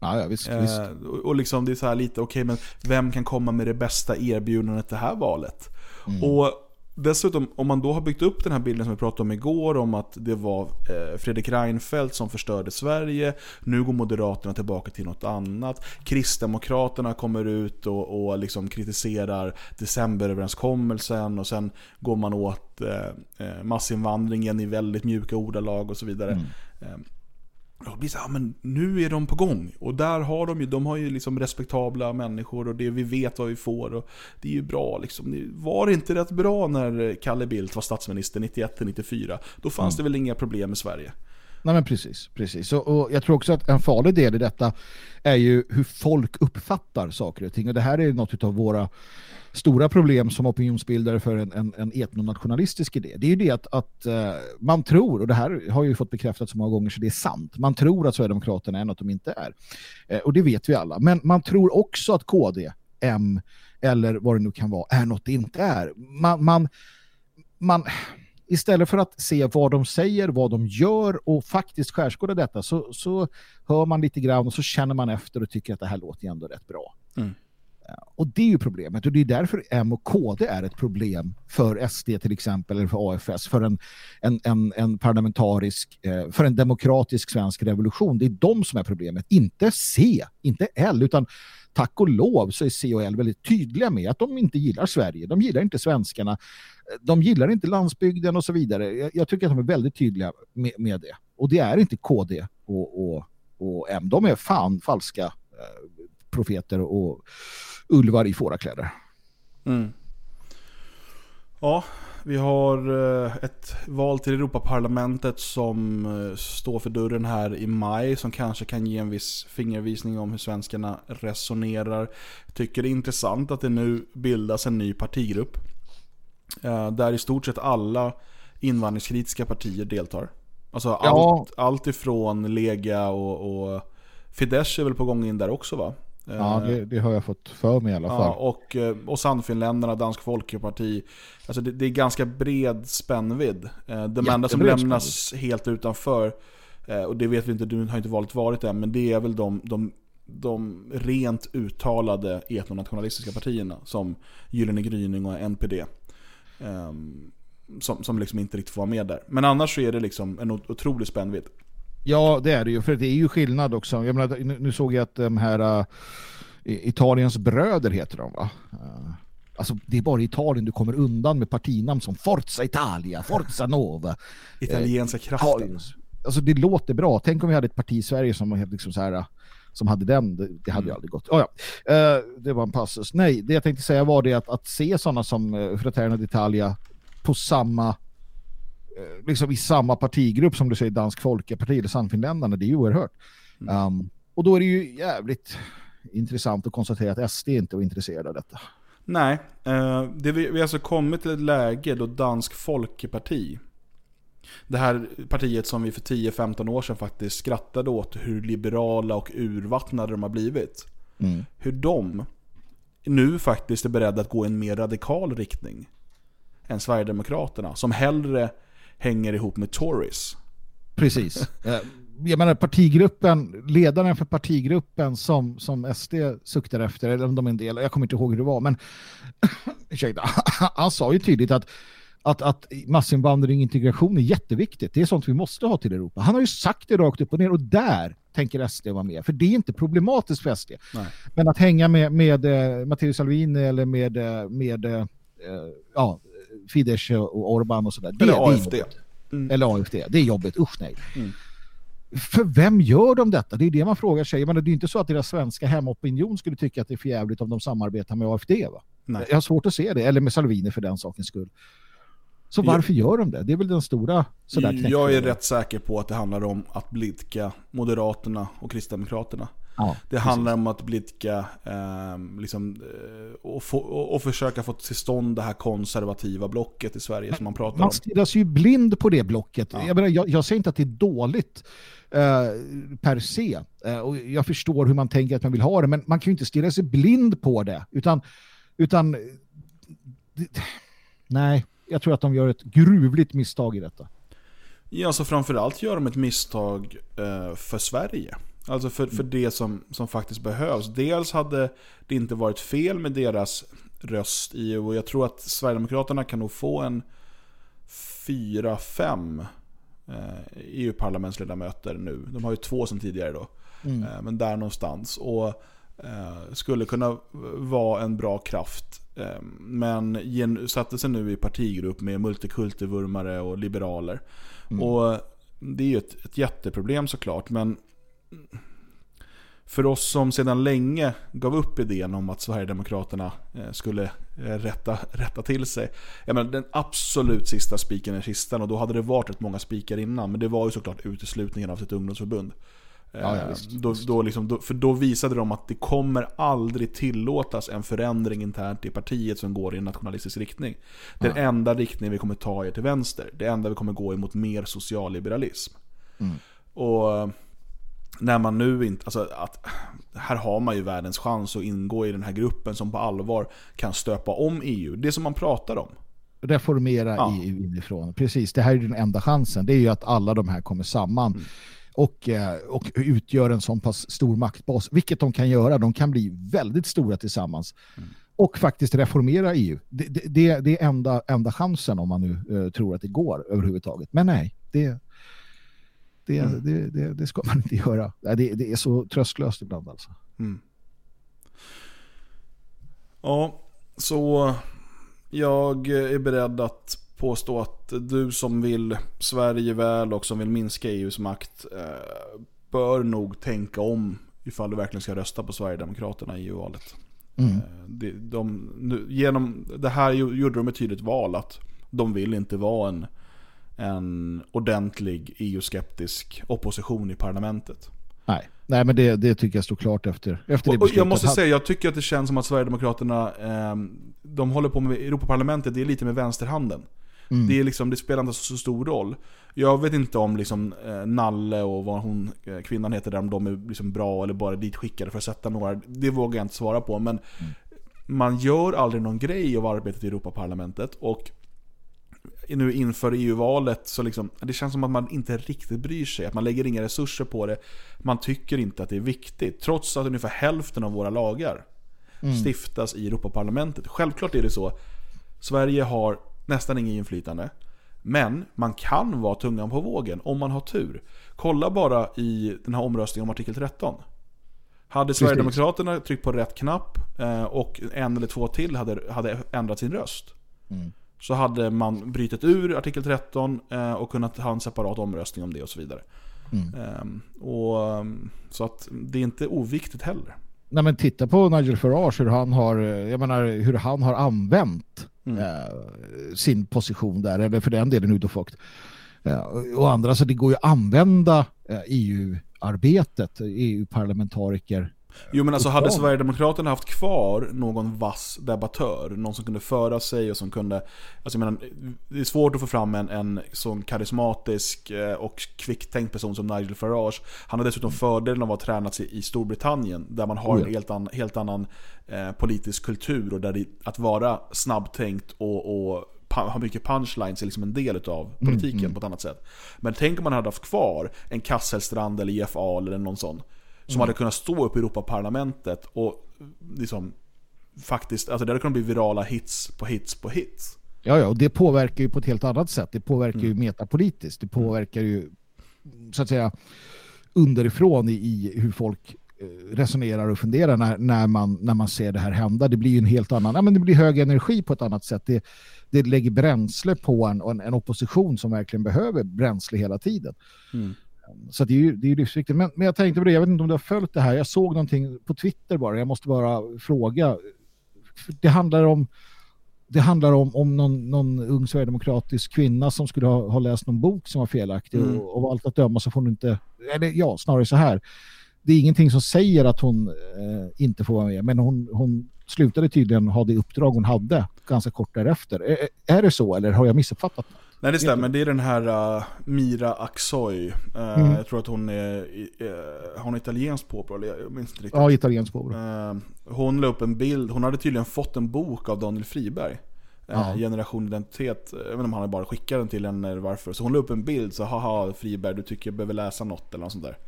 Ja, ja visst. Eh, visst. och, och liksom det är så här lite, okej men vem kan komma med det bästa erbjudandet det här valet? Mm. Och dessutom, om man då har byggt upp den här bilden som vi pratade om igår, om att det var eh, Fredrik Reinfeldt som förstörde Sverige, nu går Moderaterna tillbaka till något annat, Kristdemokraterna kommer ut och, och liksom kritiserar decemberöverenskommelsen och sen går man åt eh, eh, massinvandringen i väldigt mjuka ordalag och så vidare. Eh, och blir så här, men nu är de på gång. Och där har de ju, de har ju liksom respektabla människor och det vi vet vad vi får. Och det är ju bra liksom. Det Var inte rätt bra när Kalle Bildt var statsminister 91-94? Då fanns det väl inga problem i Sverige. Nej men precis, precis. Och, och jag tror också att en farlig del i detta är ju hur folk uppfattar saker och ting. Och det här är något av våra stora problem som opinionsbildare för en, en, en etnonationalistisk idé. Det är ju det att, att eh, man tror, och det här har ju fått bekräftat så många gånger så det är sant, man tror att Sverigedemokraterna är något de inte är. Eh, och det vet vi alla. Men man tror också att KD, M eller vad det nu kan vara, är något det inte är. Man, man, man, istället för att se vad de säger, vad de gör och faktiskt skärskåda detta så, så hör man lite grann och så känner man efter och tycker att det här låter ändå rätt bra. Mm. Och det är ju problemet och det är därför M och KD är ett problem för SD till exempel eller för AFS, för en, en, en, en parlamentarisk, eh, för en demokratisk svensk revolution. Det är de som är problemet, inte C, inte L, utan tack och lov så är C och L väldigt tydliga med att de inte gillar Sverige, de gillar inte svenskarna, de gillar inte landsbygden och så vidare. Jag, jag tycker att de är väldigt tydliga med, med det. Och det är inte KD och, och, och M, de är fan falska eh, profeter och ulvar i fårakläder. Mm. Ja, vi har eh, ett val till Europaparlamentet som eh, står för dörren här i maj som kanske kan ge en viss fingervisning om hur svenskarna resonerar. Tycker det är intressant att det nu bildas en ny partigrupp eh, där i stort sett alla invandringskritiska partier deltar. Alltså Ja. allt, allt ifrån Lega och, och Fidesz är väl på gång in där också va? Ja, det, det har jag fått för mig i alla fall. Ja, och, eh, och Sannfinländarna, Dansk Folkeparti. Alltså det, det är ganska bred spännvidd. Eh, De enda som lämnas helt utanför, eh, och det vet vi inte, du har inte valet varit än, men det är väl de, de, de rent uttalade etnonationalistiska partierna som Gyllene gryning och NPD. ehm, Som, som liksom inte riktigt får vara med där. Men annars så är det liksom en ot- otrolig spännvidd. Ja, det är det ju. För det är ju skillnad också. Jag menar, nu, nu såg jag att de här uh, Italiens bröder heter de va? Uh, alltså det är bara i Italien du kommer undan med partinamn som Forza Italia, Forza Nova. (laughs) Italienska Eh, kraften. Italiens. Alltså det låter bra. Tänk om vi hade ett parti i Sverige som liksom så här uh, som hade den, det, det hade ju aldrig gått. Oh, ja. Eh, det var en passus. Nej, det jag tänkte säga var det att, att se sådana som uh, Fraterna d'Italia på samma liksom i samma partigrupp som du säger Dansk Folkeparti eller Sannfinländarna, det är ju oerhört. Um, och då är det ju jävligt intressant att konstatera att SD inte var intresserade av detta. Nej, eh, det, vi vi har alltså kommit till ett läge då Dansk Folkeparti, det här partiet som vi för 10-15 år sedan faktiskt skrattade åt hur liberala och urvattnade de har blivit. Mm. Hur de nu faktiskt är beredda att gå i en mer radikal riktning än Sverigedemokraterna, som hellre hänger ihop med Tories. Precis. (laughs) Eh, Jag menar partigruppen, ledaren för partigruppen som, som SD suktar efter, eller om de är en del, jag kommer inte ihåg hur det var, men (coughs) ursäkta, (laughs) han sa ju tydligt att, att, att massinvandring och integration är jätteviktigt. Det är sånt vi måste ha till Europa. Han har ju sagt det rakt upp och ner och där tänker SD vara med. För det är inte problematiskt för SD. Nej. Men att hänga med, med eh, Matteo Salvini eller med, eh, med ja, Fidesz och Orban och sådär. Eller det AFD. Mm. Eller AFD. Det är jobbigt. Usch nej. Mm. För vem gör de detta? Det är det man frågar sig. Men det är ju inte så att deras svenska hemopinion skulle tycka att det är för jävligt om de samarbetar med AFD. Va? Nej. Jag har svårt att se det. Eller med Salvini för den sakens skull. Så varför gör de det? Det är väl den stora sådär Jag är rätt säker på att det handlar om att blidka Moderaterna och Kristdemokraterna. Ja, det handlar om att blidka eh, liksom, eh, och, få, och, försöka få till stånd det här konservativa blocket i Sverige som man pratar om. Man stirras ju blind på det blocket. Jag, menar, jag, jag säger inte att det är dåligt eh, per se. Eh, och jag förstår hur man tänker att man vill ha det. Men man kan ju inte stirra sig blind på det. Utan, utan nej, jag tror att de gör ett gruvligt misstag i detta. Ja, så framförallt gör de ett misstag eh, för Sverige. Alltså för, för det som, som faktiskt behövs. Dels hade det inte varit fel med deras röst i EU och jag tror att Sverigedemokraterna kan nog få en 4-5 eh, EU-parlamentsledamöter nu. De har ju två sedan tidigare då. Mm. Eh, men där någonstans. Och eh, skulle kunna vara en bra kraft. Men satte sig nu i partigrupp med multikulturvurmare och liberaler. Mm. Och det är ju ett, ett jätteproblem såklart. Men för oss som sedan länge gav upp idén om att Sverigedemokraterna eh, skulle eh, rätta, rätta till sig. Jag menar, den absolut sista spiken i kistan, och då hade det varit rätt många spikar innan, men det var ju såklart uteslutningen av sitt ungdomsförbund. Eh, Ja, ja, visst, då, då liksom, då, för då visade de att det kommer aldrig tillåtas en förändring internt i partiet som går i en nationalistisk riktning. Den Ja. enda riktning vi kommer ta är till vänster. Det enda vi kommer gå emot mer socialliberalism. Mm. Och när man nu inte, alltså att här har man ju världens chans att ingå i den här gruppen som på allvar kan stöpa om EU. Det som man pratar om. reformera Ja. EU inifrån. Precis, det här är den enda chansen. Det är ju att alla de här kommer samman Mm. och, eh, och utgör en sån pass stor maktbas, vilket de kan göra. De kan bli väldigt stora tillsammans Mm. och faktiskt reformera EU. Det, det, det, är enda, enda chansen om man nu eh, tror att det går överhuvudtaget. Men nej, det, det, Mm. det, det, det ska man inte göra. Det, det är så tröstlöst ibland alltså. Mm. Ja, så jag är beredd att påstå att du som vill Sverige väl och som vill minska EUs makt eh, bör nog tänka om ifall du verkligen ska rösta på Sverigedemokraterna i EU-valet. Mm. Eh, de, genom det här gjorde de ett tydligt val att de vill inte vara en, en ordentlig EU-skeptisk opposition i parlamentet. Nej, nej men det, det tycker jag står klart efter, efter det Och, och jag beslutet. måste säga, jag tycker att det känns som att Sverigedemokraterna, eh, de håller på med Europaparlamentet, det är lite med vänsterhanden. Mm. Det, är liksom, det spelar inte så stor roll. Jag vet inte om liksom, eh, Nalle och vad hon, eh, kvinnan heter där, om de är liksom bra eller bara ditskickade för att sätta några. Det vågar jag inte svara på. Men man gör aldrig någon grej av arbetet i Europaparlamentet. Och nu inför EU-valet så liksom, det känns som att man inte riktigt bryr sig. Att man lägger inga resurser på det. Man tycker inte att det är viktigt. Trots att ungefär hälften av våra lagar Mm. stiftas i Europaparlamentet. Självklart är det så. Sverige har nästan inget inflytande. Men man kan vara tungan på vågen om man har tur. Kolla bara i den här omröstningen om artikel 13. Hade Precis. Sverigedemokraterna tryckt på rätt knapp eh, och en eller två till hade, hade ändrat sin röst. Mm. Så hade man brytit ur artikel 13 eh, och kunnat ha en separat omröstning om det och så vidare. Mm. Ehm, och, ehm, så att det är inte oviktigt heller. Nej, men titta på Nigel Farage hur han har, eh, jag menar, hur han har använt Mm. eh, sin position där, eller för den delen Udofokt. Eh, och andra, så det går ju att använda eh, EU-arbetet, EU-parlamentariker. Jo men alltså hade. Sverigedemokraterna haft kvar någon vass debattör, någon som kunde föra sig och som kunde... Alltså jag menar, det är svårt att få fram en, en sån karismatisk eh, och kvicktänkt person som Nigel Farage. Han har dessutom fördelen av att ha tränats i, i Storbritannien, där man har Oh en ja. helt, an, helt annan eh, politisk kultur och där det, att vara snabbtänkt och, och ha mycket punchlines är liksom en del av politiken mm. på ett annat sätt. Men tänk om man hade haft kvar en Kasselstrand eller Jeff Ahl eller någon sån. Som Mm. hade kunnat stå upp i Europaparlamentet och liksom faktiskt, alltså det hade kunnat bli virala hits på hits på hits. Ja, ja, och det påverkar ju på ett helt annat sätt. Det påverkar ju metapolitiskt. Det påverkar ju, så att säga, underifrån i, i hur folk eh, resonerar och funderar när, när, man, när man ser det här hända. Det blir ju en helt annan, ja, men det blir hög energi på ett annat sätt. Det, det lägger bränsle på en, en, en opposition som verkligen behöver bränsle hela tiden. Mm. Så det är ju, det är ju livsviktigt. Men, men jag tänkte på det, jag vet inte om du har följt det här. Jag såg någonting på Twitter bara, jag måste bara fråga. Det handlar om det handlar om, om någon, någon ung sverigedemokratisk kvinna som skulle ha, ha läst någon bok som var felaktig Mm. och, och allt att döma så får hon inte, eller ja, snarare så här. Det är ingenting som säger att hon eh, inte får vara med, men hon, hon slutade tydligen ha det uppdrag hon hade ganska kort därefter. Är, är det så eller har jag missuppfattat? Nej det stämmer, det är den här uh, Mira Aksoy. Uh, Mm. Jag tror att hon är, uh, hon är italienskt påbrå, eller jag minns inte riktigt. Ja, italiensk påbrå. Uh, hon la upp en bild, hon hade tydligen fått en bok av Daniel Friberg. Ja. Generation Identitet, jag vet inte om han bara skickade den till henne eller varför. Så hon la upp en bild, så haha Friberg du tycker jag behöver läsa något eller något sånt där.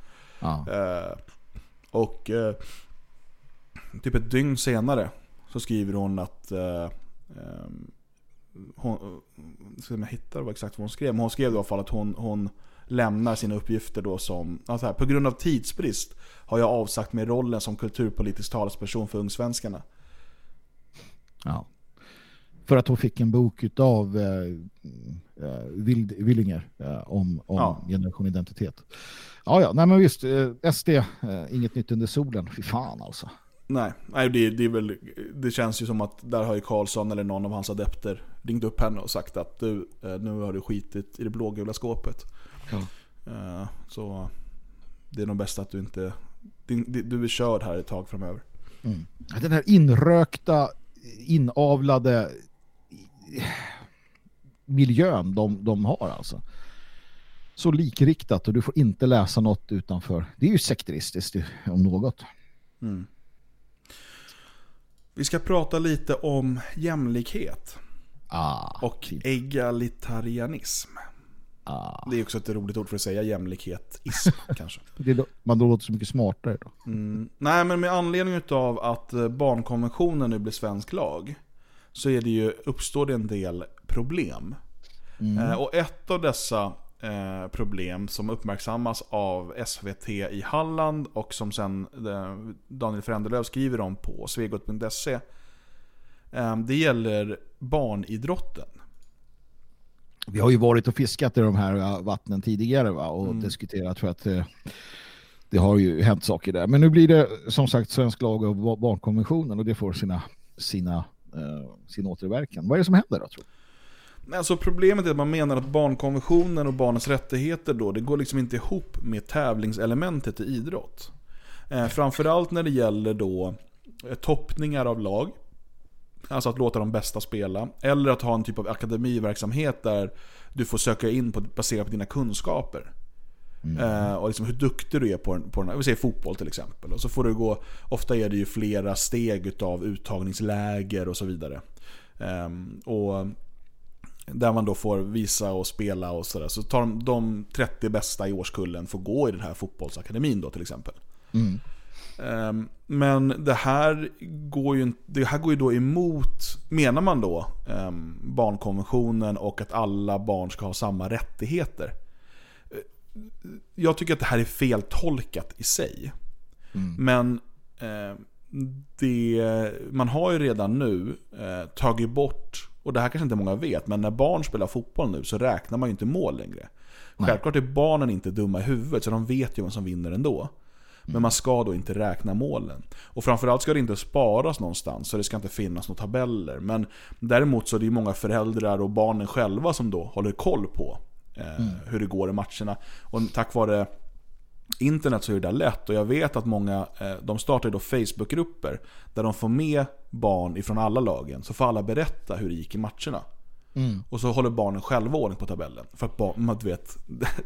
Ja. Och typ ett dygn senare så skriver hon att um, hon, ska jag hittar vad exakt vad hon skrev, men hon skrev i alla fall att hon, hon lämnar sina uppgifter då som, alltså här, på grund av tidsbrist har jag avsagt mig rollen som kulturpolitisk talesperson för Ungsvenskarna. Ja. För att hon fick en bok av eh, eh, Wild, Willinger eh, om, om Ja. generation identitet. Ja, ja, nej men visst, eh, SD, eh, inget nytt under solen. Fy fan alltså. Nej, nej det, det, är väl, det känns ju som att där har ju Karlsson eller någon av hans adepter ringt upp henne och sagt att du, eh, nu har du skitit i det blågula skåpet. Ja. Eh, Så det är nog bäst att du inte, du är körd här ett tag framöver. Mm. Den här inrökta, inavlade eh, miljön de, de har alltså. Så likriktat och du får inte läsa något utanför. Det är ju sekteristiskt om något. Mm. Vi ska prata lite om jämlikhet. Ah, och egalitarianism. Ah. Det är också ett roligt ord för att säga jämlikhet-ism (laughs) kanske. Det då, man då låter så mycket smartare då. Mm. Nej, men med anledning av att eh, barnkonventionen nu blir svensk lag så är det ju, uppstår det en del problem. Mm. Eh, och ett av dessa eh, problem som uppmärksammas av SVT i Halland och som sen eh, Daniel Frändelöv skriver om på svegot.se. Eh, det gäller barnidrotten. Vi har ju varit och fiskat i de här vattnen tidigare va? och Mm. diskuterat för att det har ju hänt saker där. Men nu blir det som sagt svensk lag och ba- barnkonventionen och det får sina, sina, eh, sin återverkan. Vad är det som händer då tror du? Alltså problemet är att man menar att barnkonventionen och barnens rättigheter då, det går liksom inte ihop med tävlingselementet i idrott. Eh, framförallt när det gäller då eh, toppningar av lag, alltså att låta de bästa spela, eller att ha en typ av akademiverksamhet där du får söka in på, baserat på dina kunskaper. Eh, och liksom hur duktig du är på, på den här, vi säger fotboll till exempel. Och så får du gå, ofta är det ju flera steg utav uttagningsläger och så vidare. Ehm, och där man då får visa och spela och sådär. Så tar de, de 30 bästa i årskullen får gå i den här fotbollsakademin då till exempel. Mm. Ehm, Men det här går ju, det här går ju då emot, menar man då, ehm, barnkonventionen och att alla barn ska ha samma rättigheter. Jag tycker att det här är feltolkat i sig. Men eh, det, man har ju redan nu eh, tagit bort, och det här kanske inte många vet, men när barn spelar fotboll nu så räknar man ju inte mål längre. Självklart är barnen inte dumma i huvudet så de vet ju vem som vinner ändå. Men man ska då inte räkna målen. Och framförallt ska det inte sparas någonstans så det ska inte finnas några tabeller. Men däremot så är det ju många föräldrar och barnen själva som då håller koll på eh, hur det går i matcherna. Och tack vare internet så är det där lätt och jag vet att många, eh, de startar då Facebookgrupper där de får med barn ifrån alla lagen. Så får alla berätta hur det gick i matcherna. Mm. Och så håller barnen själva ordning på tabellen. För att barn, man, vet,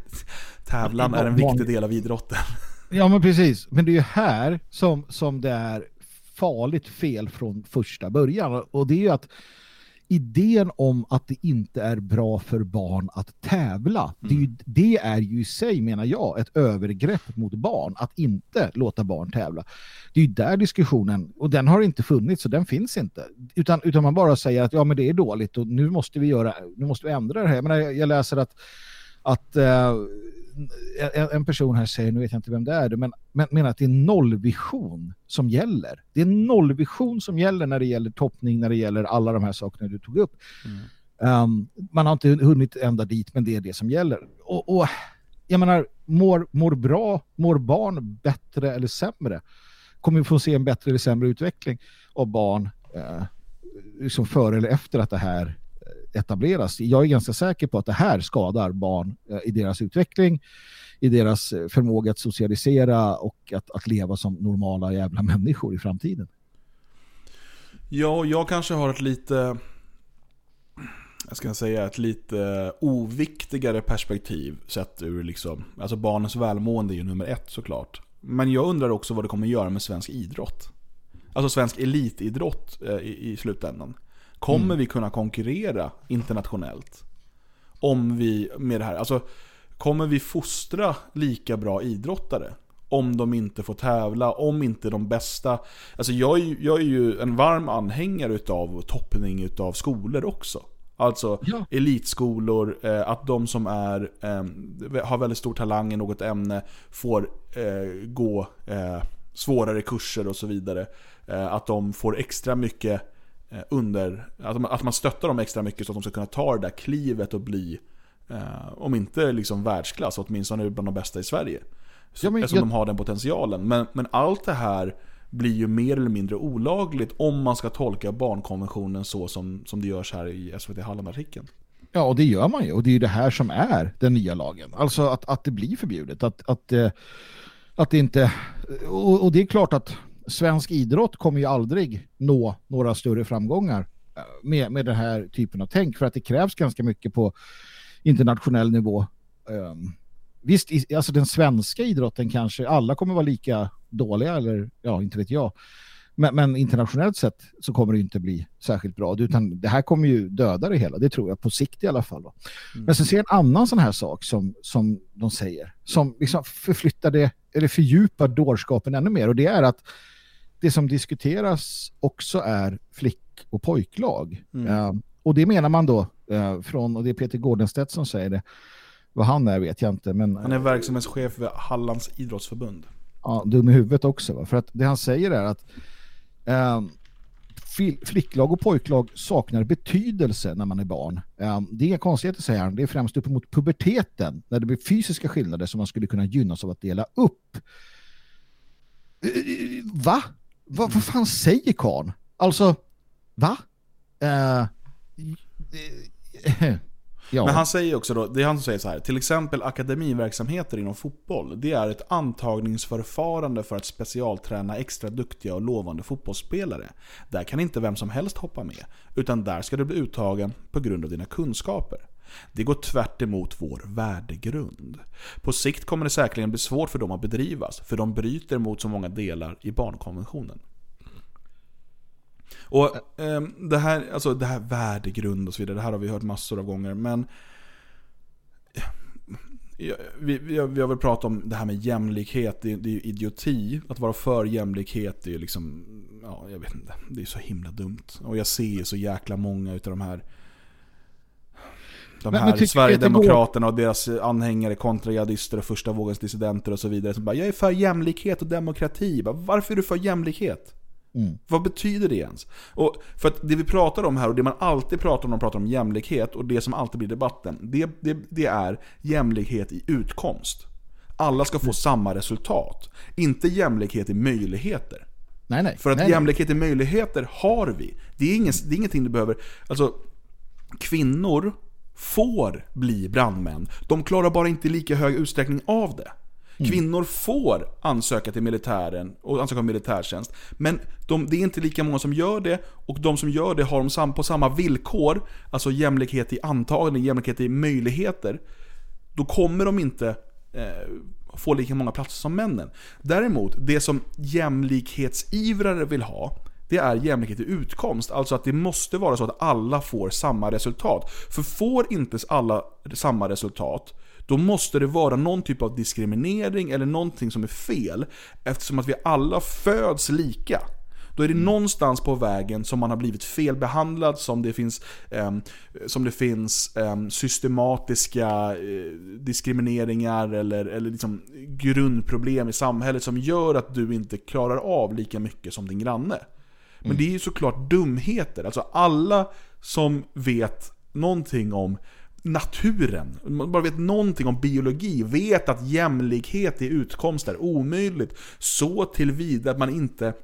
(laughs) tävlan är en viktig del av idrotten. (laughs) Ja men precis, men det är ju här som, som det är farligt fel från första början och det är ju att idén om att det inte är bra för barn att tävla, det, är ju, det är ju i sig menar jag ett övergrepp mot barn att inte låta barn tävla. Det är ju där diskussionen, och den har inte funnits och den finns inte. Utan, utan man bara säger att ja men det är dåligt och nu måste vi göra, nu måste vi ändra det här. Jag, menar, jag, jag läser att, att eh, en, en person här säger, nu vet jag inte vem det är, men, men menar att det är nollvision som gäller. Det är nollvision som gäller när det gäller toppning, när det gäller alla de här sakerna du tog upp. Um, man har inte hunnit ända dit, men det är det som gäller. Och, och jag menar, mår, mår bra, mår barn bättre eller sämre? Kommer vi få se en bättre eller sämre utveckling av barn eh, liksom före eller efter att det här etableras? Jag är ganska säker på att det här skadar barn eh, i deras utveckling, i deras eh, förmåga att socialisera och att, att leva som normala jävla människor i framtiden. Ja, jag kanske har ett lite, jag ska säga ett lite oviktigare perspektiv sett ur liksom, alltså barnens välmående är ju nummer ett såklart. Men jag undrar också vad det kommer göra med svensk idrott. Alltså svensk elitidrott eh, i, i slutändan. Kommer Mm. vi kunna konkurrera internationellt? Om vi, med det här, alltså kommer vi fostra lika bra idrottare? Om de inte får tävla, om inte de bästa... Alltså jag är, jag är ju en varm anhängare utav toppning utav skolor också. Alltså elitskolor, eh, att de som är, eh, har väldigt stor talang i något ämne får eh, gå eh, svårare kurser och så vidare. Eh, att de får extra mycket under, att man, att man stöttar dem extra mycket så att de ska kunna ta det där klivet och bli, eh, om inte liksom världsklass, åtminstone bland de bästa i Sverige. Så, Ja, men eftersom jag- de har den potentialen. Men, men allt det här blir ju mer eller mindre olagligt om man ska tolka barnkonventionen så som, som det görs här i SVT Halland-artikeln. Ja, och det gör man ju. Och det är ju det här som är den nya lagen. Alltså att, att det blir förbjudet. Att, att, eh, att det inte... Och, och det är klart att svensk idrott kommer ju aldrig nå några större framgångar eh, med, med den här typen av tänk. För att det krävs ganska mycket på internationell nivå. Um, visst, i- alltså den svenska idrotten kanske, alla kommer vara lika dåliga eller ja, inte vet jag. Men, men internationellt sett så kommer det inte bli särskilt bra. Utan det här kommer ju döda det hela, det tror jag, på sikt i alla fall. Då. Men sen ser jag en annan sån här sak som, som de säger, som liksom förflyttar det, eller fördjupar dårskapen ännu mer. Och det är att det som diskuteras också är flick- och pojklag. Mm. Eh, och det menar man då eh, från, och det är Peter Gårdenstedt som säger det, vad han är vet jag inte, men Han är verksamhetschef vid Hallands idrottsförbund. ja, dum i huvudet också. Va? För att det han säger är att fil- flicklag och pojklag saknar betydelse när man är barn. Ehm, det är inga konstigheter säger han. Det är främst uppemot puberteten när det blir fysiska skillnader som man skulle kunna gynnas av att dela upp. Eh, Va? Va vad fan säger karln? Alltså, va? Uh, ja. Men han säger också då, det är han som säger så här, till exempel akademiverksamheter inom fotboll, det är ett antagningsförfarande för att specialträna extra duktiga och lovande fotbollsspelare. Där kan inte vem som helst hoppa med, utan där ska du bli uttagen på grund av dina kunskaper. Det går tvärt emot vår värdegrund. På sikt kommer det säkerligen bli svårt för dem att bedrivas, för de bryter mot så många delar i barnkonventionen. Och eh, det, här, alltså det här värdegrund och så vidare, det här har vi hört massor av gånger. Men vi, vi, har, vi har väl pratat om det här med jämlikhet, det, det är ju idioti. Att vara för jämlikhet det är ju liksom, ja jag vet inte, det är så himla dumt. Och jag ser ju så jäkla många utav de här de Men- här men Sverigedemokraterna och deras anhängare kontra jihadister och första vågens dissidenter och så vidare. Som bara, jag är för jämlikhet och demokrati. Bara, Varför är du för jämlikhet? Mm. Vad betyder det ens? Och för att det vi pratar om här och det man alltid pratar om när man pratar om jämlikhet och det som alltid blir debatten, det, det, det är jämlikhet i utkomst. Alla ska få samma resultat. Inte jämlikhet i möjligheter. Nej, nej. För att nej. jämlikhet i möjligheter har vi. Det är, ingen, det är ingenting du behöver... Alltså, kvinnor får bli brandmän. De klarar bara inte i lika hög utsträckning av det. Kvinnor får ansöka till militären och ansöka om militärtjänst. Men de, det är inte lika många som gör det och de som gör det har de sam, på samma villkor, alltså jämlikhet i antagning, jämlikhet i möjligheter. Då kommer de inte eh, få lika många platser som männen. Däremot, det som jämlikhetsivrare vill ha, det är jämlikhet i utkomst. Alltså att det måste vara så att alla får samma resultat. För får inte alla samma resultat, då måste det vara någon typ av diskriminering eller någonting som är fel. Eftersom att vi alla föds lika. Då är det någonstans på vägen som man har blivit felbehandlad, som det finns, ehm, som det finns ehm, systematiska eh, diskrimineringar eller, eller liksom grundproblem i samhället som gör att du inte klarar av lika mycket som din granne. Men det är ju såklart dumheter. Alltså alla som vet någonting om naturen, man bara vet någonting om biologi, vet att jämlikhet i utkomst är omöjligt. Så tillvida att man inte,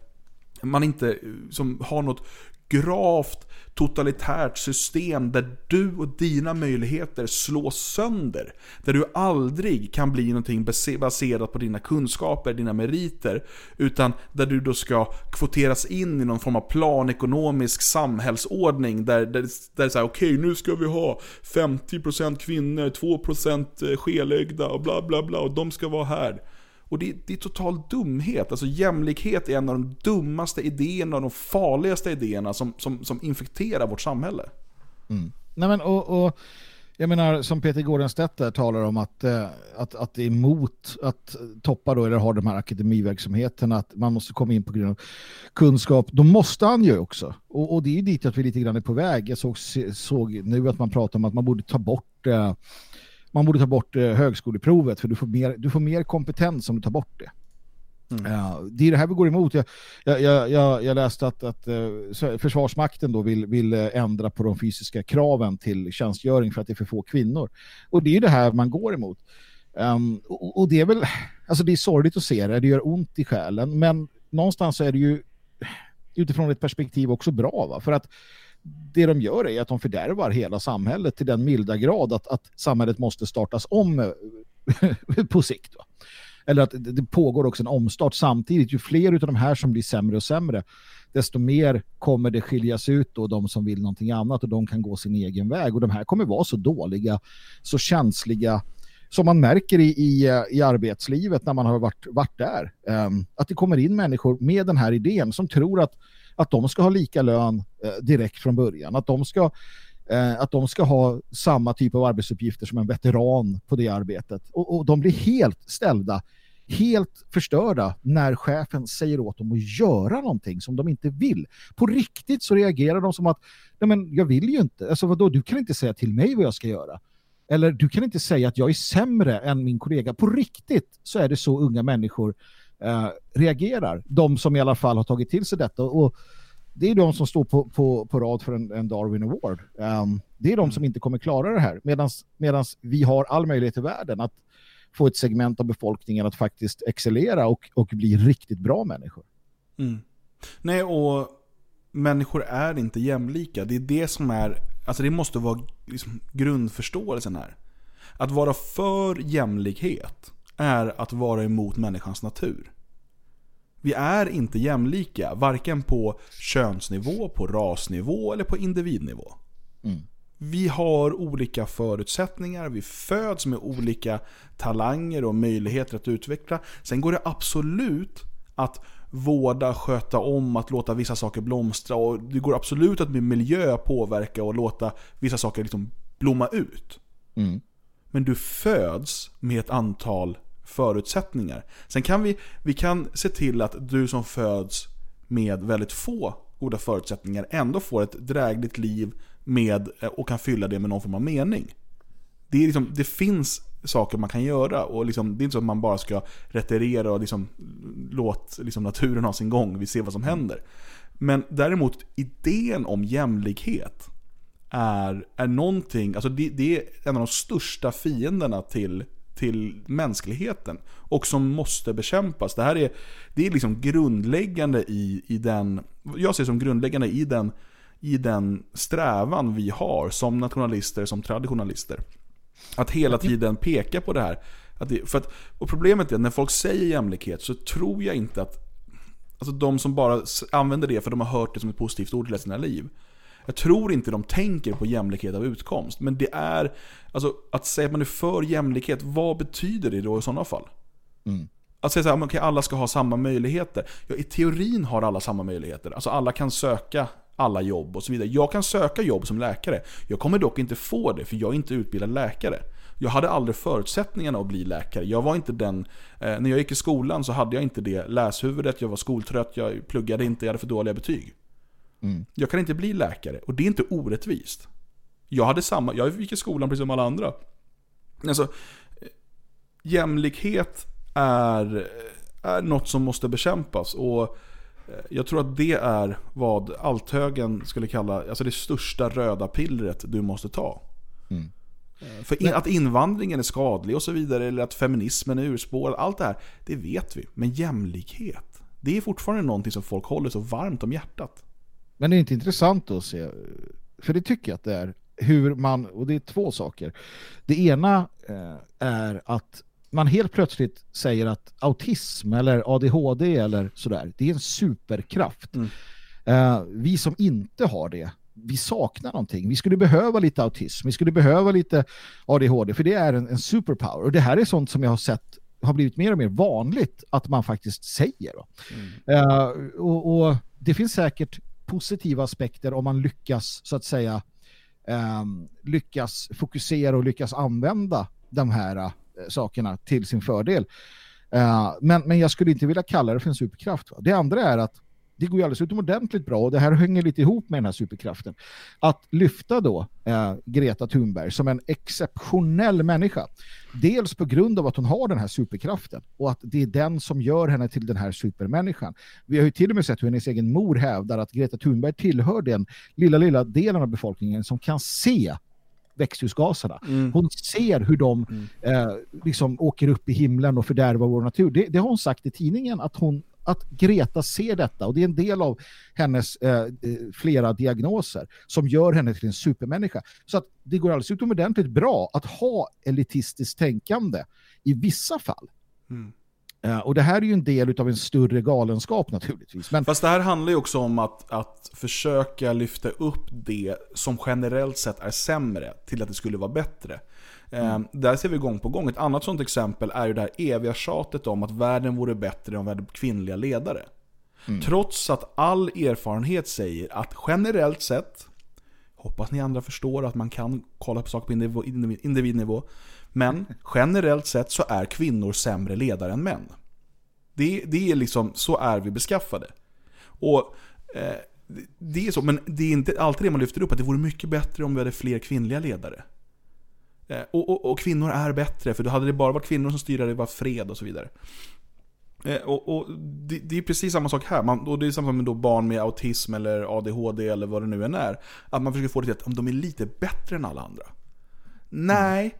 man inte eh, som har något gravt totalitärt system där du och dina möjligheter slås sönder. Där du aldrig kan bli någonting baserat på dina kunskaper, dina meriter. Utan där du då ska kvoteras in i någon form av planekonomisk samhällsordning. Där, där, där det är såhär, okej nu ska vi ha 50% kvinnor, 2% eh, skelögda och bla bla bla och de ska vara här. Och det, det är total dumhet. Alltså jämlikhet är en av de dummaste idéerna och de farligaste idéerna som, som, som infekterar vårt samhälle. Mm. Nej, men, och, och, jag menar, som Peter Gårdenstedt där talar om att, eh, att, att det är emot att toppa då, eller ha de här akademiverksamheterna, att man måste komma in på grund av kunskap. Då måste han ju också. Och, och det är ju dit att vi lite grann är på väg. Jag såg, såg nu att man pratar om att man borde ta bort eh, man borde ta bort eh, högskoleprovet för du får, mer, du får mer kompetens om du tar bort det. Ja, det är det här vi går emot. Jag, jag, jag, jag, läste att, att eh, Försvarsmakten då vill, vill eh, ändra på de fysiska kraven till tjänstgöring för att det är för få kvinnor. Och det är det här man går emot. Ehm, och, och det är väl, alltså det är sorgligt att se det, det gör ont i själen, men någonstans är det ju utifrån ett perspektiv också bra. Va? För att det de gör är att de fördärvar hela samhället till den milda grad att, att samhället måste startas om eh, (laughs) på sikt. Va? Eller att det pågår också en omstart samtidigt. Ju fler av de här som blir sämre och sämre, desto mer kommer det skiljas ut då de som vill någonting annat och de kan gå sin egen väg. Och de här kommer vara så dåliga, så känsliga som man märker i, i, eh, i arbetslivet när man har varit, varit där. Um, att det kommer in människor med den här idén som tror att, att de ska ha lika lön eh, direkt från början. Att de ska eh, att de ska ha samma typ av arbetsuppgifter som en veteran på det arbetet. Och, och de blir helt ställda, helt förstörda när chefen säger åt dem att göra någonting som de inte vill. På riktigt så reagerar de som att, nej men jag vill ju inte, alltså vadå, du kan inte säga till mig vad jag ska göra. Eller du kan inte säga att jag är sämre än min kollega. På riktigt så är det så unga människor eh, reagerar. De som i alla fall har tagit till sig detta. Och det är de som står på, på, på rad för en, en Darwin Award. Um, det är de som inte kommer klara det här. Medan vi har all möjlighet i världen att få ett segment av befolkningen att faktiskt excellera och, och bli riktigt bra människor. Mm. Nej, och människor är inte jämlika. Det är det som är, alltså det måste vara liksom grundförståelsen här. Att vara för jämlikhet är att vara emot människans natur. Vi är inte jämlika, varken på könsnivå, på rasnivå eller på individnivå. Vi har olika förutsättningar, vi föds med olika talanger och möjligheter att utveckla. Sen går det absolut att vårda, sköta om, att låta vissa saker blomstra och det går absolut att med miljö påverka och låta vissa saker liksom blomma ut. Mm. Men du föds med ett antal förutsättningar. Sen kan vi, vi kan se till att du som föds med väldigt få goda förutsättningar ändå får ett drägligt liv med, eh, och kan fylla det med någon form av mening. Det, är liksom, det finns saker man kan göra och liksom, det är inte så att man bara ska retirera och liksom, låt liksom, naturen ha sin gång, vi ser vad som händer. Men däremot idén om jämlikhet är, är någonting, alltså det, det är en av de största fienderna till, till mänskligheten och som måste bekämpas. Det här är, det är liksom grundläggande i, i den, jag ser som grundläggande i den, i den strävan vi har som nationalister, som traditionalister. Att hela tiden peka på det här. Att det, för att, och problemet är att när folk säger jämlikhet så tror jag inte att Alltså de som bara använder det för de har hört det som ett positivt ord hela sina liv. Jag tror inte de tänker på jämlikhet av utkomst. Men det är, alltså att säga att man är för jämlikhet, vad betyder det då i sådana fall? Att säga men okej, alla ska ha samma möjligheter. Ja, i teorin har alla samma möjligheter. Alltså alla kan söka alla jobb och så vidare. Jag kan söka jobb som läkare. Jag kommer dock inte få det, för jag är inte utbildad läkare. Jag hade aldrig förutsättningarna att bli läkare. Jag var inte den, eh, när jag gick i skolan så hade jag inte det läshuvudet, jag var skoltrött, jag pluggade inte, jag hade för dåliga betyg. Mm. Jag kan inte bli läkare och det är inte orättvist. Jag hade samma, jag gick i skolan precis som alla andra. Alltså, jämlikhet är, är något som måste bekämpas och eh, jag tror att det är vad althögen skulle kalla alltså det största röda pillret du måste ta. Mm. Eh, För in, att invandringen är skadlig och så vidare, eller att feminismen är urspårad, allt det här, det vet vi. Men jämlikhet, det är fortfarande någonting som folk håller så varmt om hjärtat. Men det är inte intressant att se, för det tycker jag att det är, hur man, och det är två saker. Det ena eh, är att man helt plötsligt säger att autism eller ADHD eller sådär, det är en superkraft. Eh, vi som inte har det, vi saknar någonting. Vi skulle behöva lite autism, vi skulle behöva lite ADHD, för det är en, en superpower. Och det här är sånt som jag har sett har blivit mer och mer vanligt att man faktiskt säger. Då. Eh, och, och det finns säkert positiva aspekter om man lyckas så att säga ehm, lyckas fokusera och lyckas använda de här eh, sakerna till sin fördel. Eh, men, men jag skulle inte vilja kalla det för en superkraft. Va? Det andra är att det går ju alldeles utomordentligt bra och det här hänger lite ihop med den här superkraften. Att lyfta då eh, Greta Thunberg som en exceptionell människa. Dels på grund av att hon har den här superkraften och att det är den som gör henne till den här supermänniskan. Vi har ju till och med sett hur hennes egen mor hävdar att Greta Thunberg tillhör den lilla, lilla delen av befolkningen som kan se växthusgaserna. Hon ser hur de eh, liksom åker upp i himlen och fördärvar vår natur. Det, det har hon sagt i tidningen att hon att Greta ser detta och det är en del av hennes eh, eh, flera diagnoser som gör henne till en supermänniska. Så att det går alldeles utomordentligt bra att ha elitistiskt tänkande i vissa fall. Eh, och det här är ju en del av en större galenskap naturligtvis. Men Fast det här handlar ju också om att, att försöka lyfta upp det som generellt sett är sämre till att det skulle vara bättre. Eh, där ser vi gång på gång. Ett annat sånt exempel är ju det här eviga tjatet om att världen vore bättre om vi hade kvinnliga ledare. Trots att all erfarenhet säger att generellt sett, hoppas ni andra förstår att man kan kolla på saker på indiv- indiv- individnivå, men generellt sett så är kvinnor sämre ledare än män. Det, det är liksom, så är vi beskaffade. Och eh, det- det är så, men det är inte alltid det man lyfter upp, att det vore mycket bättre om vi hade fler kvinnliga ledare. Eh, och, och, och kvinnor är bättre, för då hade det bara varit kvinnor som styrde, det var fred och så vidare. Eh, och, och det, det är precis samma sak här. Man, och det är samma med då barn med autism eller ADHD eller vad det nu än är. Att man försöker få det till att de är lite bättre än alla andra. Nej,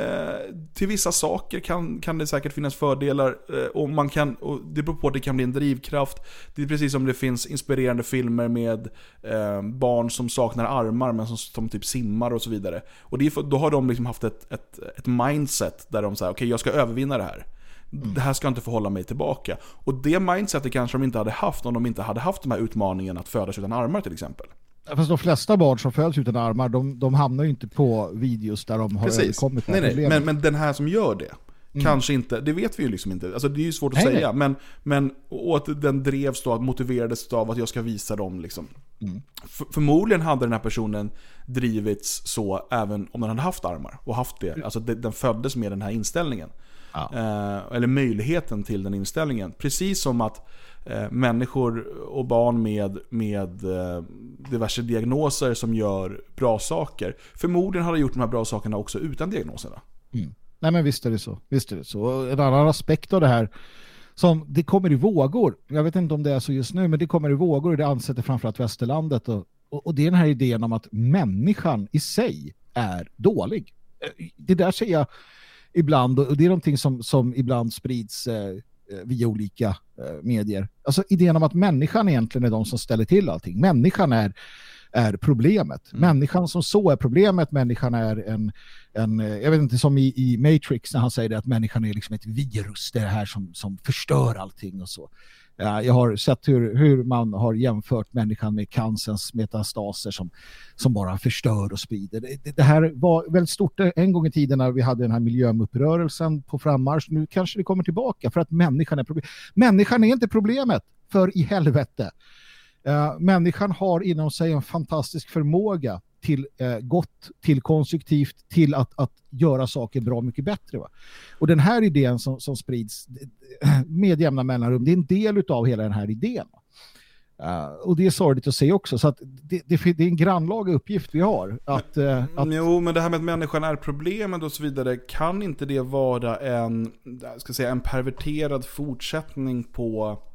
eh, till vissa saker kan, kan det säkert finnas fördelar. Eh, och man kan, och det beror på att det kan bli en drivkraft. Det är precis som det finns inspirerande filmer med eh, barn som saknar armar men som, som typ simmar och så vidare. Och det är då har de liksom haft ett, ett, ett mindset där de säger okej jag ska övervinna det här. Det här ska inte få hålla mig tillbaka. Och det mindsetet kanske de inte hade haft om de inte hade haft de här utmaningarna att födas utan armar till exempel. Fast de flesta barn som föds utan armar, de, de hamnar ju inte på videos där de har Precis. överkommit Nej, nej. Men, men den här som gör det, Mm. kanske inte, det vet vi ju liksom inte. Alltså det är ju svårt att Nej, säga. nej. Men, men, och att den drevs då, motiverades av att jag ska visa dem liksom. Mm. Förmodligen hade den här personen drivits så även om den hade haft armar. Och haft det. Alltså det, den föddes med den här inställningen. Eh, eller möjligheten till den inställningen. Precis som att Eh, människor och barn med, med eh, diverse diagnoser som gör bra saker förmodligen har de gjort de här bra sakerna också utan diagnoserna. Mm. Nej men visst är det så. Visst är det så. Och en annan aspekt av det här som det kommer i vågor. Jag vet inte om det är så just nu, men det kommer i vågor och det ansätter framförallt västerlandet. Och, och, och det är den här idén om att människan i sig är dålig. Eh, det där säger jag ibland och det är någonting som, som ibland sprids eh, Eh, via olika eh, medier. Alltså idén om att människan egentligen är de som ställer till allting. Människan är, är problemet. Människan som så är problemet. Människan är en, en eh, jag vet inte, som i, i Matrix när han säger det, att människan är liksom ett virus, det är det här som, som förstör allting och så. Ja, jag har sett hur, hur man har jämfört människan med cancerns metastaser som, som bara förstör och sprider. Det, det, här var väldigt stort en gång i tiden när vi hade den här miljöupprörelsen på frammarsch. Nu kanske det kommer tillbaka för att människan är problemet. Människan är inte problemet, för i helvete. Uh, människan har inom sig en fantastisk förmåga till eh, gott, till konstruktivt, till att, att göra saker bra mycket bättre. Va? Och den här idén som, som sprids eh, (clears throat) med jämna mellanrum, det är en del av hela den här idén. Uh, och det är sorgligt att se också, så det, det, det är en grannlaga uppgift vi har. Att, uh, att... Jo, men det här med att människan är problemet och så vidare, kan inte det vara en, ska säga, en perverterad fortsättning på eh,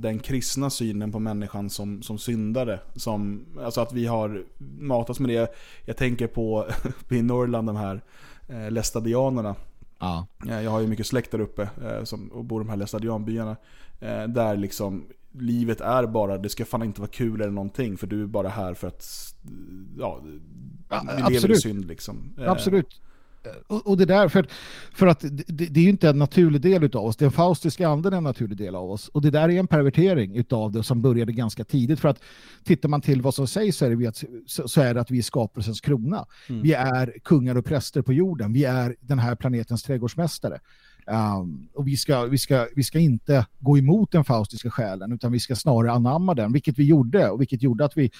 den kristna synen på människan som, som syndare? Som, alltså att vi har matats med det. Jag tänker (laughs) på i Norrland, de här eh, lästadianerna. Ja. Eh, Jag har ju mycket släkt där uppe eh, som, och bor i de här lästadianbyarna. Eh, där liksom livet är bara, det ska fan inte vara kul eller någonting för du är bara här för att, ja, vi lever i absolut. synd liksom. Eh, Absolut. Och, och det där, för, för att det, det är ju inte en naturlig del av oss. Den faustiska anden är en naturlig del av oss. Och det där är en pervertering utav det som började ganska tidigt. För att tittar man till vad som sägs så är det, att, så, är det att vi är skapelsens krona. Mm. Vi är kungar och präster på jorden. Vi är den här planetens trädgårdsmästare. Um, och vi ska, vi, ska, vi ska inte gå emot den faustiska själen utan vi ska snarare anamma den, vilket vi gjorde och vilket gjorde att vi eh,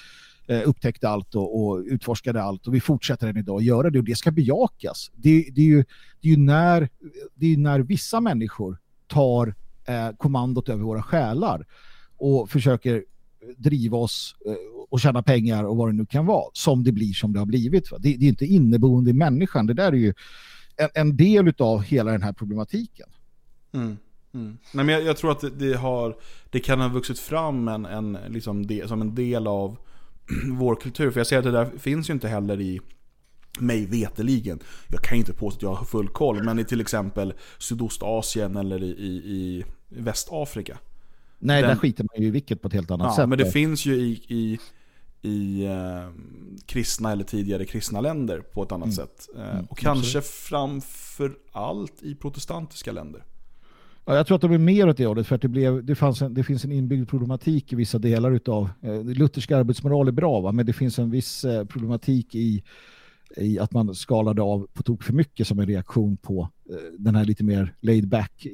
Eh, upptäckte allt och, och utforskade allt och vi fortsätter än idag att göra det och det ska bejakas. Det, det, är, ju, det är ju när, det är ju när vissa människor tar eh, kommandot över våra själar och försöker driva oss eh, och tjäna pengar och vad det nu kan vara som det blir som det har blivit. Va? Det, det är inte inneboende i människan, det där är ju en, en del av hela den här problematiken. Mm. Mm. Nej, men jag, jag tror att det, det, har, det kan ha vuxit fram en, en, liksom de, som en del av (clears throat) vår kultur. För jag ser att det där finns ju inte heller i mig veteligen. Jag kan ju inte påstå att jag har full koll, men i till exempel Sydostasien eller i, i, i Västafrika. Nej, Den- där skiter man ju i vilket på ett helt annat Ja, sätt. men det finns ju i, i, i eh, kristna eller tidigare kristna länder på ett annat Mm. sätt. Eh, Mm, och kanske framför allt i protestantiska länder. Ja, jag tror att de är mer åt det hållet för att det, blev, det, fanns en, det finns en inbyggd problematik i vissa delar utav eh, luthersk arbetsmoral är bra va? men det finns en viss eh, problematik i, i att man skalade av på tok för mycket som en reaktion på eh, den här lite mer laid back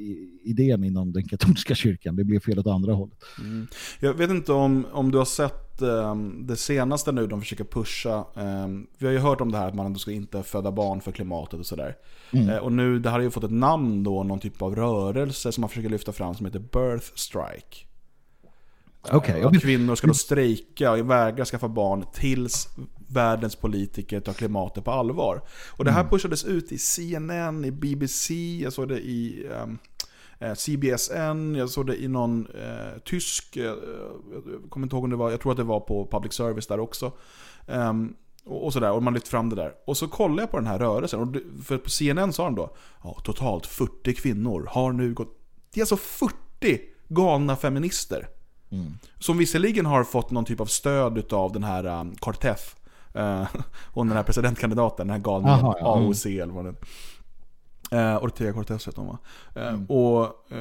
idén inom den katolska kyrkan. Det blev fel åt andra hållet. Mm. Jag vet inte om, om du har sett ehm, det senaste nu de försöker pusha. ehm, vi har ju hört om det här att man ändå ska inte föda barn för klimatet och sådär. Mm. Eh, och nu, det här har ju fått ett namn då, någon typ av rörelse som man försöker lyfta fram som heter Birth Strike. Okej, Eh, Att kvinnor ska då strejka och vägra skaffa barn tills världens politiker tar klimatet på allvar. Och det här Mm. pushades ut i CNN, i BBC, jag såg det i eh, CBSN, jag såg det i någon eh, tysk, eh, jag kommer inte ihåg om det var, jag tror att det var på public service där också. Ehm, och, och sådär, och man lyfte fram det där. Och så kollade jag på den här rörelsen, och det, för på CNN sa de då, ja, totalt 40 kvinnor har nu gått, det är alltså 40 galna feminister. Som visserligen har fått någon typ av stöd av den här um, Cortez. Uh, (laughs) och den här presidentkandidaten, den här ja. AOC eller vad det är. Uh, Ortega Cortez heter hon va? Uh, Mm. Och uh,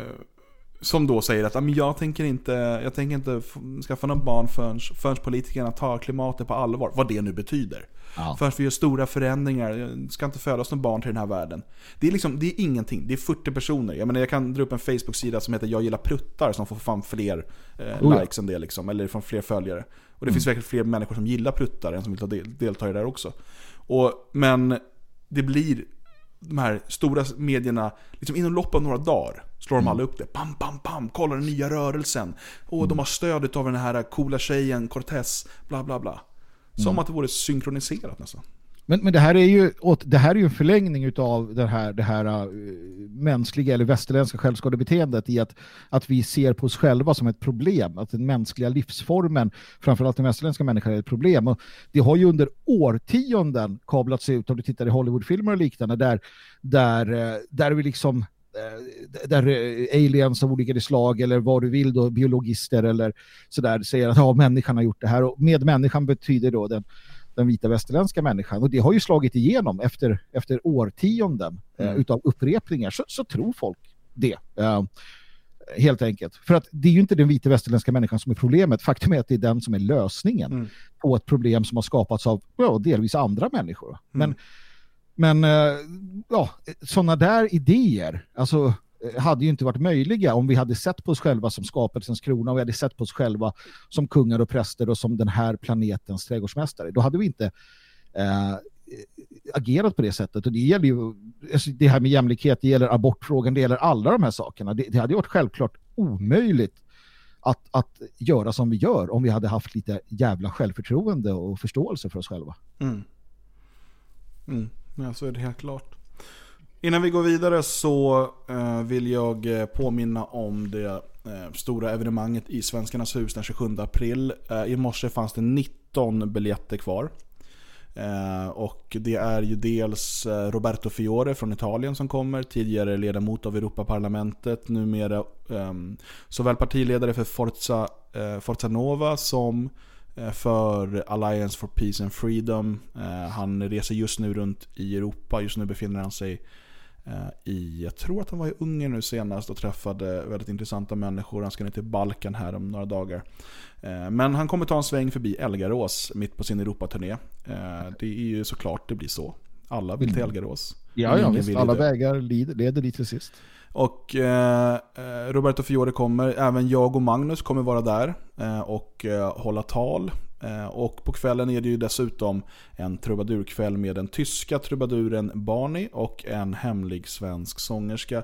som då säger att "Ah, jag tänker inte, jag tänker inte skaffa någon barn förrän, förrän politikerna tar klimatet på allvar. Vad det nu betyder. Ja. Förrän vi gör stora förändringar, det ska inte födas någon barn till den här världen. Det är liksom, det är ingenting, det är 40 personer. Jag menar jag kan dra upp en Facebook-sida som heter Jag gillar pruttar som får fram fler eh, Oh likes än det liksom, eller från fler följare. Och det Mm. finns säkert fler människor som gillar pruttar än som vill ta del, delta i det där också. Och, men det blir de här stora medierna, liksom inom loppet av några dagar slår de alla upp det. Pam, pam, pam, kolla den nya rörelsen. Och de har stödet av den här coola tjejen, Cortez, bla bla bla. Som Mm. att det vore synkroniserat nästan. Men, men det här är ju det här är ju en förlängning av det här, det här uh, mänskliga eller västerländska självskadebeteendet i att, att vi ser på oss själva som ett problem. Att den mänskliga livsformen, framförallt den västerländska människan, är ett problem. Och det har ju under årtionden kablats ut, om du tittar i Hollywoodfilmer och liknande, där, där, äh, där vi liksom äh, där aliens av olika slag eller vad du vill då, biologister eller sådär säger att ja, människan har gjort det här och med människan betyder då den, den vita västerländska människan och det har ju slagit igenom efter, efter årtionden eh, Mm. utav upprepningar så, så tror folk det. Eh, helt enkelt. För att det är ju inte den vita västerländska människan som är problemet. Faktum är att det är den som är lösningen på ett problem som har skapats av ja, delvis andra människor. Men, men eh, ja, sådana där idéer, alltså eh, Eh, hade ju inte varit möjliga om vi hade sett på oss själva som skapelsens krona och vi hade sett på oss själva som kungar och präster och som den här planetens trädgårdsmästare. Då hade vi inte eh, agerat på det sättet. Och det gäller ju alltså det här med jämlikhet, det gäller abortfrågan, det gäller alla de här sakerna. Det, det hade ju varit självklart omöjligt att, att göra som vi gör om vi hade haft lite jävla självförtroende och förståelse för oss själva. Mm. Mm. Ja, så är det helt klart. Innan vi går vidare så eh, vill jag eh, påminna om det eh, stora evenemanget i Svenskarnas hus den 27 april. I morse fanns det 19 biljetter kvar. Och det är ju dels Roberto Fiore från Italien som kommer, tidigare ledamot av Europaparlamentet, numera ehm, såväl partiledare för Forza, Forza Nova som för Alliance for Peace and Freedom. Han reser just nu runt i Europa, just nu befinner han sig i, jag tror att han var i Ungern nu senast och träffade väldigt intressanta människor. Han ska ner till Balkan här om några dagar. Eh, Men han kommer ta en sväng förbi Elgarås mitt på sin Europaturné. Eh, Det är ju såklart det blir så. Alla vill till Elgarås. Ja, ja visst. Alla vägar leder, dit till sist. Och eh, eh, Roberto Fiore kommer, även jag och Magnus kommer vara där eh, och eh, hålla tal. Eh, och på kvällen är det ju dessutom en trubadurkväll med den tyska trubaduren Barney och en hemlig svensk sångerska.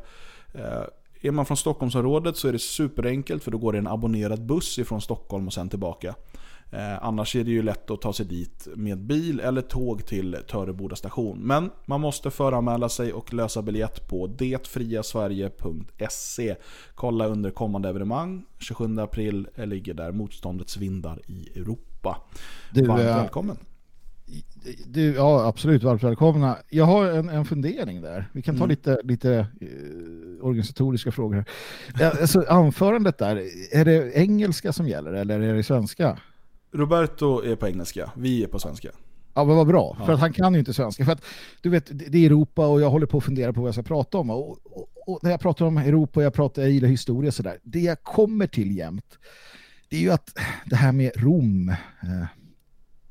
Eh, är man från Stockholmsområdet så är det superenkelt för då går det en abonnerad buss ifrån Stockholm och sen tillbaka. Eh, annars är det ju lätt att ta sig dit med bil eller tåg till Töreboda station. Men man måste föranmäla sig och lösa biljett på detfriasverige.se. Kolla under kommande evenemang. 27 april ligger där Motståndets vindar i Europa. Du, Varmt eh, välkommen. Du, ja, absolut. Varmt välkomna. Jag har en, en fundering där. Vi kan ta Mm. lite, lite eh, organisatoriska frågor här. Alltså, anförandet där, är det engelska som gäller eller är det svenska? Roberto är på engelska, vi är på svenska. Ja, men vad bra. Ja. För att han kan ju inte svenska. För att, du vet, det det är Europa och jag håller på att fundera på vad jag ska prata om. Och, och, och när jag pratar om Europa och jag pratar, jag gillar historia och sådär. Det jag kommer till jämt, det är ju att det här med Rom, eh,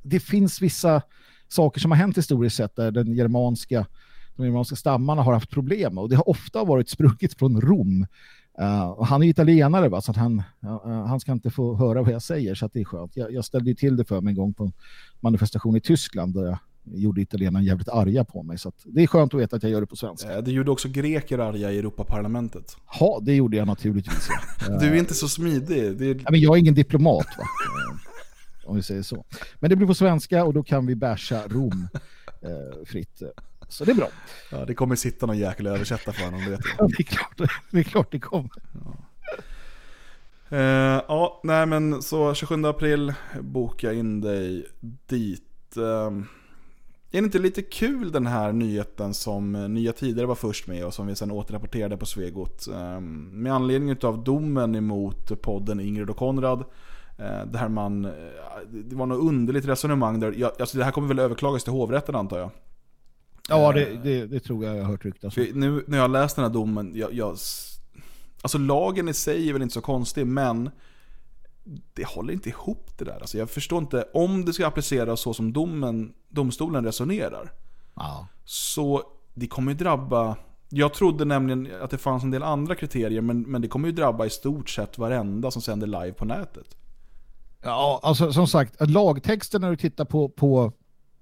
det finns vissa saker som har hänt historiskt sett där den germanska, de germanska stammarna har haft problem och det har ofta varit sprunget från Rom. Uh, och han är italienare va? så att han, uh, han ska inte få höra vad jag säger så att det är skönt. Jag, jag ställde ju till det för mig en gång på en manifestation i Tyskland där jag gjorde italienarna jävligt arga på mig så det är skönt att veta att jag gör det på svenska. Eh, Det gjorde också greker arga i Europaparlamentet. Ja, det gjorde jag naturligtvis. Ja. (laughs) Du är inte så smidig. Det är... Ja, men jag är ingen diplomat va? Eh, Om vi säger så. Men det blir på svenska och då kan vi basha Rom eh, fritt. Så det är bra. Ja, det kommer sitta någon jäkel och översätta för honom, det vet Ja, jag. (laughs) det, är klart, det är klart det kommer. Eh, ja, nej men så 27 april, boka in dig dit. Eh, är det inte lite kul den här nyheten som eh, Nya Tider var först med och som vi sen återrapporterade på Svegot? Eh, med anledning av domen emot podden Ingrid och Konrad. eh, Där man, eh, det var något underligt resonemang där, alltså det här kommer väl överklagas till hovrätten antar jag? Ja, det, det, det tror jag jag har hört ryktas om. Nu när jag har läst den här domen, jag, jag, alltså lagen i sig är väl inte så konstig, men det håller inte ihop det där. Alltså jag förstår inte, om det ska appliceras så som domen, domstolen resonerar, Ja. så det kommer ju drabba, jag trodde nämligen att det fanns en del andra kriterier, men, men det kommer ju drabba i stort sett varenda som sänder live på nätet. Ja, alltså som sagt, lagtexten när du tittar på, på,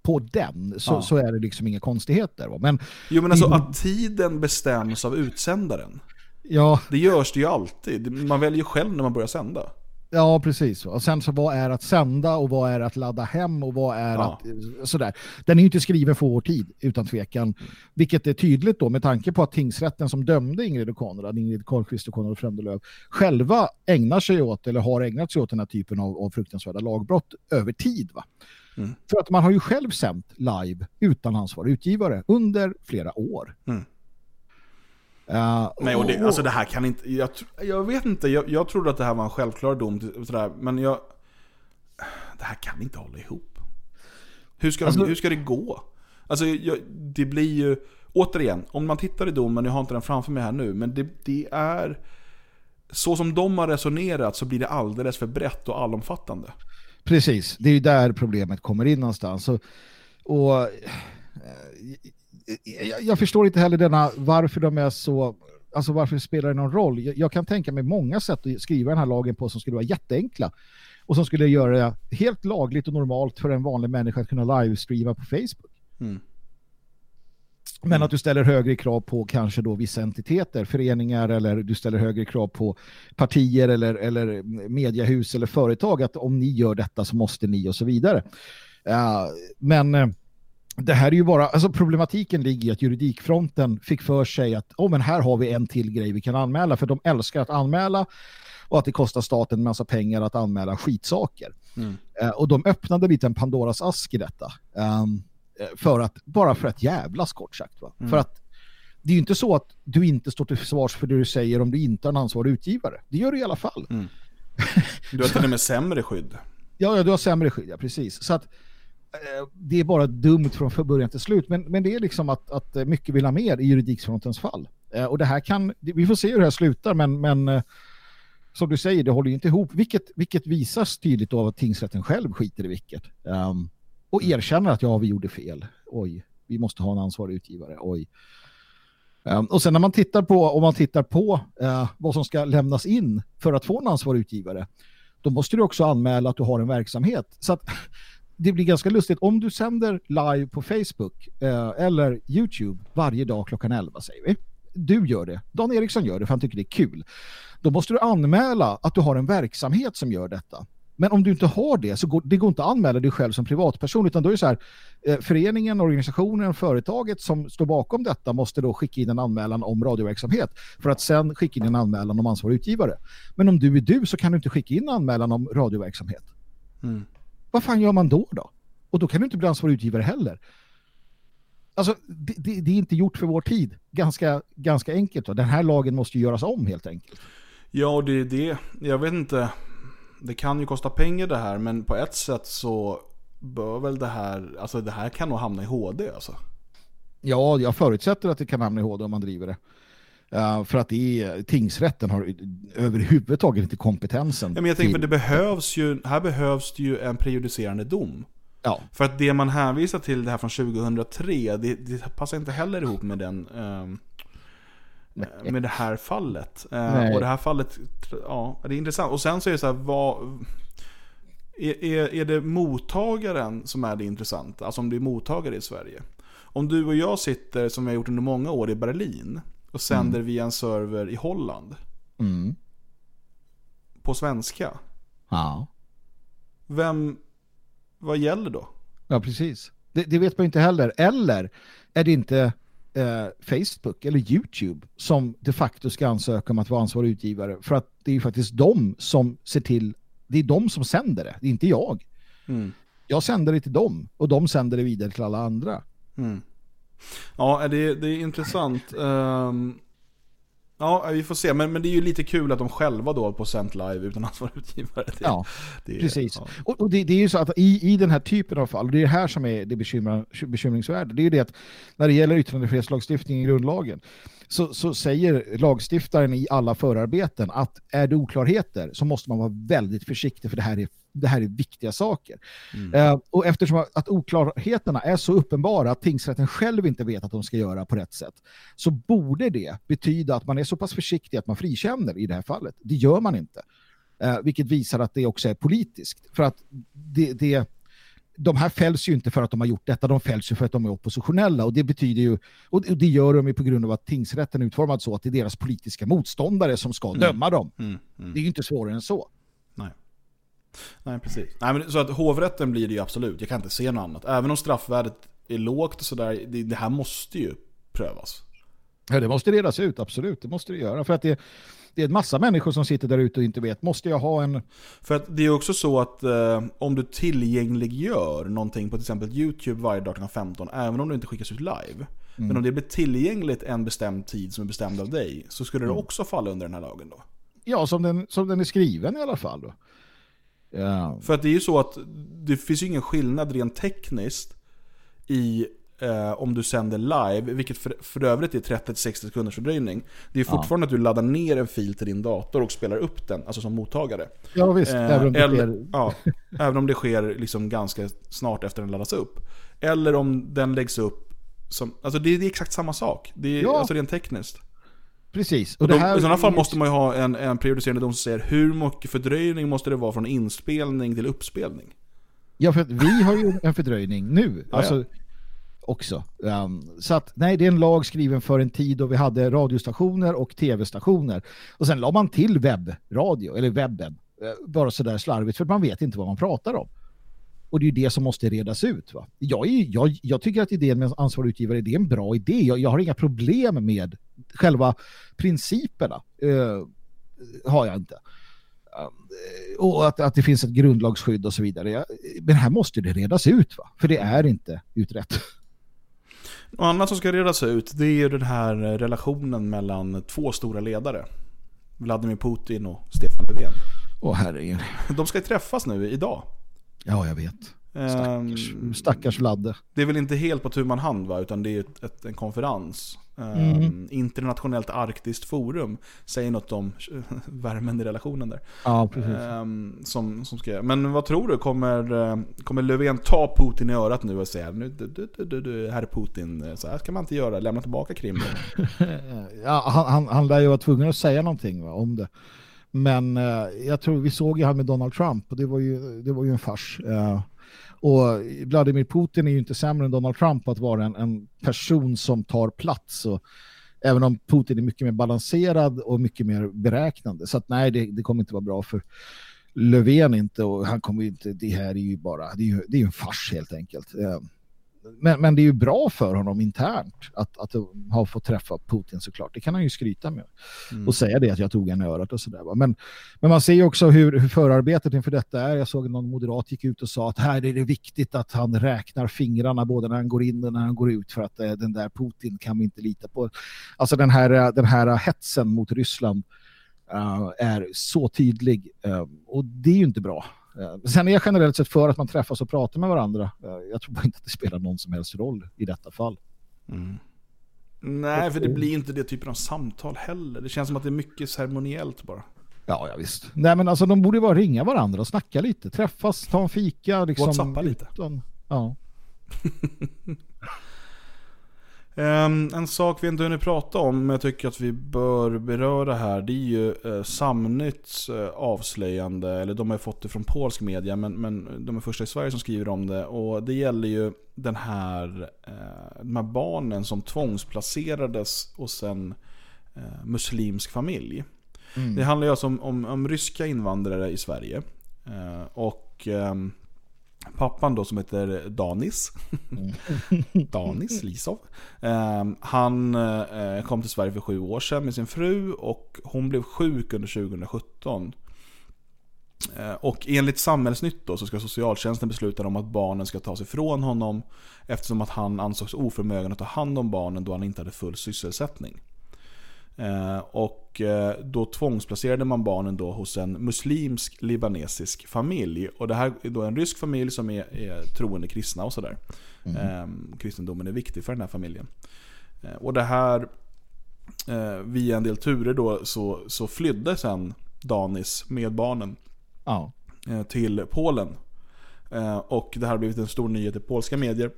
på den så, Ja. så är det liksom inga konstigheter. Va? Men Jo men alltså att tiden bestäms av utsändaren. Ja, Det görs det ju alltid. Man väljer själv när man börjar sända. Ja, precis. Och sen så vad är att sända och vad är att ladda hem och vad är Ja. att sådär. Den är ju inte skriven för vår tid utan tvekan. Vilket är tydligt då med tanke på att tingsrätten som dömde Ingrid och Konrad, Ingrid Carlqvist och Konrad Frändelöv, själva ägnar sig åt eller har ägnat sig åt den här typen av, av fruktansvärda lagbrott över tid. Va? Mm. För att man har ju själv sänt live utan ansvarig utgivare under flera år. Mm. Uh, Nej, och det, alltså det här kan inte... Jag, jag vet inte, jag, jag trodde att det här var en självklar dom, till- sådär, men jag... Det här kan inte hålla ihop. Hur ska, Alltså- hur ska det gå? Alltså, jag, det blir ju... Återigen, om man tittar i domen, jag har inte den framför mig här nu, men det, det är... Så som de har resonerat så blir det alldeles för brett och allomfattande. Precis, det är ju där problemet kommer in någonstans. Och, och eh, jag, jag förstår inte heller denna, varför de är så Alltså varför spelar det någon roll? Jag, jag kan tänka mig många sätt att skriva den här lagen på som skulle vara jätteenkla och som skulle göra det helt lagligt och normalt för en vanlig människa att kunna livestreama på Facebook. Mm. Men att du ställer högre krav på kanske då vissa entiteter, föreningar eller du ställer högre krav på partier eller, eller mediehus eller företag att om ni gör detta så måste ni och så vidare. Uh, men uh, det här är ju bara, alltså problematiken ligger i att juridikfronten fick för sig att oh, men här har vi en till grej vi kan anmäla för de älskar att anmäla och att det kostar staten en massa pengar att anmäla skitsaker. Mm. Uh, och de öppnade lite en Pandoras ask i detta. Um, för att, bara för att jävlas kort sagt. Va? Mm. För att det är ju inte så att du inte står till svars för det du säger om du inte har en ansvarig utgivare. Det gör du i alla fall. Mm. (laughs) Du har till och med sämre skydd. Ja, ja du har sämre skydd, ja, precis. Så att eh, Eh, det är bara dumt från början till slut. Men, men det är liksom att, att eh, mycket vill ha mer i juridikfrontens fall. Eh, och det här kan, vi får se hur det här slutar, men, men som du säger, det håller ju inte ihop. Vilket, vilket visas tydligt av att tingsrätten själv skiter i vilket. Um, och erkänner att ja, vi gjorde fel. Oj, vi måste ha en ansvarig utgivare. Oj. Um, och sen när man tittar på, om man tittar på uh, vad som ska lämnas in för att få en ansvarig utgivare, då måste du också anmäla att du har en verksamhet. Så att det blir ganska lustigt. Om du sänder live på Facebook eh, eller YouTube varje dag klockan 11 säger vi. Du gör det. Dan Eriksson gör det för han tycker det är kul. Då måste du anmäla att du har en verksamhet som gör detta. Men om du inte har det så går det går inte att anmäla dig själv som privatperson utan då är det så här eh, föreningen, organisationen, företaget som står bakom detta måste då skicka in en anmälan om radioverksamhet för att sen skicka in en anmälan om ansvarig utgivare. Men om du är du så kan du inte skicka in en anmälan om radioverksamhet. Mm. Vad fan gör man då då? Och då kan du inte bli ansvarig utgivare heller. Alltså, det, det, det är inte gjort för vår tid. Ganska, ganska enkelt. Va? Den här lagen måste ju göras om helt enkelt. Ja, det är det. Jag vet inte. Det kan ju kosta pengar det här, men på ett sätt så bör väl det här, alltså det här kan nog hamna i HD alltså. Ja, jag förutsätter att det kan hamna i HD om man driver det. Uh, för att är, tingsrätten har överhuvudtaget inte kompentensen. Ja, men jag tänker till- för det behövs ju, här behövs det ju en prejudicerande dom. Ja. För att det man hänvisar till det här från 2003, det, det passar inte heller ihop med den ehm, med det här fallet. Eh, Nej. och det här fallet, ja, det är intressant. Och sen så är det så här, vad... Är, är, är det mottagaren som är det intressanta? Alltså om det är mottagare i Sverige. Om du och jag sitter, som vi har gjort under många år, i Berlin och sänder via en server i Holland Mm. på svenska. Ja. Vem, vad gäller då? Ja, precis. Det, det vet man inte heller. Eller är det inte eh, Facebook eller YouTube som de facto ska ansöka om att vara ansvarig utgivare? För att det är ju faktiskt de som ser till, det är de som sänder det, det är inte jag. Mm. Jag sänder det till dem och de sänder det vidare till alla andra. Mm. Ja, det, det är intressant. Ehm, ja, vi får se. Men, men det är ju lite kul att de själva då på sänt live utan ansvarig utgivare. Det, Ja, det Precis. ja. Och, och det, det är ju så att i, i den här typen av fall, och det är det här som är det bekymrar, bekymringsvärda, det är ju det att när det gäller yttrandefrihetslagstiftningen i grundlagen så, så säger lagstiftaren i alla förarbeten att är det oklarheter så måste man vara väldigt försiktig för det här är, det här är viktiga saker. Eh, och eftersom att- att oklarheterna är så uppenbara att tingsrätten själv inte vet att de ska göra på rätt sätt så borde det betyda att man är så pass försiktig att man frikänner i det här fallet. Det gör man inte. Eh, vilket visar att det också är politiskt. För att det, det, de här fälls ju inte för att de har gjort detta, de fälls ju för att de är oppositionella. Och det betyder ju, och det gör de ju på grund av att tingsrätten är utformad så att det är deras politiska motståndare som ska Mm. döma dem. Mm, mm. Det är ju inte svårare än så. Nej. Nej, precis. Nej, men, så att hovrätten blir det ju absolut. Jag kan inte se något annat. Även om straffvärdet är lågt och sådär, det, det här måste ju prövas. Ja, det måste redas ut, absolut. Det måste det göra. För att det, det är en massa människor som sitter där ute och inte vet. Måste jag ha en... För att det är också så att eh, om du tillgängliggör någonting på till exempel YouTube varje dag klockan 15, även om det inte skickas ut live. Men om det blir tillgängligt en bestämd tid som är bestämd av dig, så skulle det också falla under den här lagen då. Ja, som den, som den är skriven i alla fall. Då. Ja. För att det är ju så att det finns ju ingen skillnad rent tekniskt i eh, om du sänder live, vilket för, för övrigt är 30-60 sekunders fördröjning. Det är Ja. fortfarande att du laddar ner en fil till din dator och spelar upp den, alltså som mottagare. Ja, visst, även om det eller, sker- ja, även om det sker liksom ganska snart efter den laddas upp. Eller om den läggs upp som, alltså det är, det är exakt samma sak. Det är Ja. alltså rent tekniskt. Precis. Och de, I sådana fall måste man ju ha en, en prejudicerande dom som säger hur mycket fördröjning måste det vara från inspelning till uppspelning? Ja, för att vi har ju en fördröjning nu. Ja, alltså, ja också. Um, så att nej, det är en lag skriven för en tid då vi hade radiostationer och tv-stationer. Och sen la man till webbradio, eller webben. Eh, bara sådär slarvigt, för man vet inte vad man pratar om. Och det är ju det som måste redas ut. Va? Jag, är, jag, jag tycker att idén med ansvarig utgivare det är en bra idé. Jag, jag har inga problem med själva principerna. Uh, har jag inte. Um, och att, att det finns ett grundlagsskydd och så vidare. Jag, men här måste det redas ut, va? för det är inte utrett. Och annat som ska redas ut det är ju den här relationen mellan två stora ledare. Vladimir Putin och Stefan Löfven. Åh herregud. De ska träffas nu idag. Ja, jag vet. Stackars, stackars Vladde. Det är väl inte helt på tu man hand va, utan det är ett, ett, en konferens. Mm. Um, internationellt arktiskt forum säger något om (laughs) värmen i relationen där. Ja. Um, som, som ska, men vad tror du, kommer, eh, kommer Löfven ta Putin i örat nu och säga nu, du, du, du, du, herr Putin, så här ska man inte göra, lämna tillbaka Krim (laughs) ja, han, han, han lär ju vara tvungen att säga någonting va, om det. Men eh, jag tror vi såg ju han med Donald Trump och det var ju, det var ju en fars. Eh, och Vladimir Putin är ju inte sämre än Donald Trump på att vara en, en person som tar plats. Och, även om Putin är mycket mer balanserad och mycket mer beräknande. Så att nej, det, det kommer inte vara bra för Löfven inte. Och han kommer inte, det här är ju bara, det är ju, det är ju en fars helt enkelt. Eh, men, men det är ju bra för honom internt att, att ha fått träffa Putin såklart. Det kan han ju skryta med. Mm. Och säga det att jag tog en örat och sådär. Men, men man ser ju också hur, hur förarbetet inför detta är. Jag såg någon moderat gick ut och sa att här är det viktigt att han räknar fingrarna både när han går in och när han går ut för att eh, den där Putin kan vi inte lita på. Alltså den här, eh, den här hetsen mot Ryssland eh, är så tydlig eh, och det är ju inte bra. Eh, Sen är jag generellt sett för att man träffas och pratar med varandra. Eh, Jag tror bara inte att det spelar någon som helst roll i detta fall. Nej, för det blir inte det typen av samtal heller. Det känns som att det är mycket ceremoniellt bara. Ja, ja visst. Nej, men alltså de borde bara ringa varandra och snacka lite. Träffas, ta en fika. Liksom, Whatsappa lite. utan- Ja. (laughs) Ehm, en sak vi inte hunnit prata om, men jag tycker att vi bör beröra här, det är ju uh, Samnytts eh, avslöjande, eller de har ju fått det från polsk media, men, men de är första i Sverige som skriver om det. Och det gäller ju den här, uh, de här barnen som tvångsplacerades hos en eh, muslimsk familj. Mm. Det handlar ju alltså om, om, om ryska invandrare i Sverige. Eh, och ehm, pappan då som heter Danis, (laughs) Danis Lisov. Ehm, han eh, kom till Sverige för sju år sedan med sin fru och hon blev sjuk under 2017. Eh, Och enligt Samhällsnytt då, så ska socialtjänsten besluta om att barnen ska tas ifrån honom eftersom att han ansågs oförmögen att ta hand om barnen då han inte hade full sysselsättning. Eh, Och eh, då tvångsplacerade man barnen då hos en muslimsk libanesisk familj. Och det här är då en rysk familj som är, är troende kristna och sådär. Eh, kristendomen är viktig för den här familjen. Eh, Och det här, eh, via en del turer då, så, så flydde sen Danis med barnen eh, till Polen. Och det här har blivit en stor nyhet i polska medier.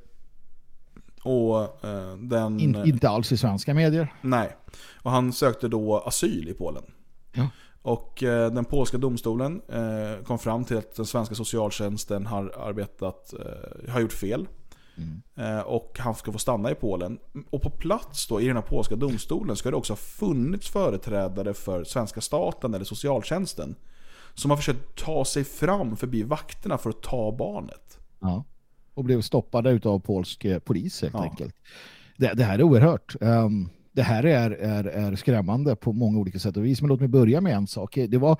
Och eh, den... In, inte alls i svenska medier. Nej. Och han sökte då asyl i Polen. Ja. Och eh, den polska domstolen eh, kom fram till att den svenska socialtjänsten har arbetat, eh, har gjort fel. Eh, och han ska få stanna i Polen. Och på plats då i den här polska domstolen ska det också ha funnits företrädare för svenska staten eller socialtjänsten. Som har försökt ta sig fram förbi vakterna för att ta barnet. Ja. Och blev stoppade av polsk eh, polis helt Ja. enkelt. Det, det här är oerhört. Ehm, det här är, är, är skrämmande på många olika sätt och vis. Men låt mig börja med en sak. Det var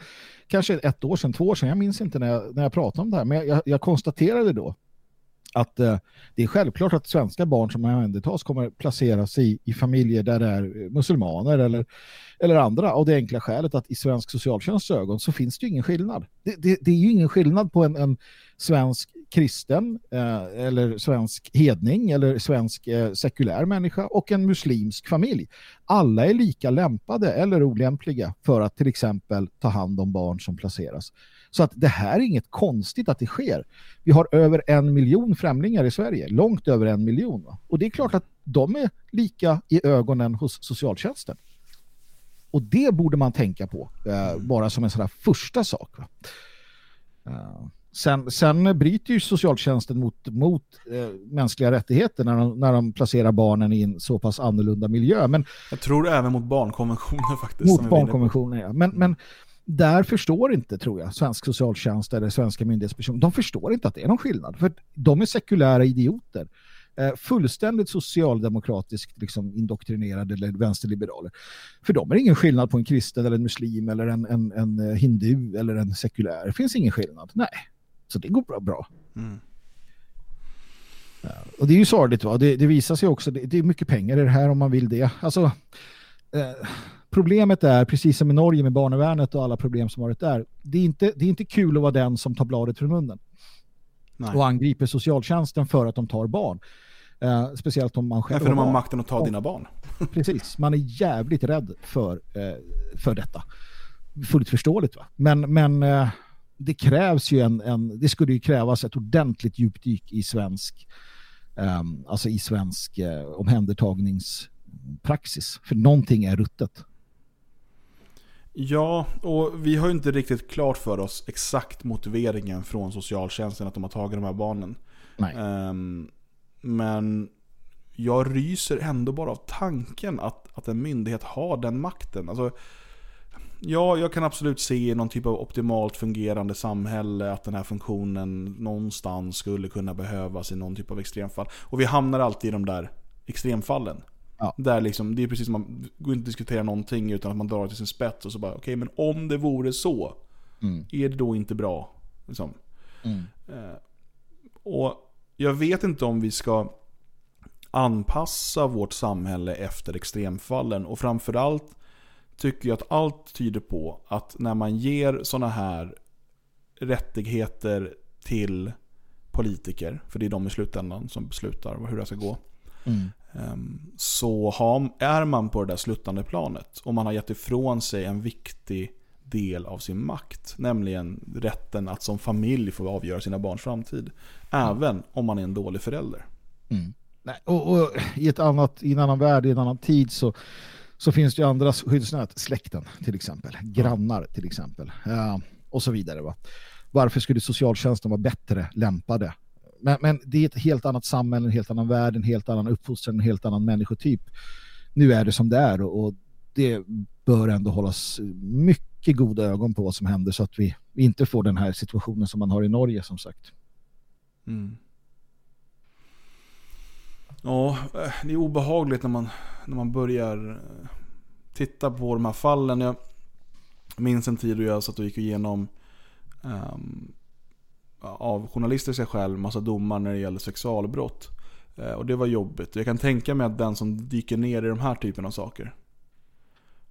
kanske ett år sedan, två år sedan, jag minns inte när jag, när jag pratade om det här. Men jag, jag konstaterade då att eh, det är självklart att svenska barn som omhändertas kommer placeras i, i familjer där det är muslimaner eller, eller andra av det enkla skälet att i svensk socialtjänsts ögon så finns det ju ingen skillnad. Det, det, det är ju ingen skillnad på en, en svensk kristen eh, eller svensk hedning eller svensk eh, sekulär människa och en muslimsk familj. Alla är lika lämpade eller olämpliga för att till exempel ta hand om barn som placeras. Så att det här är inget konstigt att det sker. Vi har över en miljon främlingar i Sverige, långt över en miljon. Va? Och det är klart att de är lika i ögonen hos socialtjänsten. Och det borde man tänka på, eh, bara som en sån här första sak. Va? Uh sen, sen bryter ju socialtjänsten mot, mot eh, mänskliga rättigheter när de, när de placerar barnen i en så pass annorlunda miljö. Men, Jag tror även mot barnkonventionen faktiskt. mot barnkonventionen, ja. Men, men där förstår inte, tror jag, svensk socialtjänst eller svenska myndighetspersoner, de förstår inte att det är någon skillnad. För de är sekulära idioter. Eh, fullständigt socialdemokratiskt liksom, indoktrinerade eller vänsterliberaler. För dem är det ingen skillnad på en kristen eller en muslim eller en, en, en hindu eller en sekulär. Det finns ingen skillnad. Nej, så det går bra. bra. Mm. Och det är ju sorgligt va, det, det visar sig också, det, det är mycket pengar i det här om man vill det. Alltså, eh, problemet är, precis som i Norge med barnevärnet och alla problem som varit där, det är inte, det är inte kul att vara den som tar bladet från munnen Nej. och angriper socialtjänsten för att de tar barn. Eh, speciellt om man själv Därför de har barn. makten att ta Och- dina barn. (laughs) Precis, man är jävligt rädd för, eh, för detta. Fullt förståeligt va? Men, men eh, det krävs ju en, en, det skulle ju krävas ett ordentligt djupdyk i svensk, ehm, alltså i svensk eh, omhändertagningspraxis. För någonting är ruttet. Ja, och vi har ju inte riktigt klart för oss exakt motiveringen från socialtjänsten att de har tagit de här barnen. Ehm, men jag ryser ändå bara av tanken att, att en myndighet har den makten. Alltså, ja, jag kan absolut se i någon typ av optimalt fungerande samhälle att den här funktionen någonstans skulle kunna behövas i någon typ av extremfall. Och vi hamnar alltid i de där extremfallen. Ja. Där liksom, det är precis som man går inte att diskutera någonting utan att man drar till sin spets och så bara okej men om det vore så, Mm. är det då inte bra? Liksom. Mm. Eh, och jag vet inte om vi ska anpassa vårt samhälle efter extremfallen och framförallt tycker jag att allt tyder på att när man ger sådana här rättigheter till politiker, för det är de i slutändan som beslutar hur det ska gå, Mm. Ehm, så har, är man på det där sluttande planet och man har gett ifrån sig en viktig del av sin makt. Nämligen rätten att som familj få avgöra sina barns framtid. Även om man är en dålig förälder. Mm. Nej, och, och i, ett annat, I en annan värld, i en annan tid så, så finns det ju andra skyddsnät. Släkten till exempel, grannar till exempel. eh, och så vidare. Va? Varför skulle socialtjänsten vara bättre lämpade? Men, men det är ett helt annat samhälle, en helt annan värld, en helt annan uppfostran, en helt annan människotyp. Nu är det som det är och, och det bör ändå hållas mycket goda ögon på vad som händer så att vi inte får den här situationen som man har i Norge som sagt. Mm. Ja, eh, det är obehagligt när man, när man börjar eh, titta på de här fallen. Jag minns en tid då jag satt och gick igenom ehm, av journalistiska skäl massa domar när det gäller sexualbrott. Eh, och det var jobbigt. Jag kan tänka mig att den som dyker ner i de här typen av saker.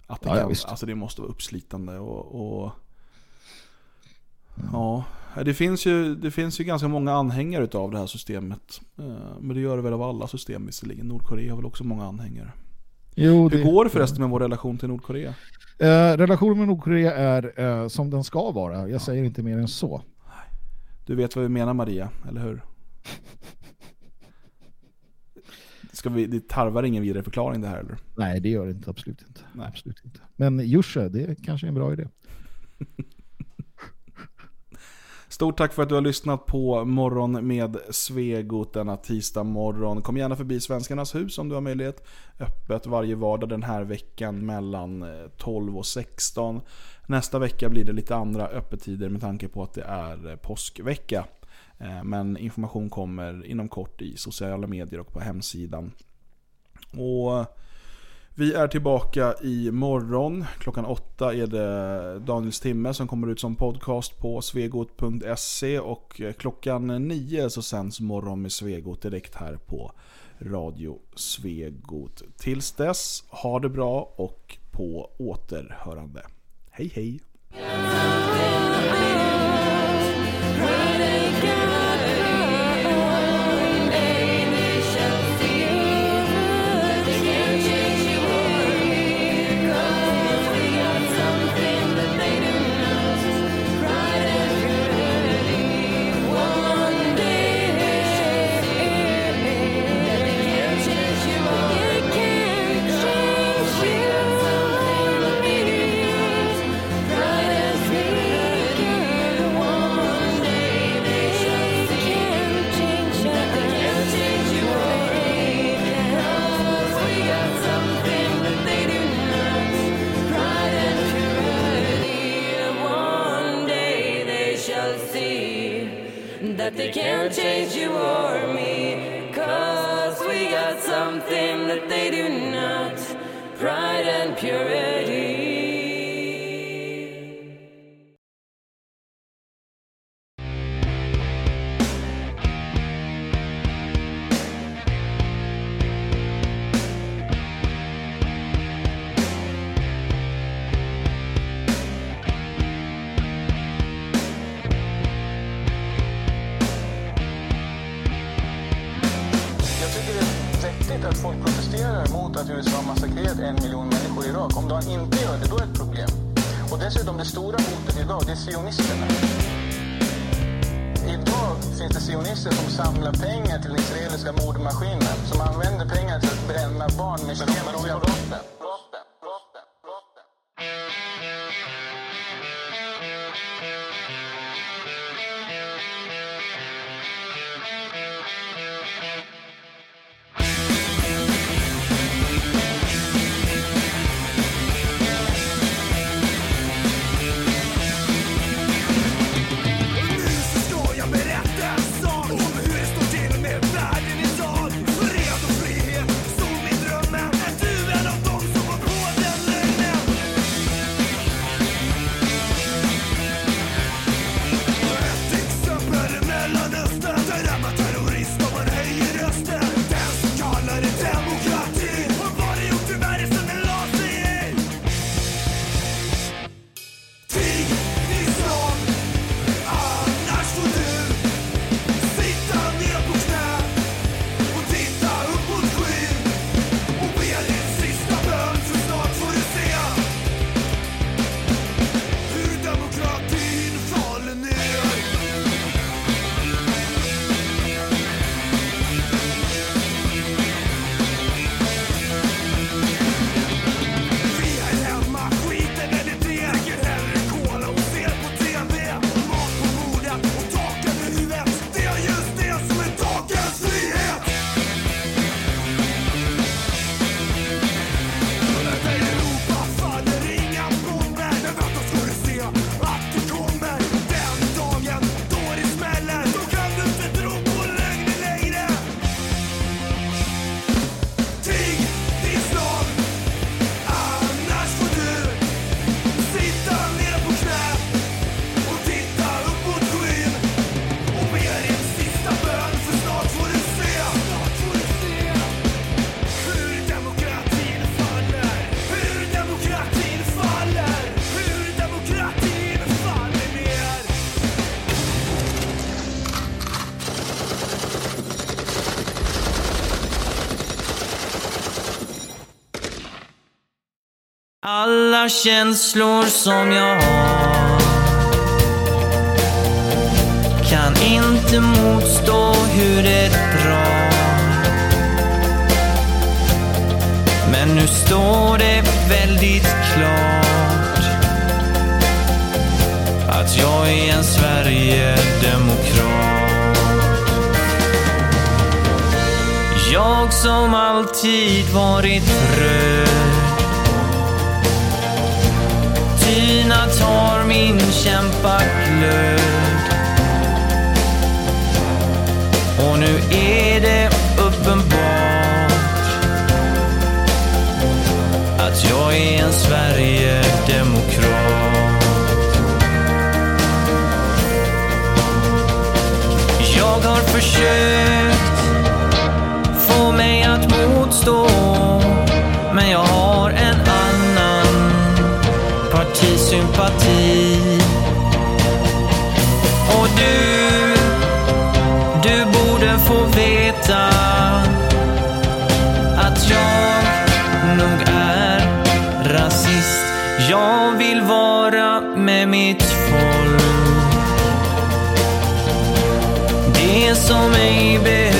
Att det, Ja, ja, kan, visst. alltså det måste vara uppslitande och, och Ja, det finns, ju, det finns ju ganska många anhängare av det här systemet. Eh, Men det gör det väl av alla system visserligen. Nordkorea har väl också många anhängare. Jo, Hur går det förresten med vår relation till Nordkorea? Eh, relationen med Nordkorea är eh, som den ska vara. Jag säger inte mer än så. Du vet vad vi menar Maria, eller hur? Ska vi, det tarvar ingen vidare förklaring det här eller? Nej, det gör det inte. Absolut inte. Nej. Absolut inte. Men Jusche, det kanske är en bra idé. (laughs) Stort tack för att du har lyssnat på Morgon med Svegot denna tisdag morgon. Kom gärna förbi Svenskarnas hus om du har möjlighet. Öppet varje vardag den här veckan mellan eh, 12 och 16. Nästa vecka blir det lite andra öppettider med tanke på att det är eh, påskvecka. Eh, men information kommer inom kort i sociala medier och på hemsidan. Och vi är tillbaka i morgon. Klockan åtta är det Daniels timme som kommer ut som podcast på svegot.se och eh, klockan nio så sänds morgon med Svegot direkt här på Radio Svegot. Tills dess, ha det bra och på återhörande. Hej hej! That they can't change you or me. USA har massakrerat en miljon människor i Irak. Om de inte gör det, då är det ett problem. Och dessutom, det stora hotet idag, det är sionisterna. Idag finns det sionister som samlar pengar till den israeliska mordmaskinen. Som använder pengar till att bränna barn med kemiska vapen. Alla känslor som jag har kan inte motstå hur det drar. Men nu står det väldigt klart att jag är en Sverigedemokrat. Jag som alltid varit röd tar har min kämpaglöd. Och nu är det uppenbart att jag är en Sverigedemokrat. Jag har försökt få mig att motstå men jag har sympati. Och du, du borde få veta att jag nog är rasist. Jag vill vara med mitt folk. Det som ej behövs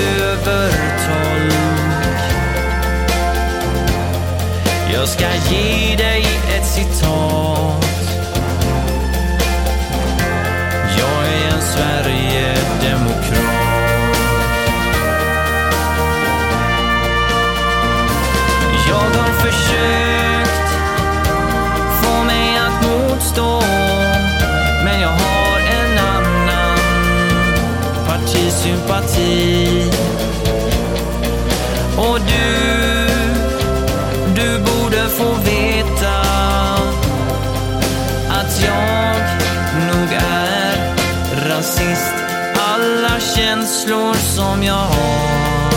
jag har.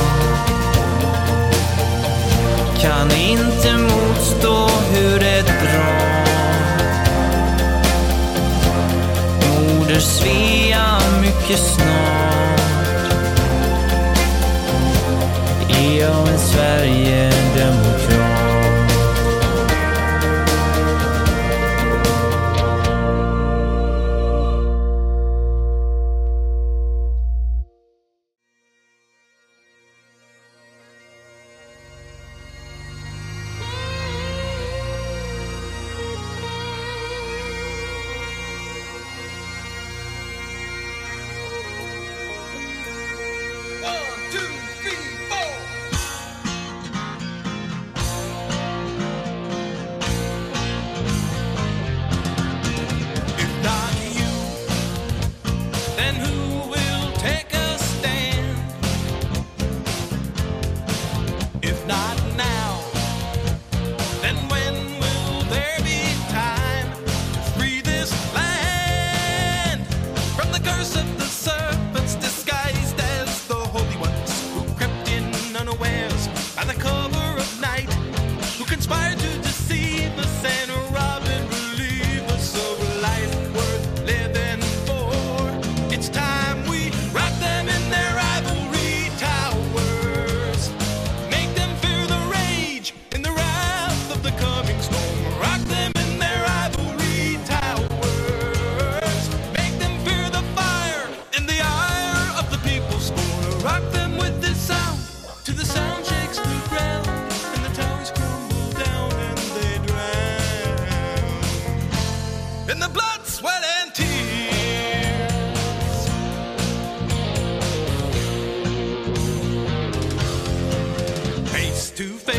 Kan inte motstå hur det drar. Moder Svea mycket snart too fast.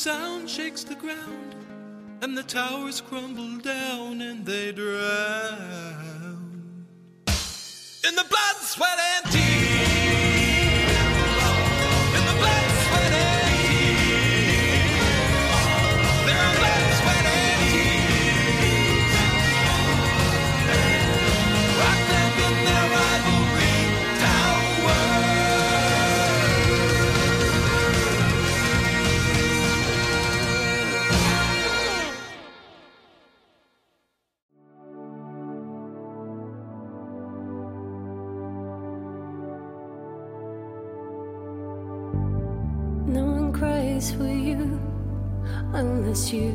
sound shakes the ground, and the towers crumble down and they drown. In the blood, sweat, and tears. Unless you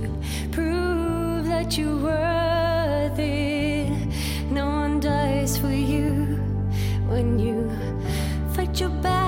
prove that you're worth it. No one dies for you when you fight your battles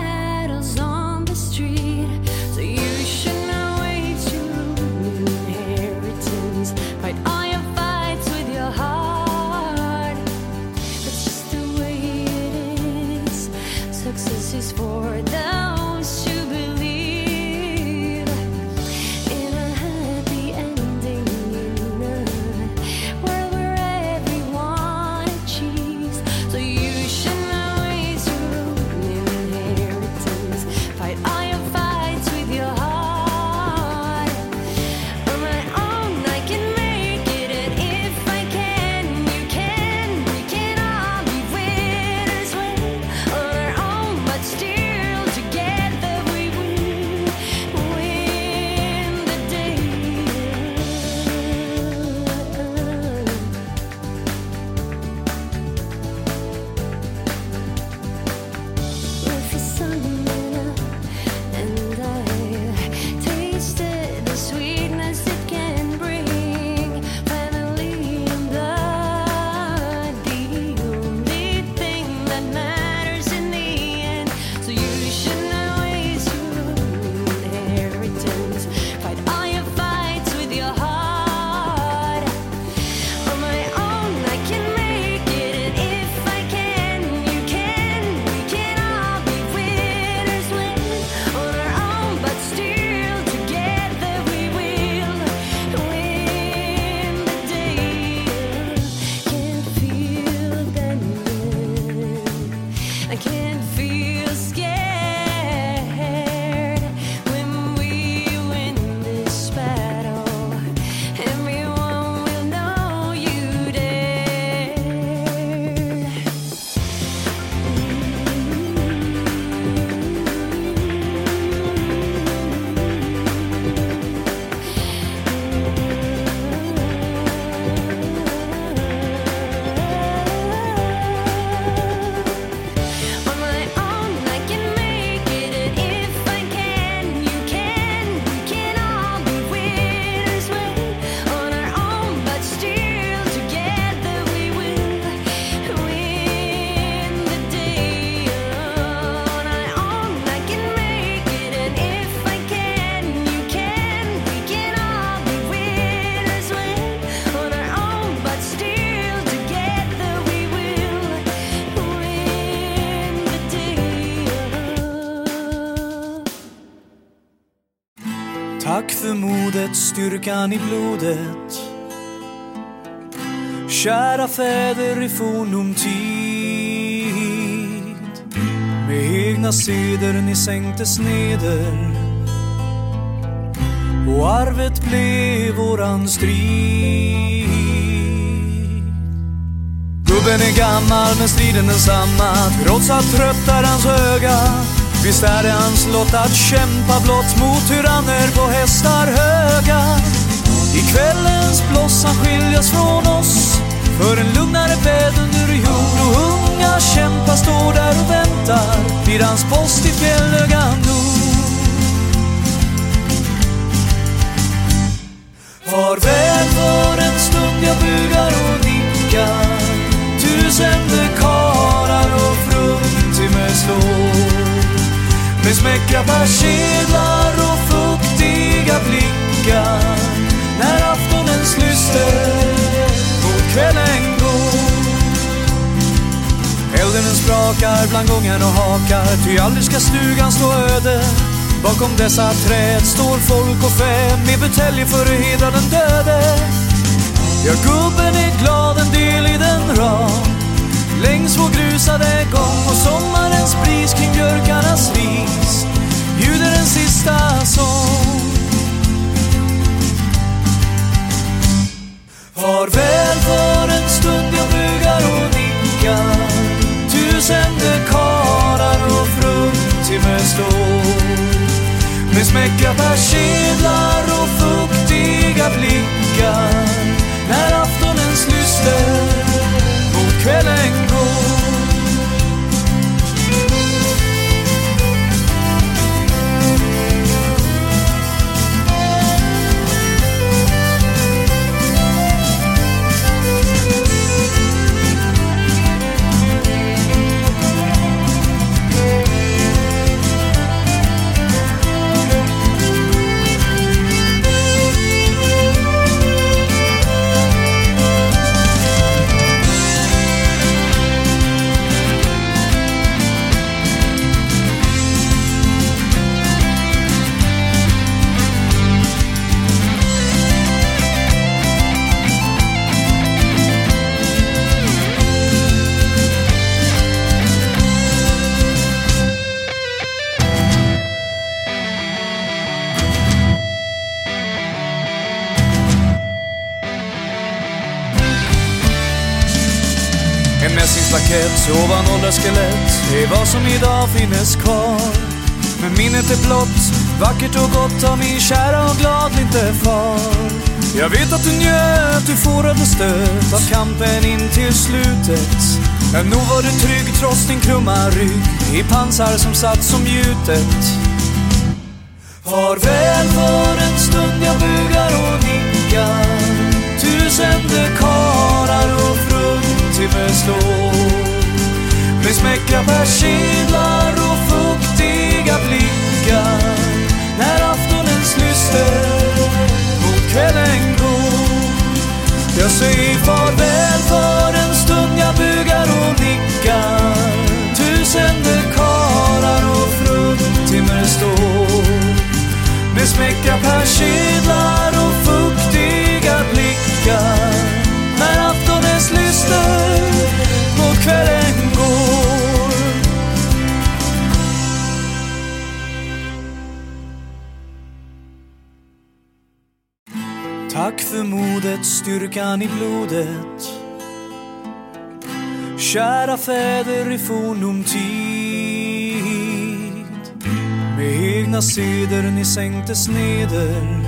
styrkan i blodet. Kära fäder i fornum tid. Med egna seder ni sänktes neder. Och arvet blev våran strid. Gubben är gammal men striden densamma Trots allt trött är hans öga. Visst är det hans lott att kämpa blott mot tyranner på hästar höga? I kvällens bloss han skiljas från oss För en lugnare bädd under jord Och unga kämpar står där och väntar Vid hans post i fjällögan nord. Farväl för en stund jag bugar och nickar Tusende karar och fruntimmer slår. Med smäckra persedlar och fuktiga blickar. När aftonens lyster mot kvällen går Elden den sprakar bland gången och hakar Ty aldrig ska stugan stå öde. Bakom dessa träd står folk och fä Med buteljer för att hedra den döde. Ja, gubben är glad en del i den ram. Längs vår grusade gång och sommarens bris kring björkarnas ris ljuder en sista sång. Farväl för en stund jag bugar och nickar Tusende karar och fruntimmer står Med smäckra persedlar och fuktiga blickar. När aftonens lyster mot kvällen mässingsplakett ovan ålderskelett är vad som idag finnes kvar. Men minnet är blott, vackert och gott av min kära och gladlinte far. Jag vet att du njöt, du forade stöt av kampen in till slutet. Men nog var du trygg trots din krumma rygg i pansar som satt som gjutet. Farväl för en stund jag bugar och nickar Tusende karar och fruntimmer slår med smäckra persedlar och fuktiga blickar När aftonens lyster mot kvällen går. Jag säger farväl för en stund jag bugar och nickar. Tusende karlar och fruntimmer står. Med smäckra persedlar och fuktiga blickar När aftonens lyster mot kvällen modet, styrkan i blodet. Kära fäder i forndom tid. Med egna seder ni sänktes neder.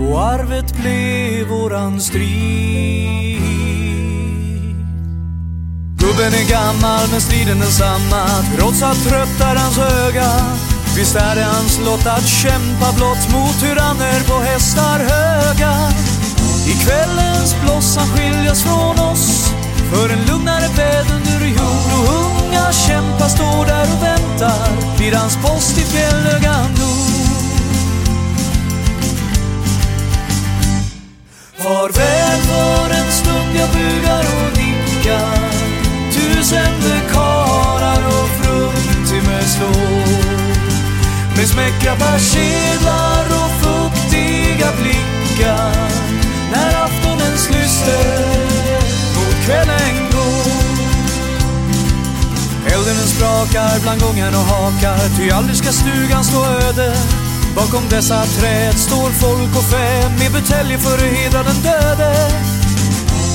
Och arvet blev våran strid. Gubben är gammal men striden densamma Trots allt tröttar hans öga. Visst är det hans lott att kämpa blott mot tyranner på hästar höga? I kvällens bloss han skiljas från oss För en lugnare bädd under jord och unga kämpar står där och väntar. Vid hans post i fjällögan nord med persedlar och fuktiga blickar När aftonens lyster mot kvällen går Elden den sprakar bland gången och hakar Ty aldrig ska stugan stå öde. Bakom dessa träd står folk och fä Med buteljer för att hedra den döde.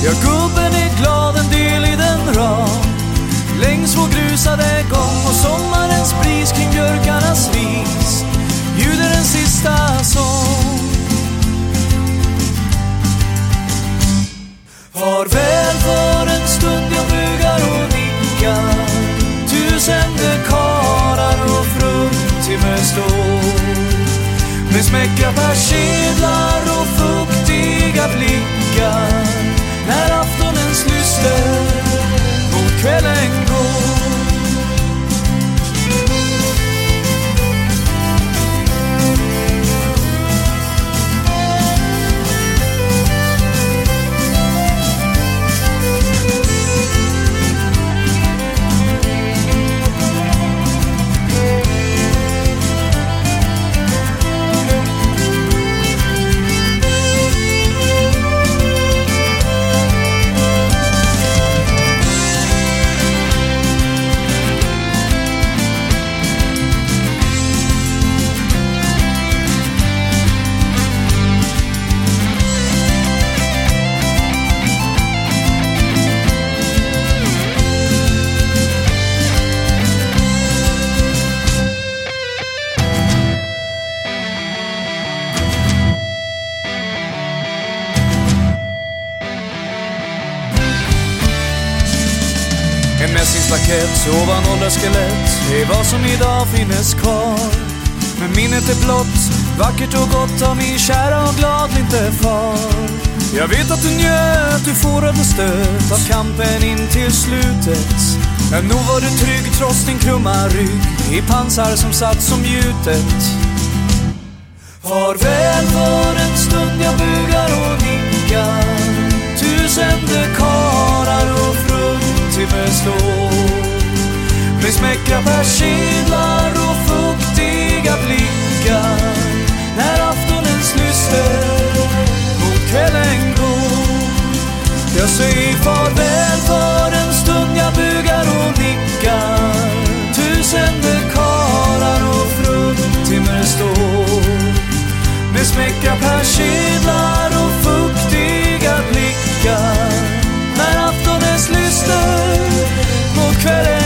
Ja, gubben är glad en del i den ram. Längs vår grusade gång och sommarens bris kring björkarnas ris ljuder en sista sång. Farväl för en stund jag bugar och nickar. Tusende karar och fruntimmer står. Med smäckra persedlar och fuktiga blickar. När aftonens lyster mot kvällen mässingsplakett ovan ålderskelett är vad som idag finnes kvar. Men minnet är blott, vackert och gott av min kära och gladlinte far. Jag vet att du njöt, du forade stöt av kampen in till slutet. Men nog var du trygg trots din krumma rygg i pansar som satt som gjutet. Farväl för en stund jag bugar och nickar Tusende karar fruntimmer slår Med smäckra persedlar och fuktiga blickar När aftonens lyster mot kvällen går. Jag säger farväl för en stund jag bugar och nickar. Tusen karar och fruntimmer står. Med smäckra persedlar och fuktiga blickar Mon cœur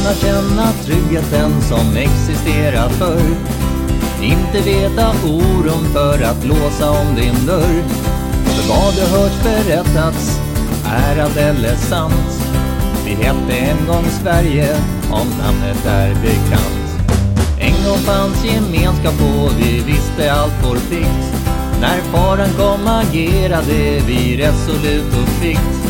kunna känna tryggheten som existerar förr. Inte veta oron för att låsa om din dörr. För vad du hört berättats är alldeles eller sant. Vi hette en gång Sverige, om namnet är bekant. En gång fanns gemenskap och vi visste allt vår plikt. När faran kom agerade vi resolut och kvickt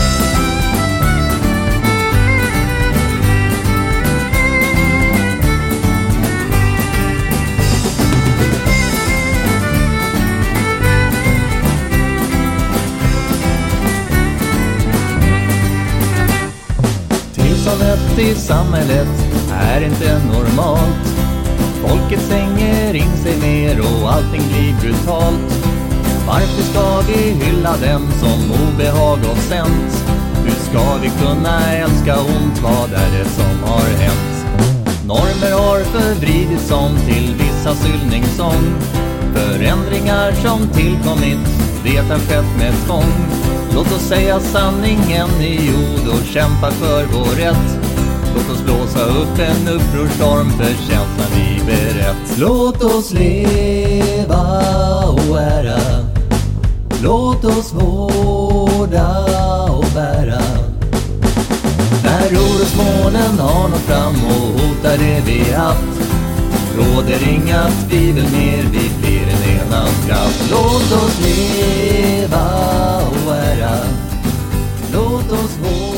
Tillståndet i samhället är inte normalt Folket sänger in sig mer och allting blir brutalt Varför ska vi hylla dem som obehag oss sänt? Hur ska vi kunna älska ont? Vad är det som har hänt? Normer har förvridits som till vissa hyllningssång Förändringar som tillkommit, det har skett med tvång Låt oss säga sanningen i ord och kämpa för vår rätt. Låt oss blåsa upp en upprorstorm för känslan vi berett. Låt oss leva och ära. Låt oss vårda och bära. När orosmolnen har nått fram och hotar det vi haft Råder inga tvivel mer, vi blir en kraft Låt oss leva och ära Låt oss våga.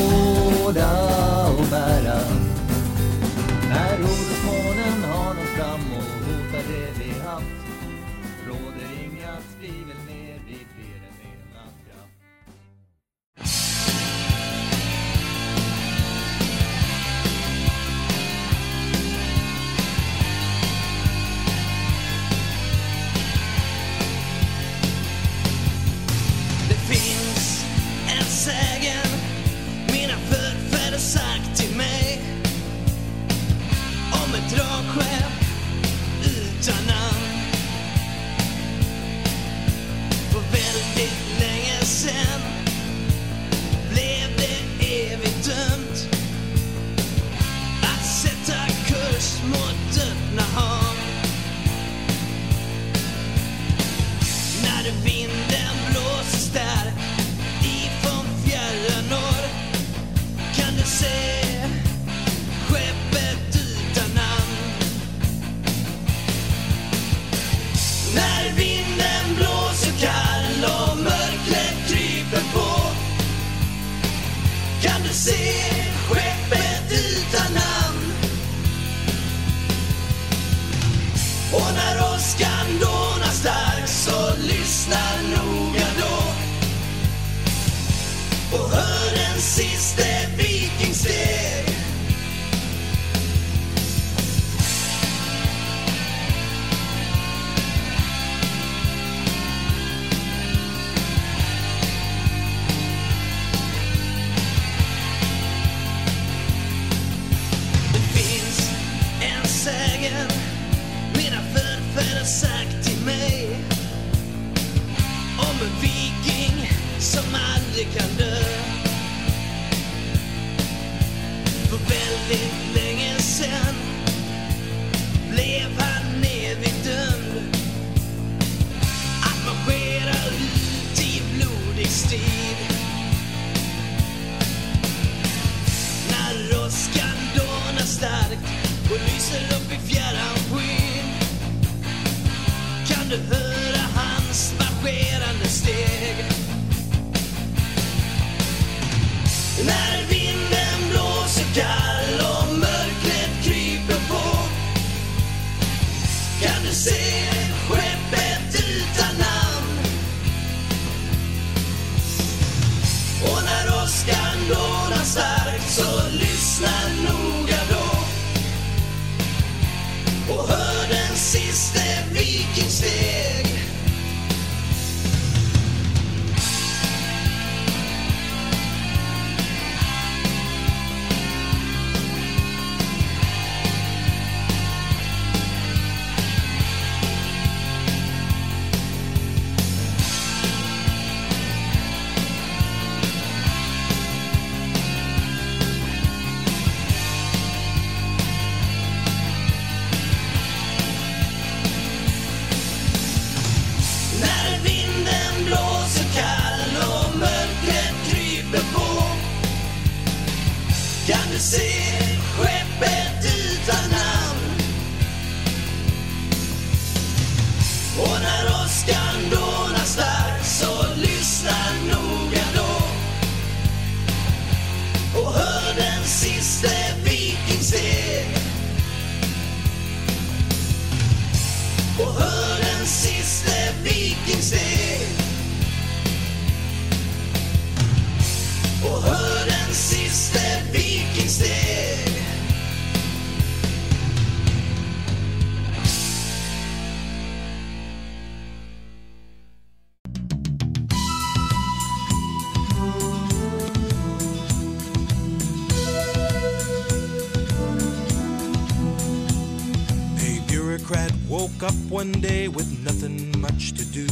Up one day with nothing much to do.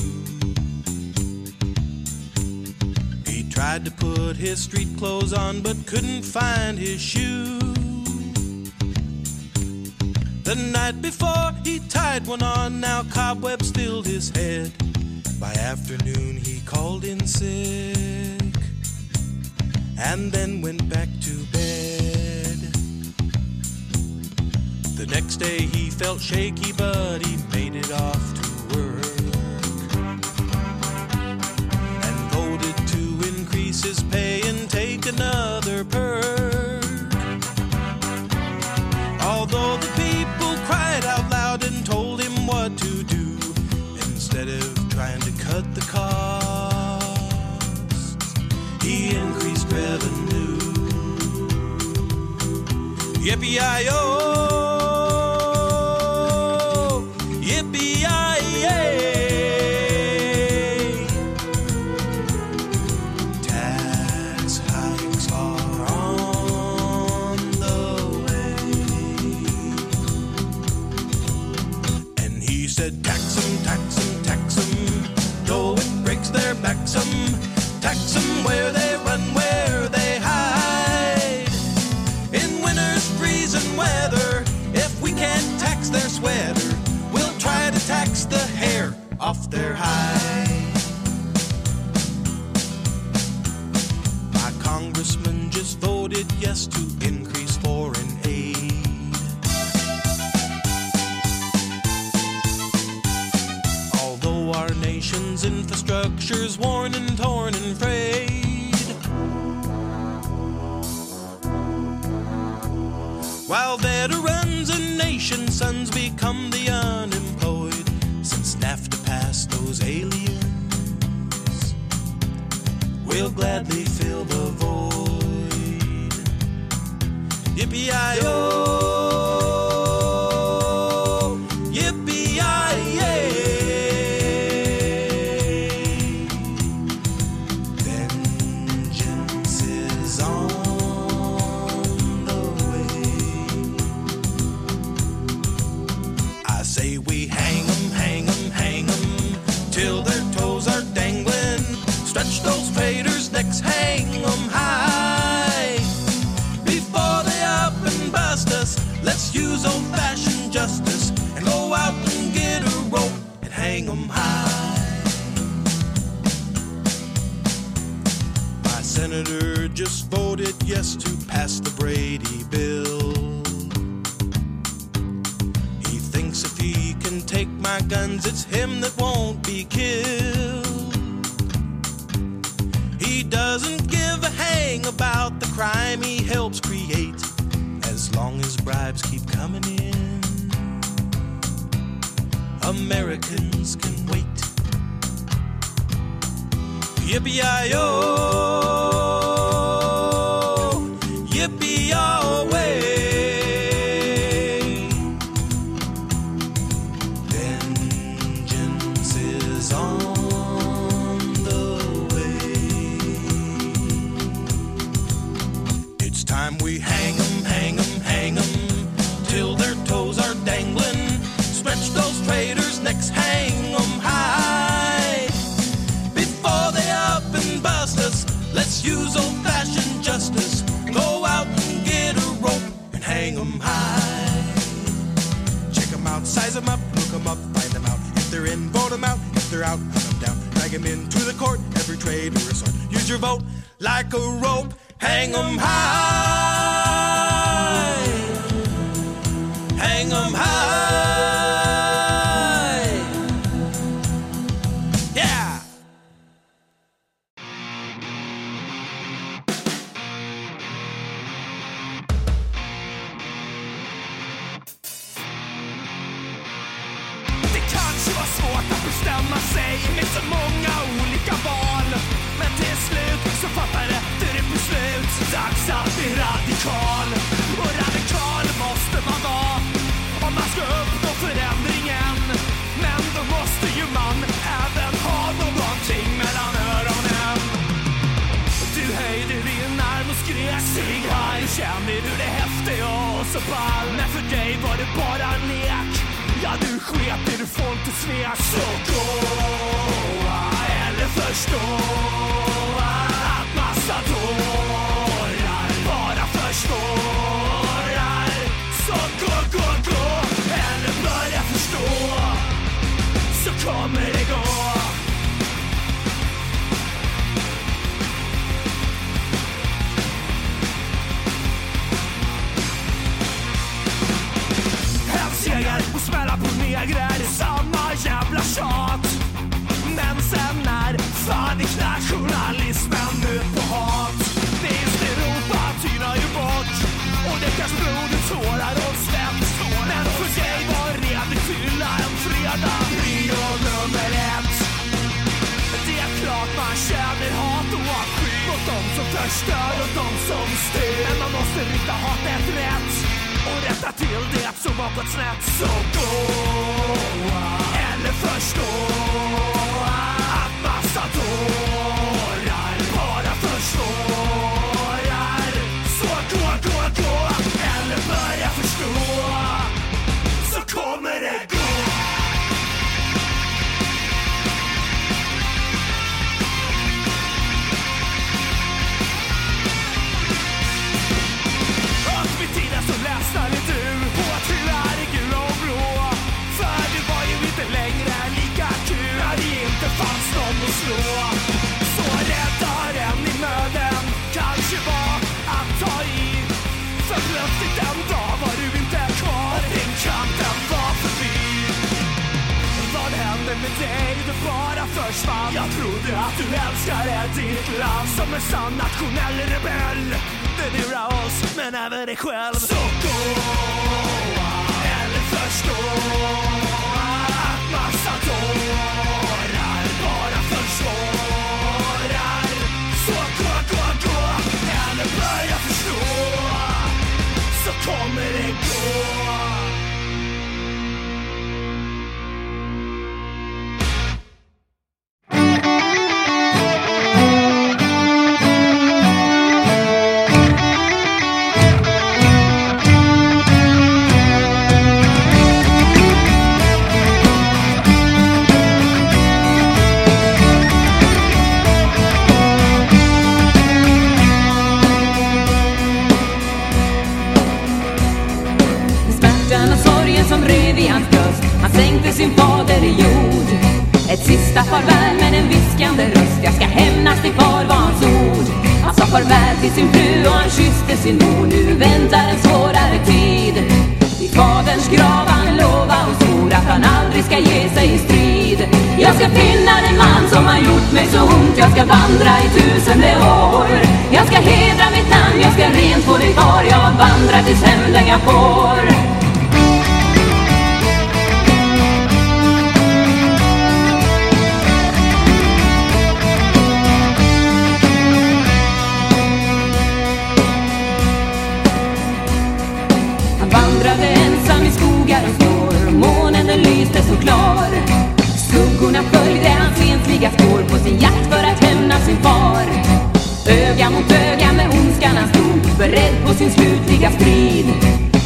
He tried to put his street clothes on but couldn't find his shoe. The night before he tied one on, now cobwebs filled his head. By afternoon he called in sick and then went back to bed. The next day he felt shaky, but he made it off to work and voted to increase his pay and take another perk. Although the people cried out loud and told him what to do, instead of trying to cut the costs, he increased revenue. Yippee-yi-yo! Infrastructure's worn and torn and frayed. While veterans and nation sons become the unemployed since NAFTA passed those aliens, we'll gladly fill the void. Yippee-yi-yo! Yes to pass the Brady bill. He thinks if he can take my guns, it's him that won't be killed. He doesn't give a hang about the crime he helps create, as long as bribes keep coming in. Americans can wait. Yippee-yi-yo, use old-fashioned justice. Go out and get a rope and hang 'em high. Check 'em out, size 'em up, look 'em up, find 'em out. If they're in, vote 'em out. If they're out, hunt 'em down. Drag 'em into the court, every traitor a sword. Use your vote like a rope, hang 'em high. Hang 'em high. Kommer det gå. En seger och smälla på negrer Det är samma jävla tjat. Men sen är fan i nationalismen ut på hat. Visst, Europa tynar ju bort. Och det kanske blod tårar och tårar förstör och de som styr. Men man måste rikta hatet rätt och rätta till det som har gått snett. Så gå eller förstå. Dig? Du bara försvann Jag trodde att du älskade ditt land Som en sann nationell rebell. Det lurar oss, men även dig själv. Så gå eller förstå att massa tårar bara försvårar. Så gå, gå, gå eller börja förstå. Så kommer det gå. Till sin fru och han kysste sin mor. Nu väntar en svårare tid. I faderns grav han lova och svor att han aldrig ska ge sig i strid. Jag ska finna den man som har gjort mig så ont. Jag ska vandra i tusende år. Jag ska hedra mitt namn, jag ska rent få dig kvar. Jag vandrar tills hämnden jag får. Klar. Skuggorna följde hans ensliga spår På sin jakt för att hämna sin far. Öga mot öga med ondskan han stod Beredd på sin slutliga strid.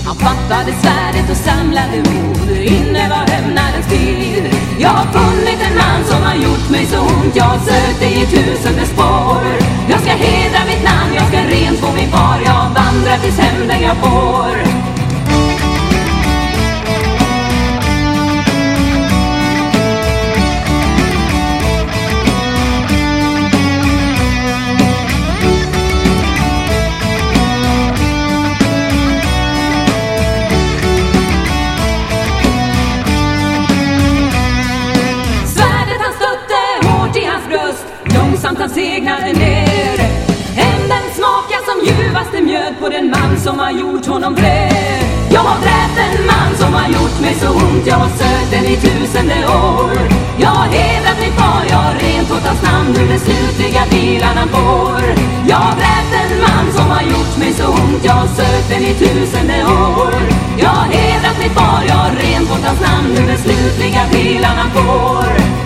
Han fattade svärdet och samlade mod Inne var hämnarens tid. Jag har funnit en man som har gjort mig så ont Jag har sökt dig i tusende spår. Jag ska hedra mitt namn, jag ska rent få min far Jag vandrar tills hämnden jag får. På den man som har gjort honom vred. Jag har dräpt en man som har gjort mig så ont. Jag har sökt den i tusende år. Jag har hedrat min far Jag har rent åt hans namn ur den slutliga vilan han får. Jag har dräpt en man som har gjort mig så ont. Jag har sökt den i tusende år. Jag har hedrat min far Jag har rent åt hans namn ur den slutliga vilan han får.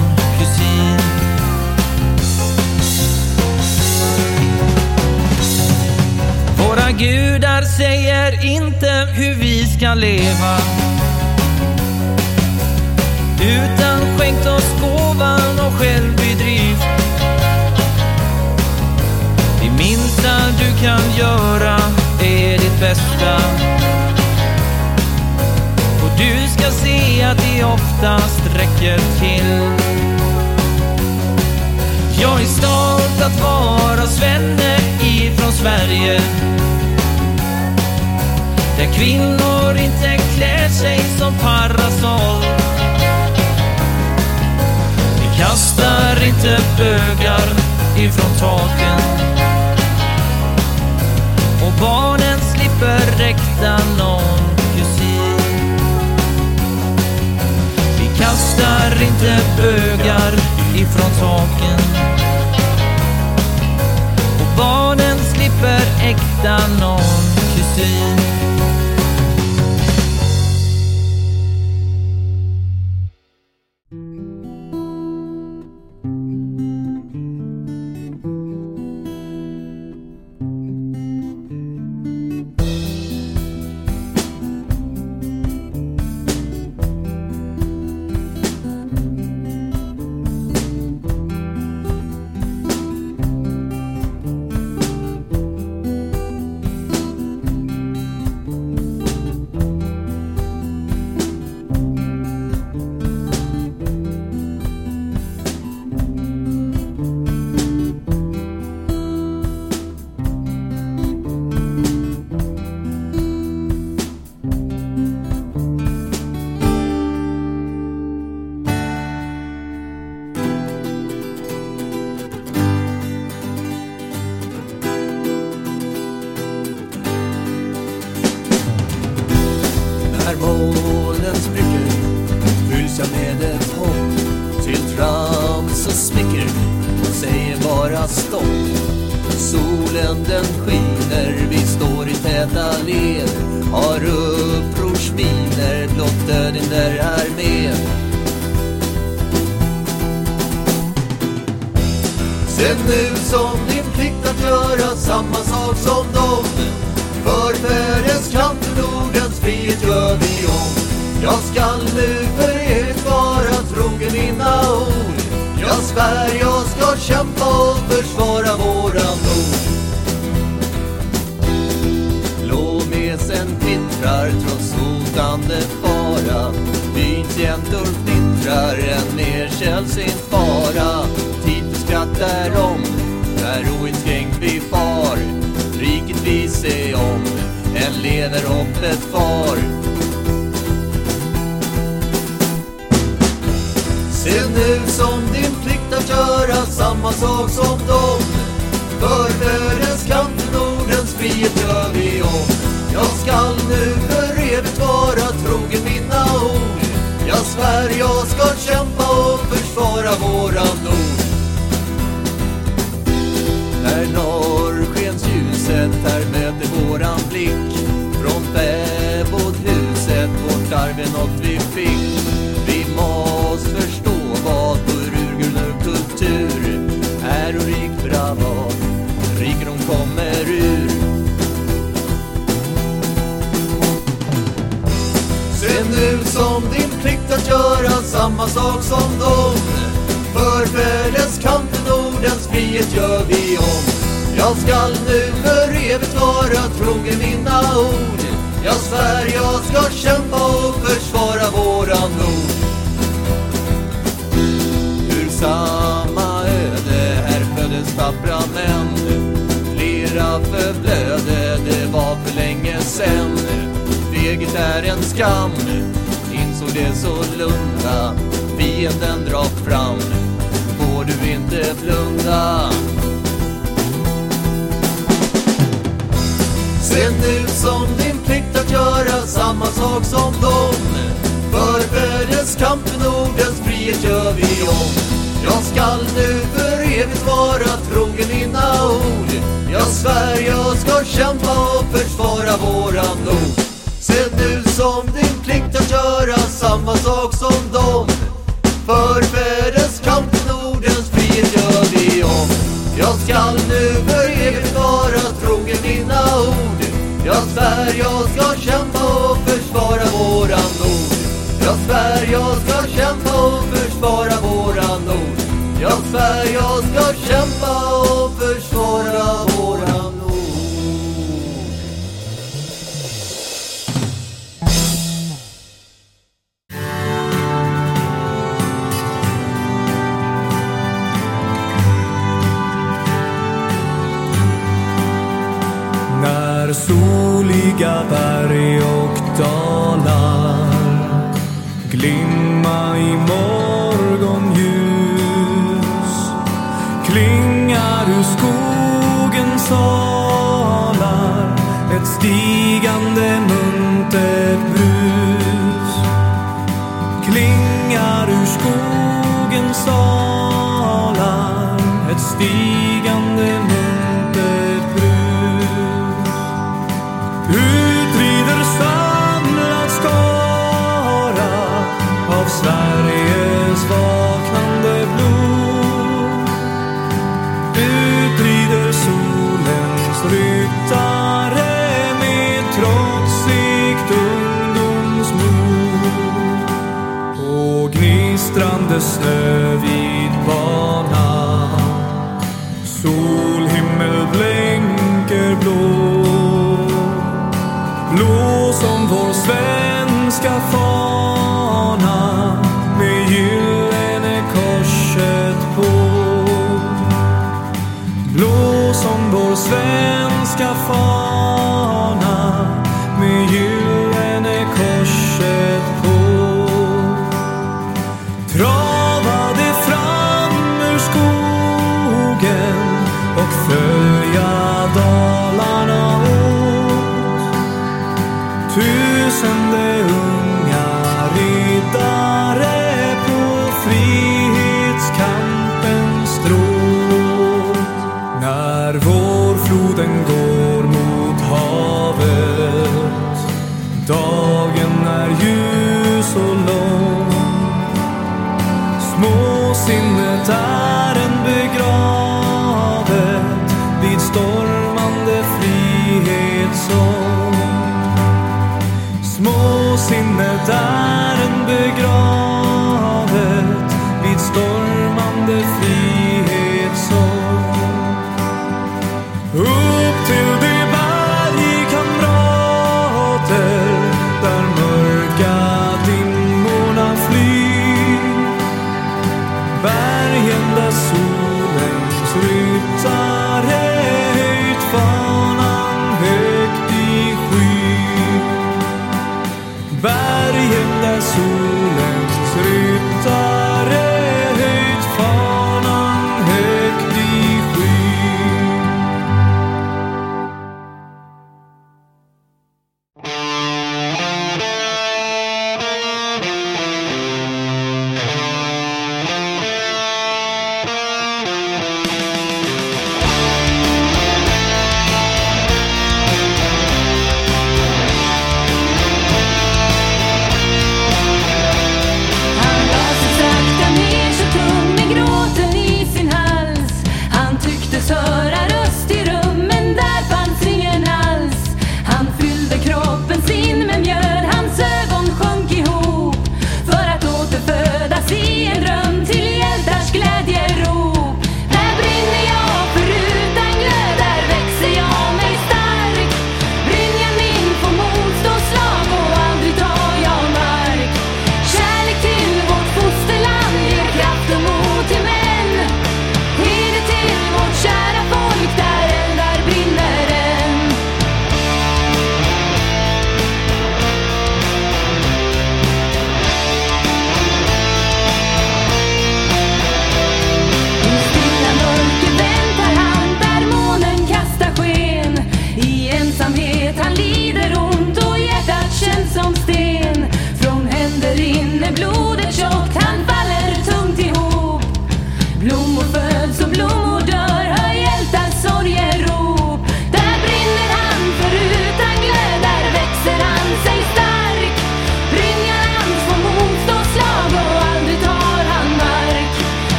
Våra gudar säger inte hur vi ska leva. Utan skänkt oss gåvan och självbedrift. Det minsta du kan göra är ditt bästa. Och du ska se att det oftast räcker till. Jag är stolt att vara svenne ifrån Sverige. Där kvinnor inte klär sig som parasoll. Vi kastar inte bögar ifrån taken. Och barnen slipper räkta någon kusin. Vi kastar inte bögar ifrån taken. Och barnen slipper äkta någon kusin.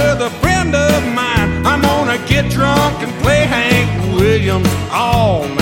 with a friend of mine. I'm gonna get drunk and play Hank Williams all night.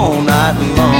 all night long.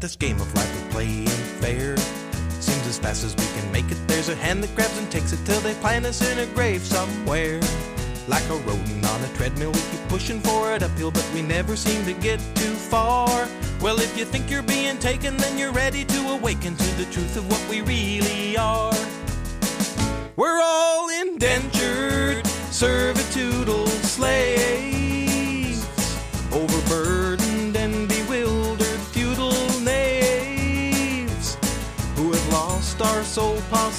This game of life we play ain't fair? Seems as fast as we can make it, there's a hand that grabs and takes it till they plant us in a grave somewhere. Like a rodent on a treadmill, we keep pushing for it uphill, but we never seem to get too far. Well, if you think you're being taken, then you're ready to awaken to the truth of what we really are. We're all indentured, servitudal slaves,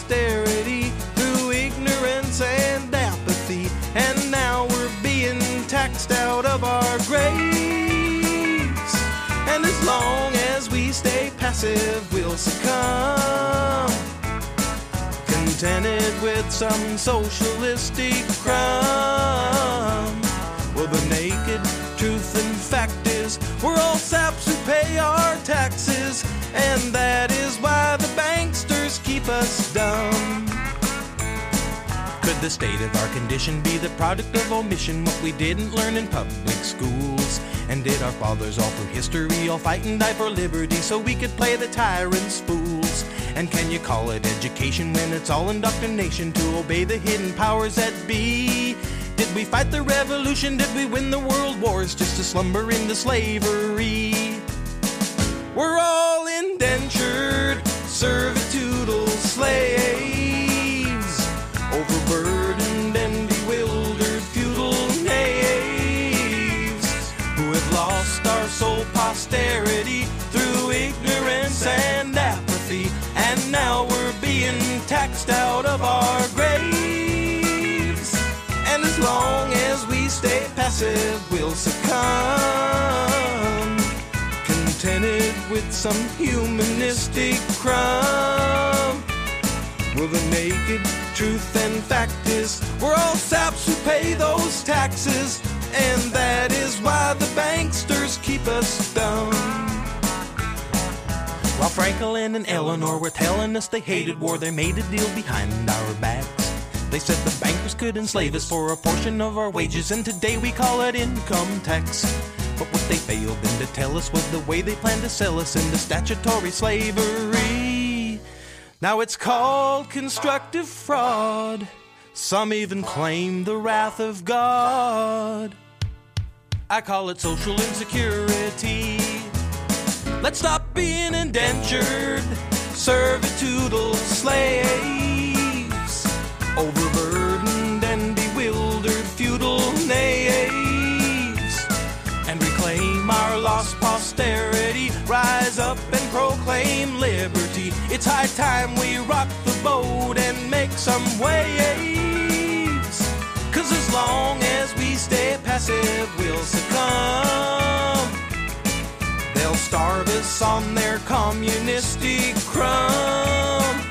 posterity through ignorance and apathy, and now we're being taxed out of our graves. And as long as we stay passive, we'll succumb contented with some socialistic crumb. Well, the naked truth and fact is, we're all saps who pay our taxes, and that is why us dumb. Could the state of our condition be the product of omission, what we didn't learn in public schools? And did our fathers all through history all fight and die for liberty so we could play the tyrants fools? And can you call it education when it's all indoctrination to obey the hidden powers that be? Did we fight the revolution? Did we win the world wars just to slumber into slavery? We're all indentured, servitudal slaves, overburdened and bewildered feudal knaves who have lost our sole posterity through ignorance and apathy, and now we're being taxed out of our graves. And as long as we stay passive, we'll succumb contented with some humanistic crumb. Well, the naked truth and fact is, we're all saps who pay those taxes, and that is why the banksters keep us dumb. While Franklin and Eleanor were telling us they hated war, they made a deal behind our backs. They said the bankers could enslave us for a portion of our wages, and today we call it income tax. But what they failed then to tell us was the way they planned to sell us into statutory slavery. Now it's called constructive fraud. Some even claim the wrath of God. I call it social insecurity. Let's stop being indentured, servitudal slaves, overburdened and bewildered feudal knaves, and reclaim our lost posterity. Rise up and proclaim liberty. It's high time we rock the boat and make some waves. Cause as long as we stay passive, we'll succumb. They'll starve us on their communistic crumb.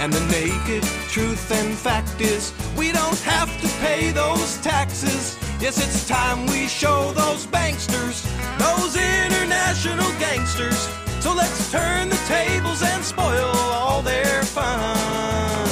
And the naked truth and fact is, we don't have to pay those taxes. Yes, it's time we show those banksters, those international gangsters. So let's turn the tables and spoil all their fun.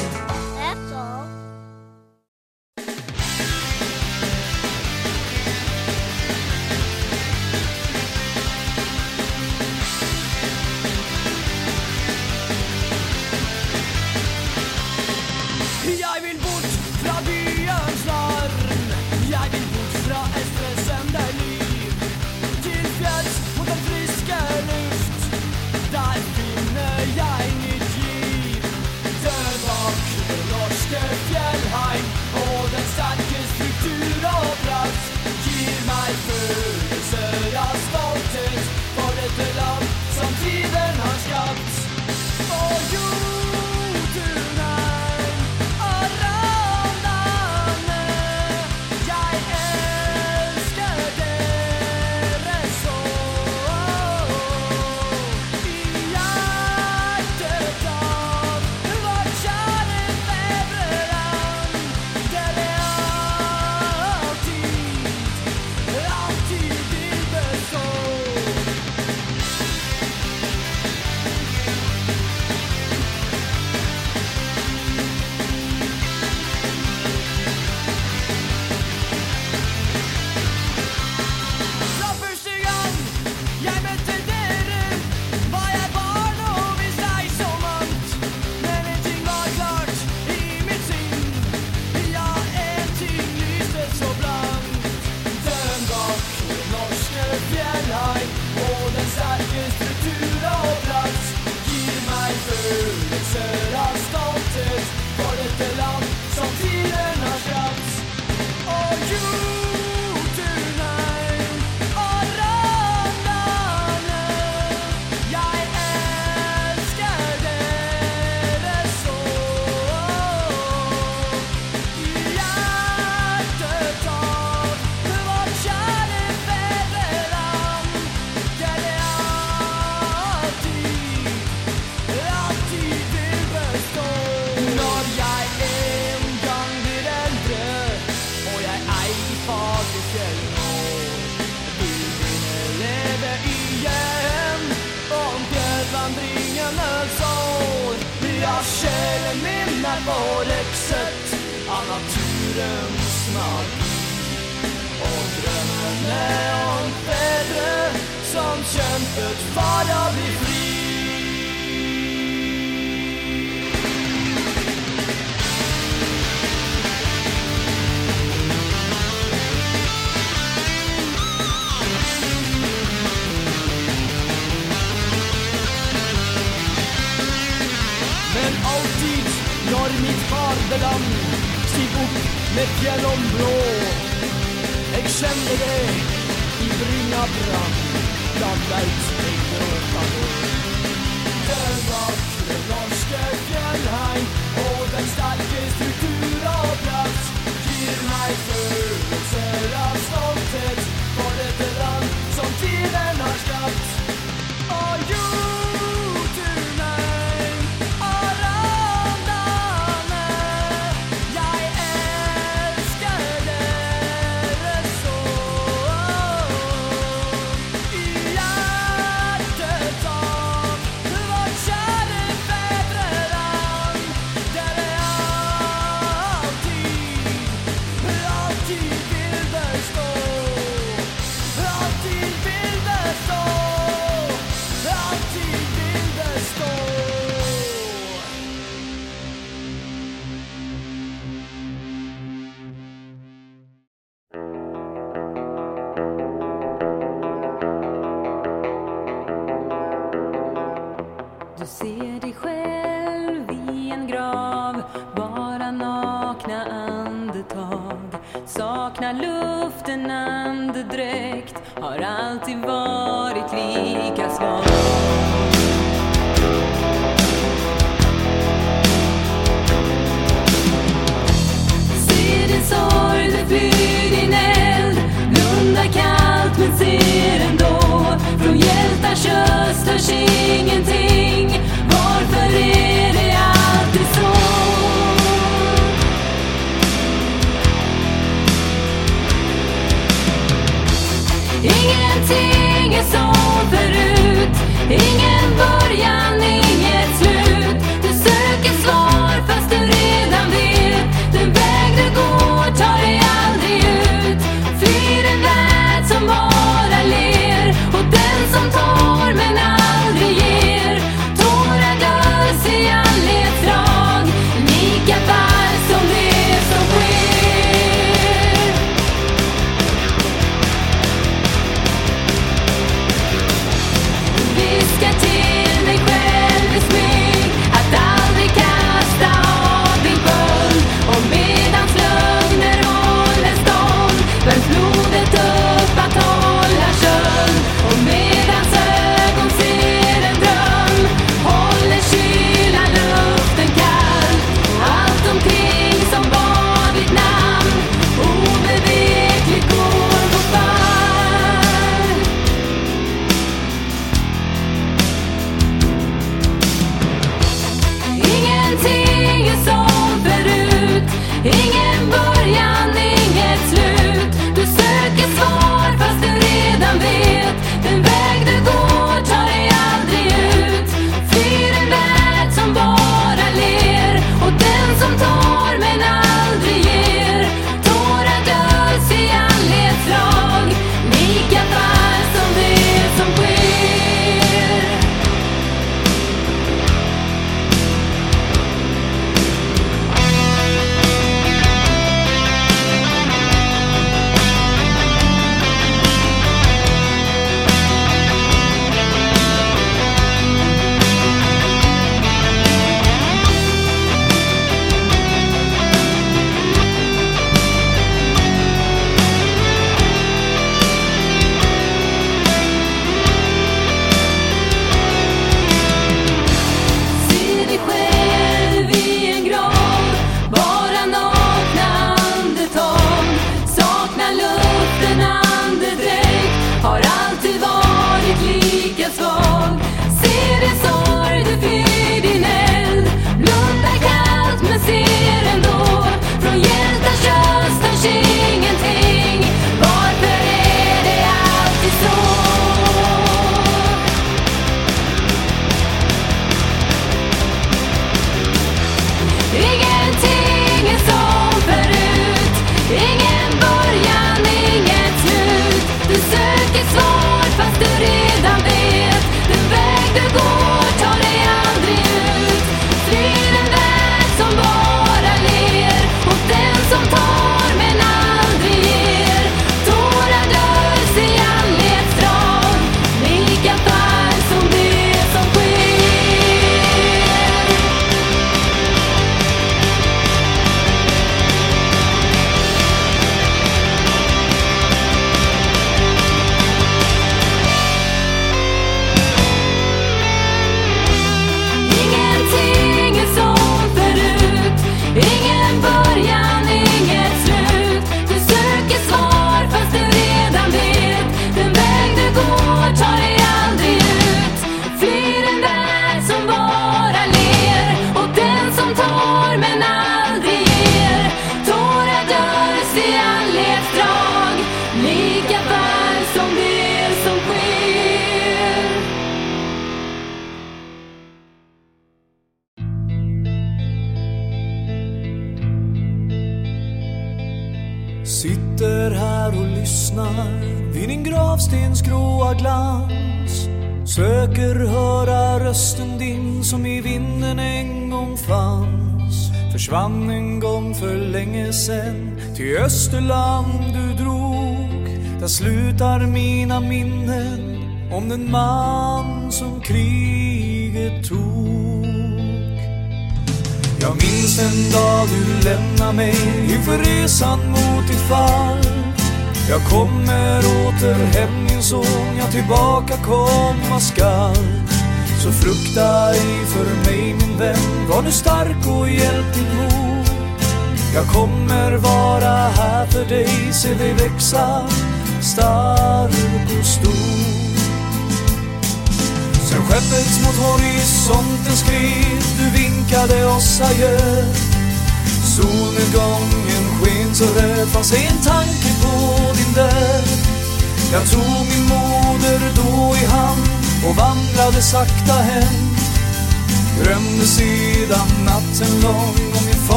belong var läxet av naturens magi och drömmen är om fäder som kämpet för att bli lam Stig opp mitt gjennom blå. Jeg kjenner det i bryna brann. Da veit jeg gråta går. Ingenting är som förut, ingen början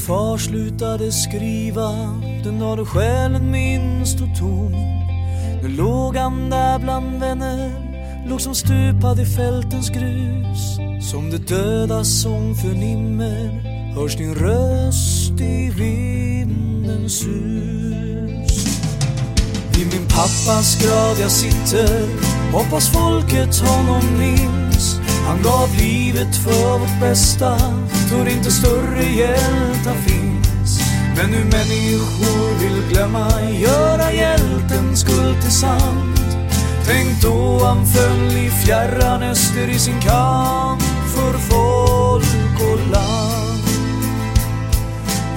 far slutade skriva, den dag då själen min stod tom. Nu låg han där bland vänner, låg som stupad i fältens grus. Som det dödas sång förnimmer, hörs din röst i vindens sus. Vid min pappas grav jag sitter, hoppas folket honom minns. Han gav livet för vårt bästa, tror inte större hjältar finns. Men nu människor vill glömma, göra hjältens skuld till sand. Tänk då han föll i fjärran öster i sin kamp för folk och land.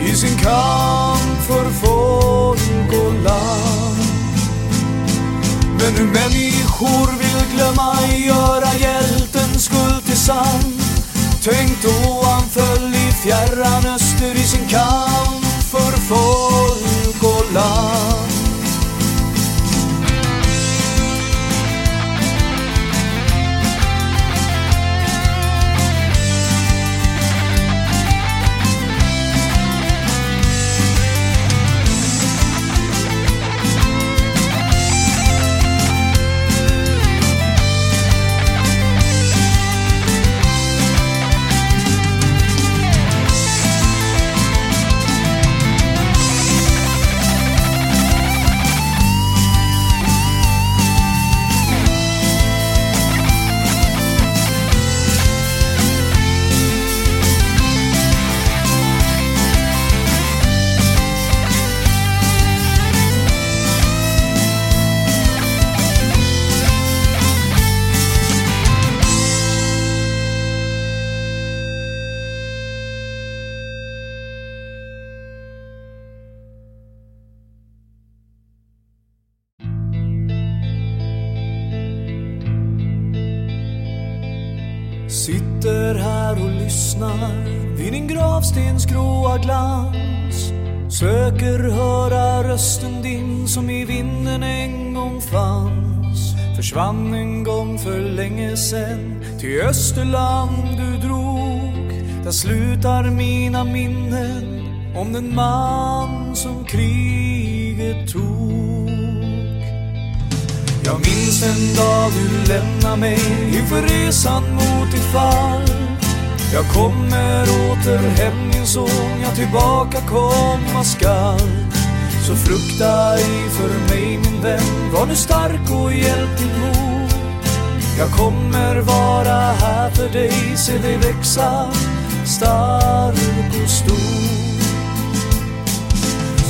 I sin kamp för folk och land. Men nu människor vill glömma, göra hjältens skuld till sand. Tänk då han föll i fjärran öster i sin kamp för folk och land. Sen till Österland du drog. Där slutar mina minnen om den man som kriget tog. Jag minns den dag du lämnade mig inför resan mot ditt fall. Jag kommer åter hem min son, jag tillbaka komma skall. Så frukta ej för mig min vän, var nu stark och hjälp din mor jag kommer vara här för dig, se dig växa stark och stor.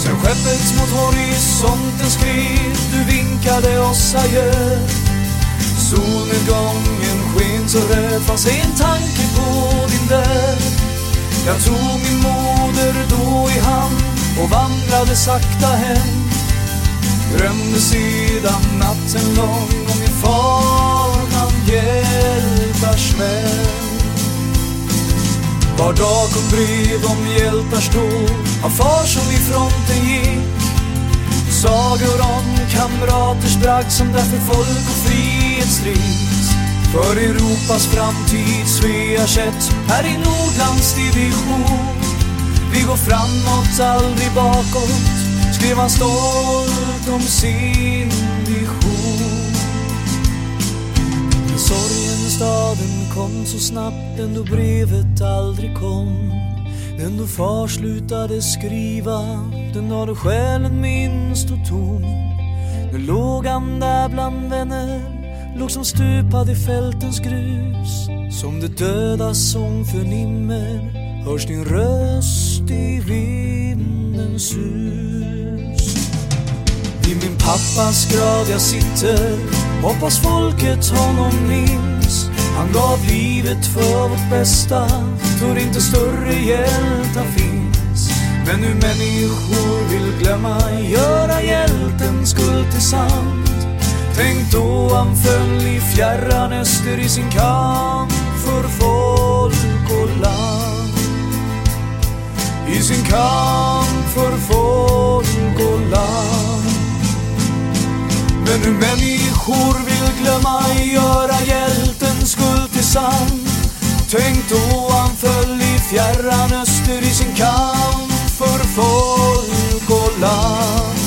Sen skeppet mot horisonten skred, du vinkade oss adjö. Solnedgången sken så röd, fanns en tanke på din död. Jag tog min moder då i hand och vandrade sakta hem. Drömde sedan natten lång om min far hjältars män. Var dag kom brev om hjältars dåd av far som i fronten gick. Sagor om kamraters bragd som därför folk och frihet strids. För Europas framtid Svea ett här i Nordlands division. Vi går framåt, aldrig bakåt, skrev han stolt om sin vision. Sorgen i staden kom så snabbt den då brevet aldrig kom. Den då far slutade skriva, den dag då själen minst och tom. Nu låg han där bland vänner, låg som stupad i fältens grus. Som det dödas sång förnimmer, hörs din röst i vindens sus. Vid min pappas grav jag sitter, hoppas folket honom minns. Han gav livet för vårt bästa, tror inte större hjältar finns. Men nu människor vill glömma, göra hjältens skuld till sant. Tänk då han föll i fjärran öster i sin kamp för folk och land. I sin kamp för folk och land. Men nu människor vill glömma, göra hjältens skuld till sand Tänk då han föll i fjärran öster i sin kamp för folk och land.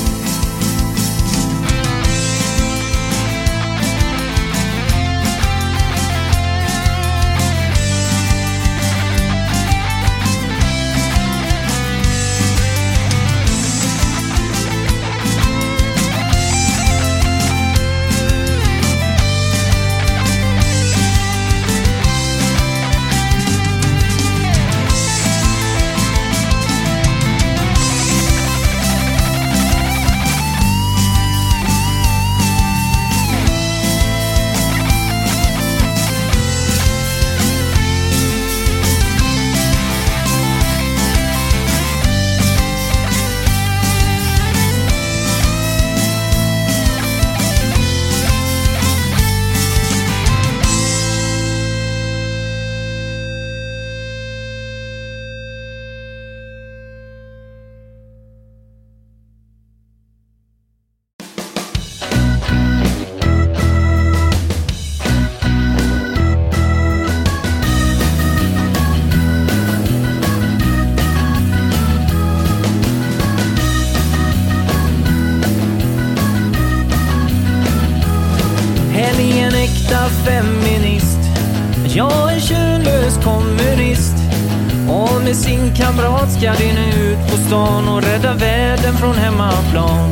Ska de nu ut på stan och rädda världen från hemmaplan.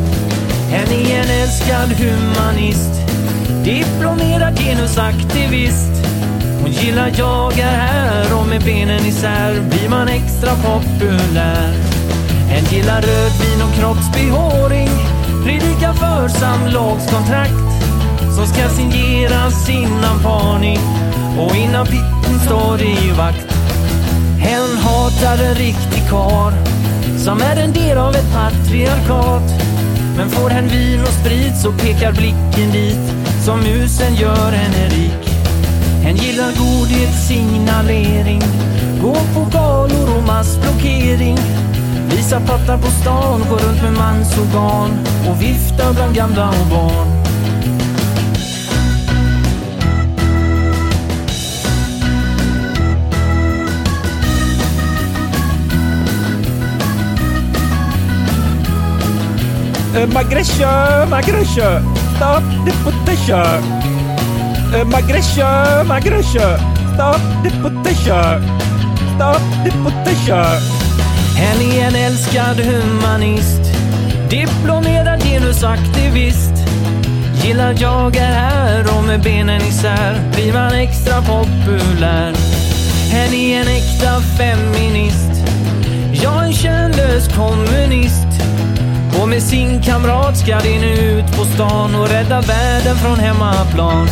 Hen är en älskad humanist. Diplomerad genusaktivist. Hon gillar jag är här och med benen isär blir man extra populär. Hen gillar rödvin och kroppsbehåring. Predikar för samlagskontrakt som ska signeras innan parning och innan pitten står i vakt. Hen hatar en riktig kar som är en del av ett patriarkat. Men får hen vin och sprit så pekar blicken dit som musen gör henne rik. Hen gillar godhetssignalering, gå på galor och massblockering. Visa pattar på stan, gå runt med mansorgan och vifta bland gamla och barn. Eh, Magresha, Magresha, stop deportation. Eh, Magresha, Magresha, stop deportation. Stop deportation. Han är en älskad humanist, diplomerad genusaktivist. Gillar jag är här och med benen isär blir man extra populär. Han är en äkta feminist, jag är en könlös kommunist. Och med sin kamrat ska de nu ut på stan och rädda världen från hemmaplan.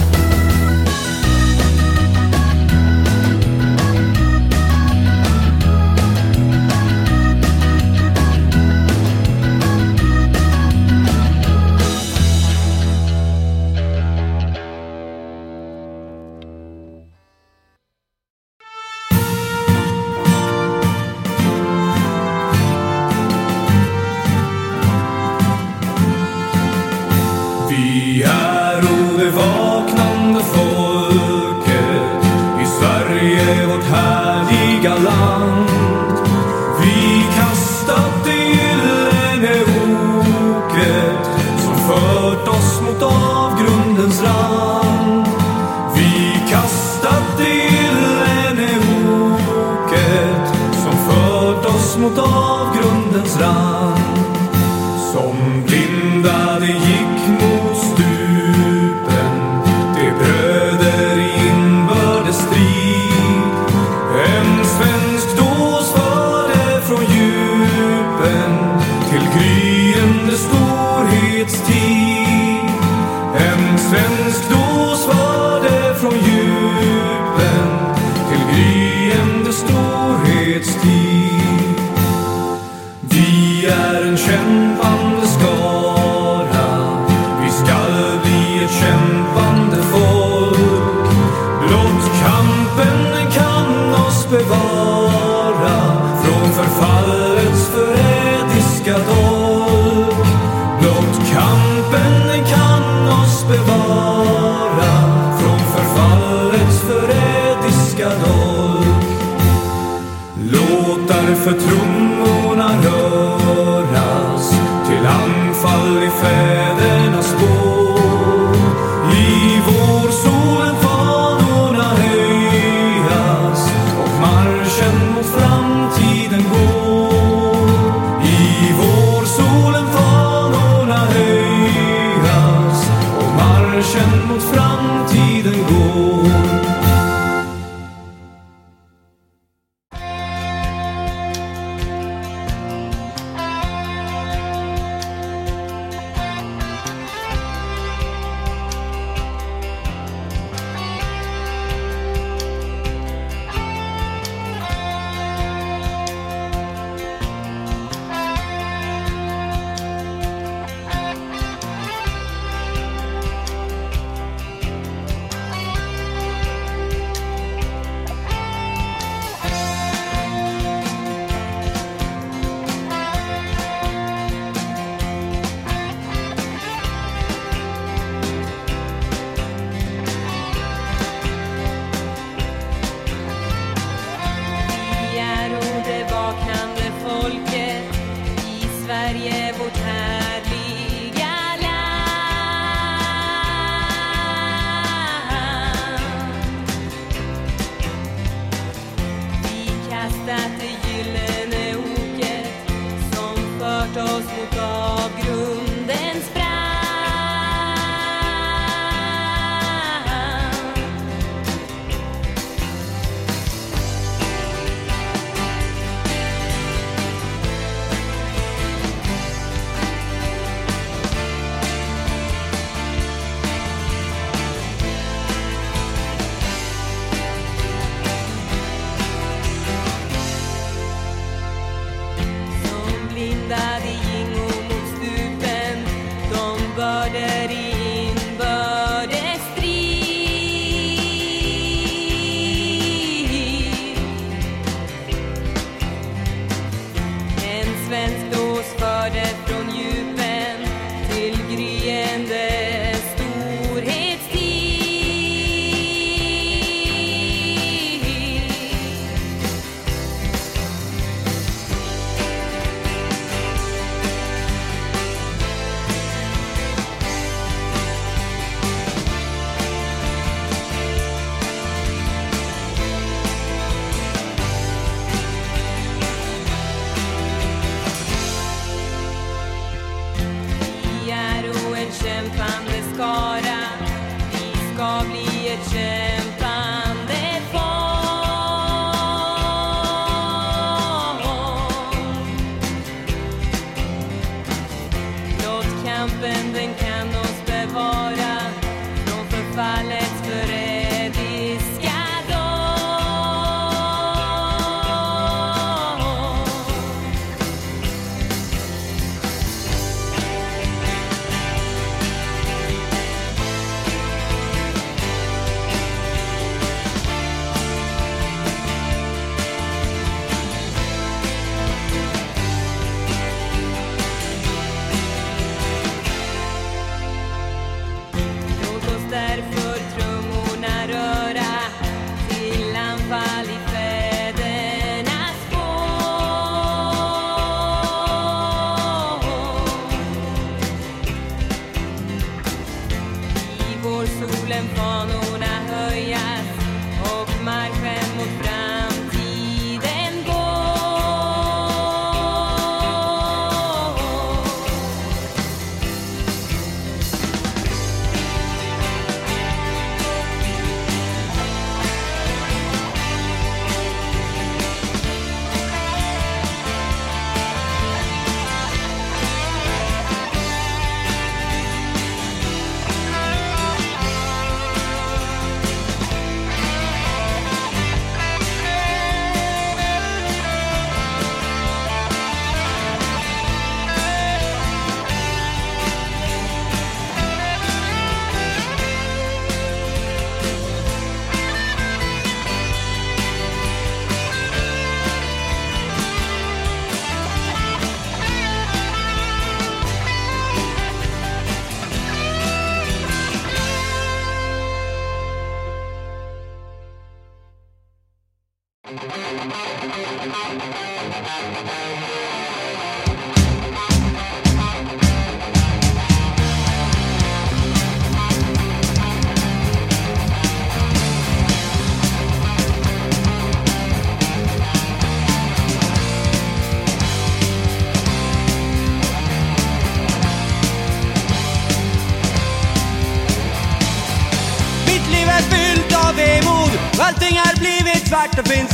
Blivit svart och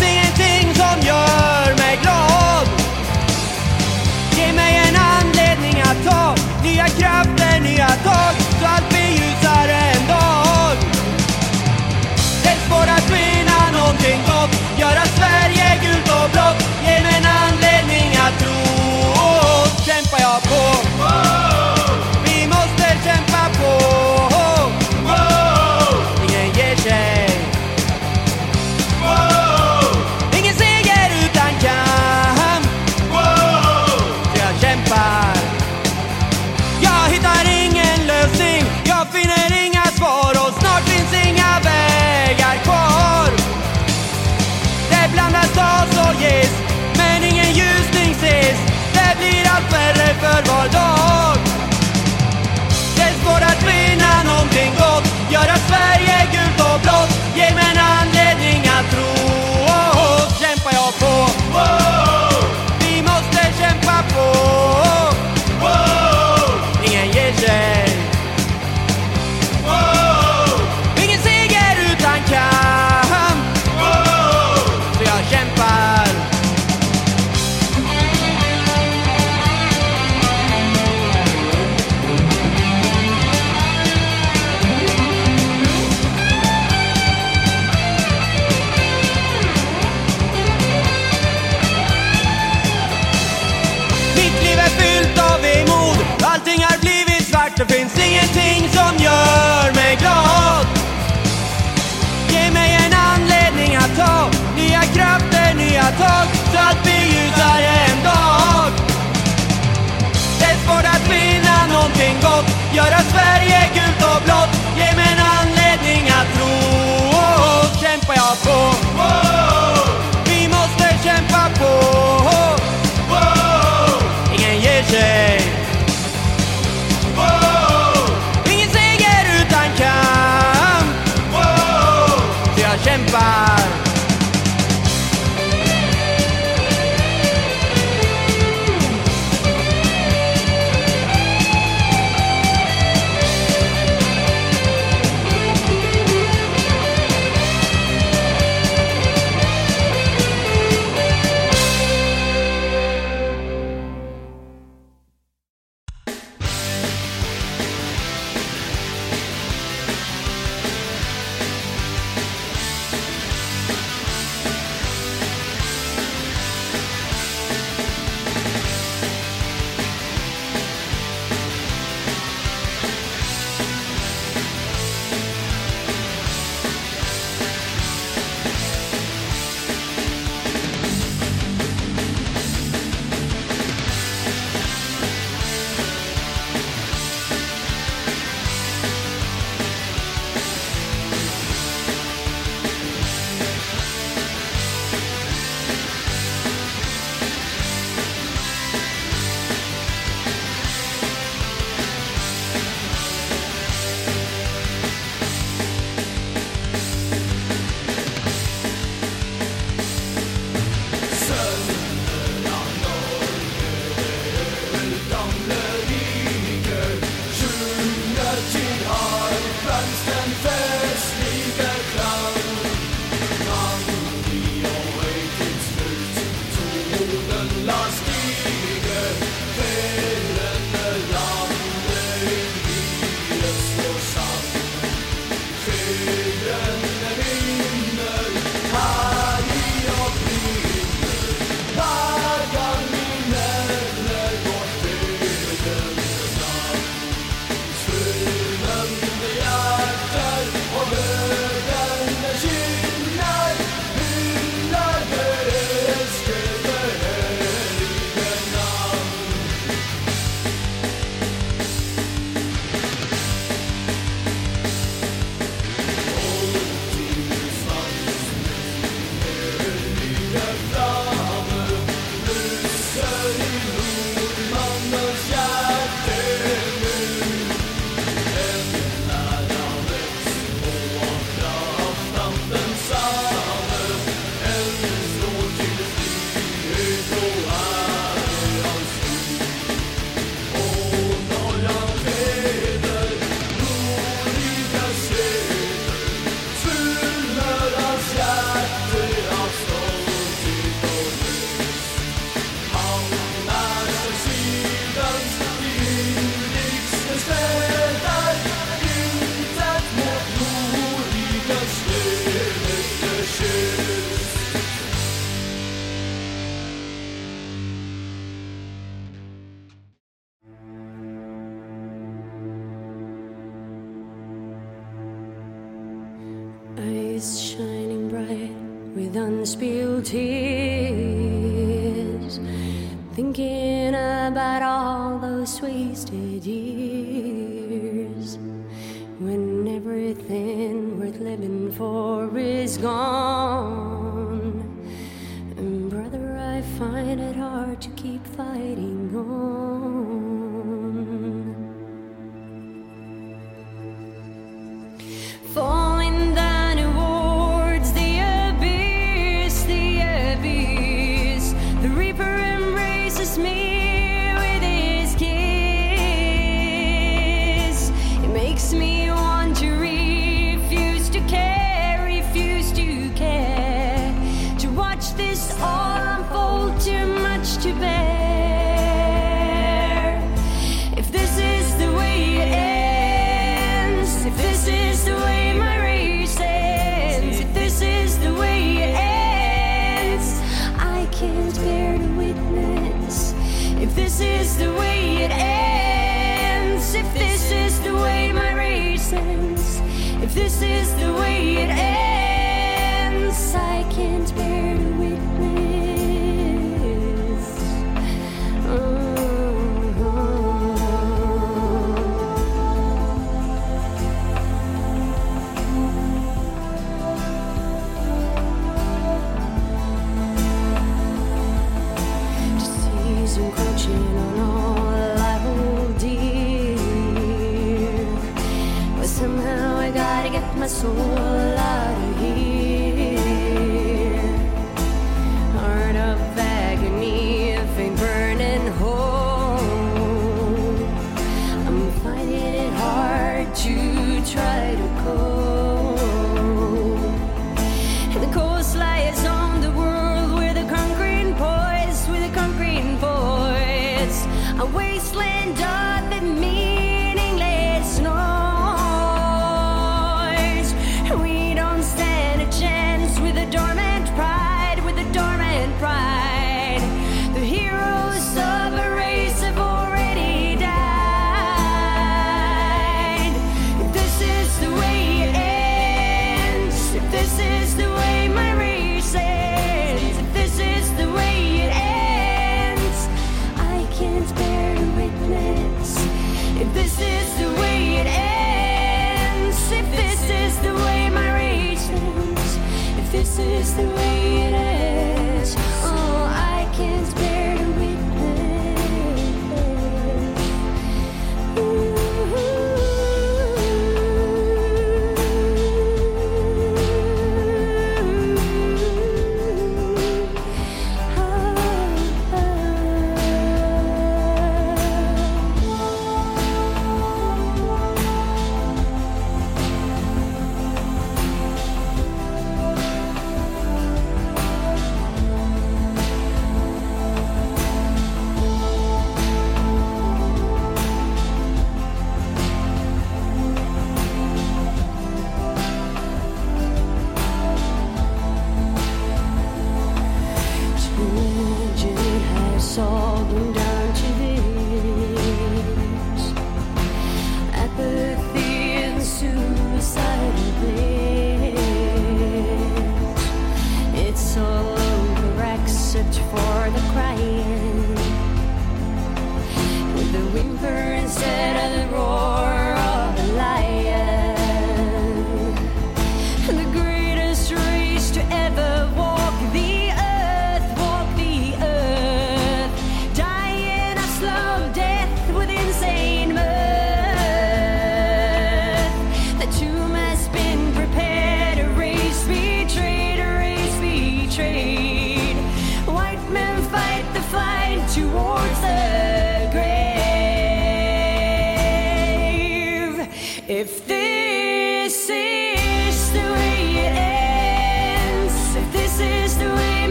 Kämpar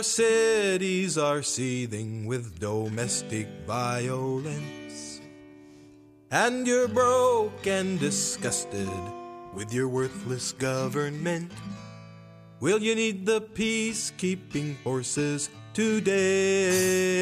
our cities are seething with domestic violence. And you're broke and disgusted with your worthless government. Will you need the peacekeeping forces today?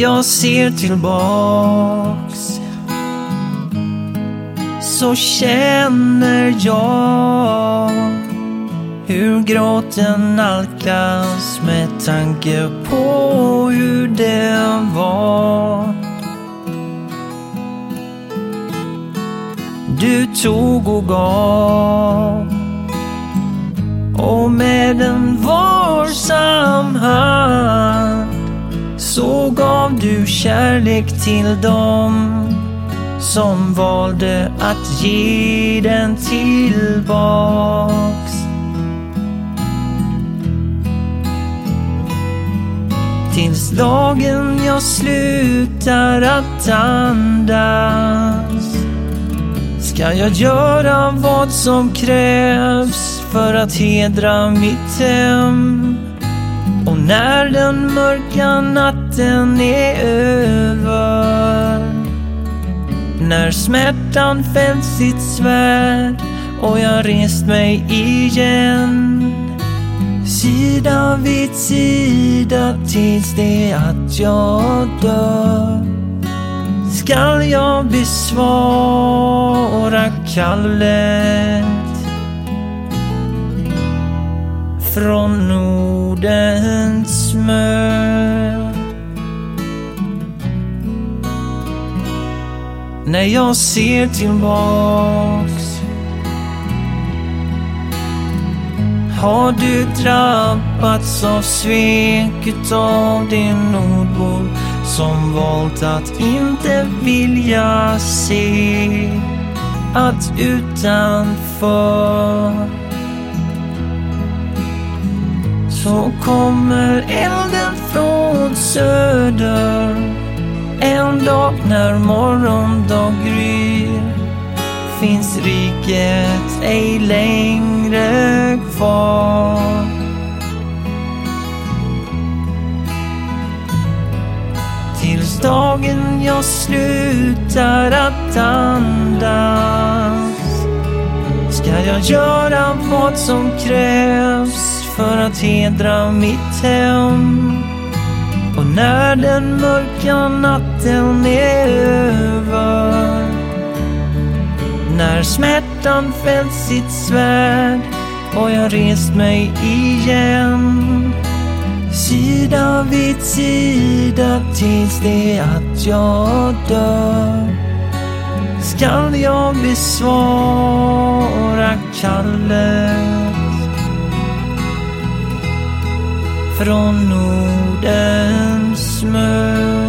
Jag ser tillbaks så känner jag hur gråten nalkas med tanke på hur det var. Du tog och gav och med en varsam hand så gav du kärlek till dem som valde att ge den tillbaks. Tills dagen jag slutar att andas ska jag göra vad som krävs för att hedra mitt hem. Och när den mörka natten är över. När smärtan fällt sitt svärd och jag rest mig igen. Sida vid sida tills det att jag dör. Skall jag besvara kallet från Nordens mö När jag ser tillbaks. Har du drabbats av sveket av din nordbor som valt att inte vilja se att utanför? Så kommer elden från söder en dag när morgondag gryr finns riket ej längre kvar. Tills dagen jag slutar att andas ska jag göra vad som krävs för att hedra mitt hem. När den mörka natten är över. När smärtan fällt sitt svärd och jag rest mig igen. Sida vid sida tills det att jag dör. Skall jag besvara kallet från Nordens mö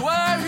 where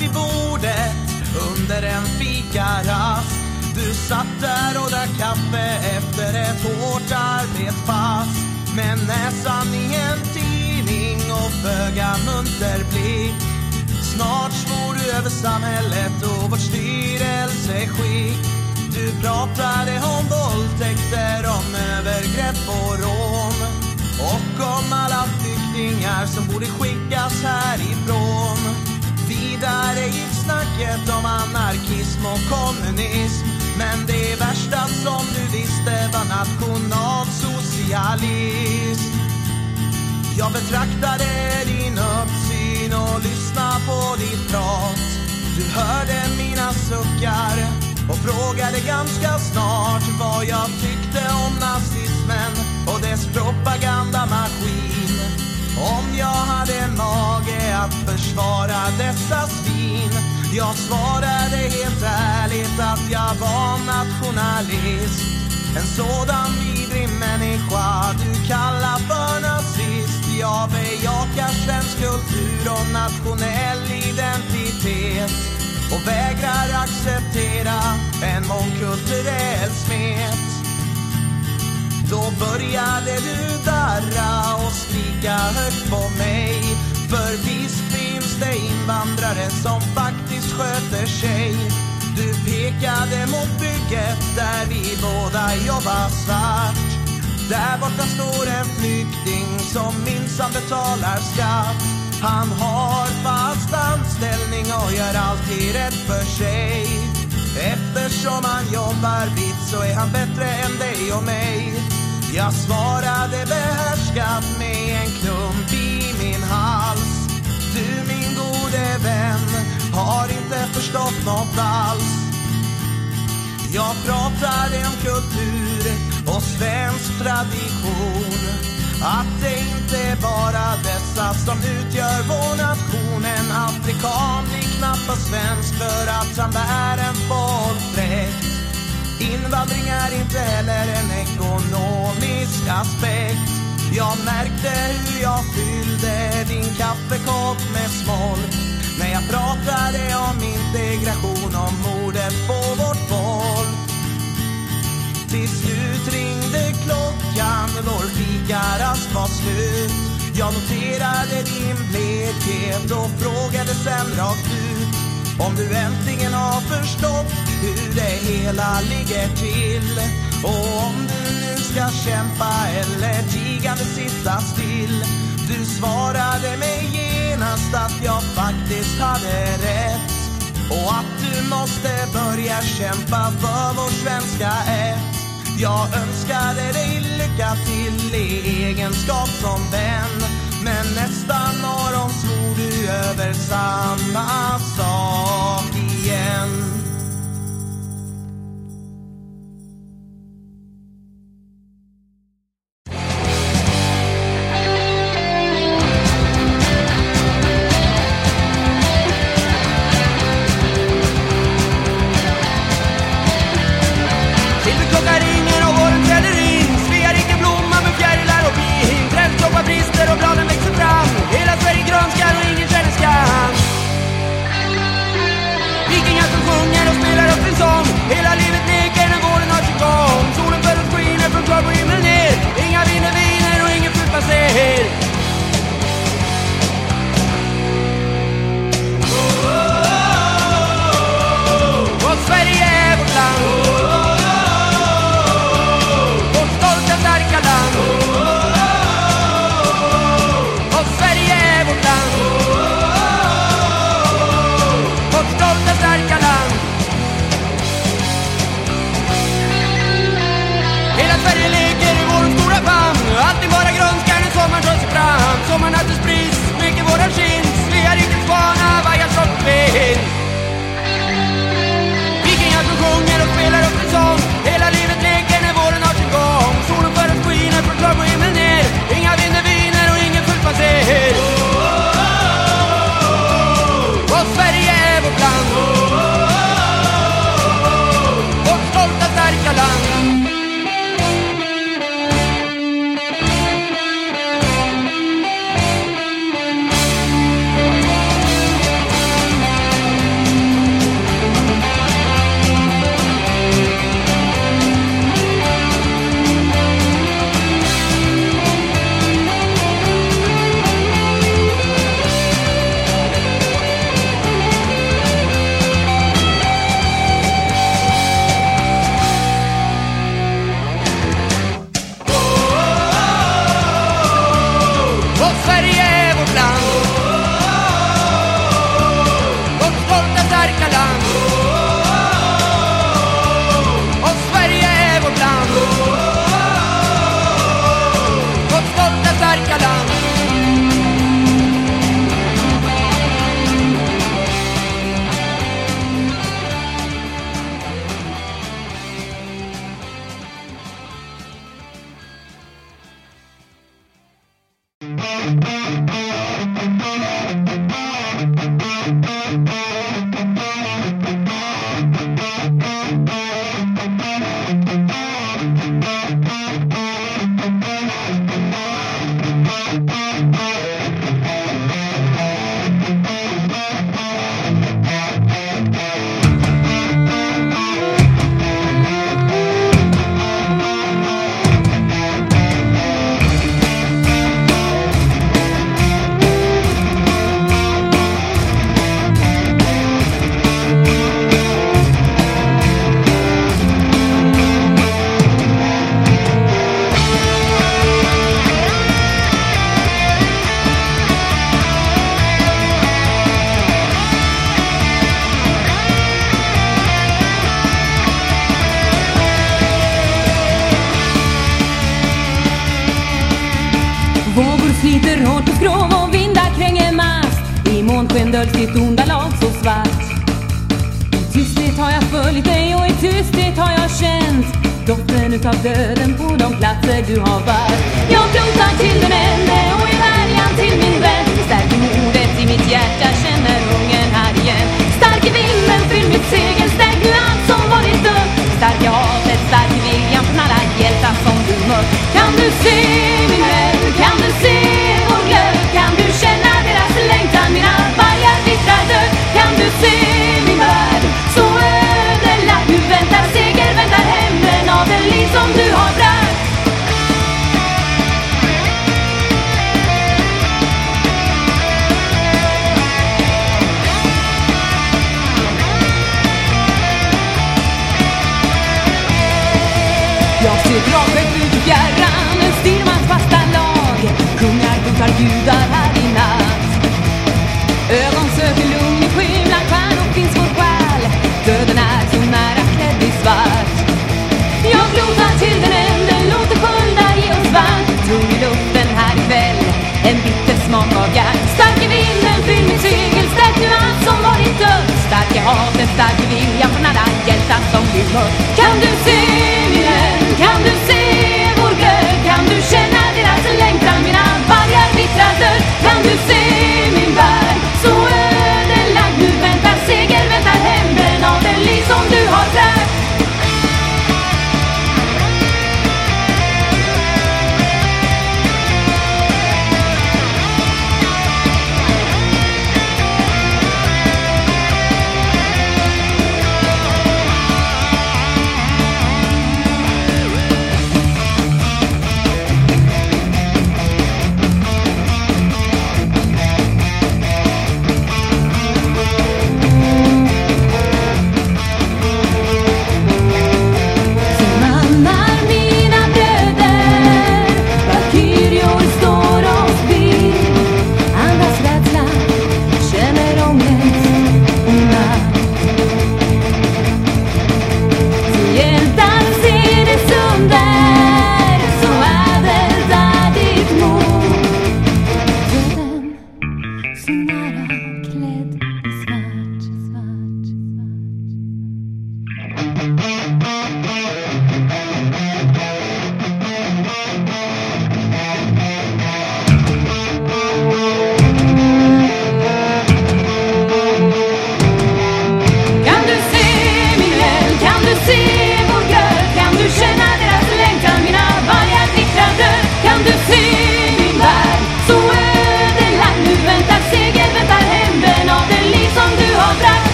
vid bordet under en fikarast. Du satt där och drack kaffe efter ett hårt arbetspass. Med näsan i en tidning och föga munter blick. Snart svor du över samhället och vårt styrelseskick. Du pratade om våldtäkter, om övergrepp och rån. Och om alla flyktingar som borde skickas härifrån. Vidare gick snacket om anarkism och kommunism. Men det värsta som du visste var nationalsocialism. Jag betraktade din uppsyn och lyssnade på ditt prat. Du hörde mina suckar och frågade ganska snart vad jag tyckte om nazismen och dess propagandamaskin. Om jag hade mage att försvara dessa svin. Jag svarade helt ärligt att jag var nationalist. En sådan vidrig människa du kallar för nazist. Jag bejakar svensk kultur och nationell identitet och vägrar acceptera en mångkulturell smet. Då började du darra och skrika högt på mig. För visst finns det invandrare som faktiskt sköter sig. Du pekade mot bygget där vi båda jobbar svart. Där borta står en flykting som minsann betalar skatt. Han har fast anställning och gör alltid rätt för sig. Eftersom han jobbar vitt så är han bättre än dig och mig. Jag svarade behärskat vän har inte förstått något alls. Jag pratar om kultur och svensk tradition. Att det inte bara dessa som utgör vår nation. En afrikan blir knappast svensk för att han bär en folkdräkt. Invandring är inte heller en ekonomisk aspekt. Jag märkte hur jag fyllde din kaffekopp med smolk när jag pratade om integration, om mordet på vårt folk. Till slut ringde klockan, vår fikarast var slut. Jag noterade din blekhet och frågade sen rakt ut om du äntligen har förstått hur det hela ligger till. Och om du nu ska kämpa eller tigande sitta still. Du svarade mig genast att jag faktiskt hade rätt. Och att du måste börja kämpa för vår svenska ett. Jag önskade dig lycka till i egenskap som vän. Men nästa morgon svor du över samma sak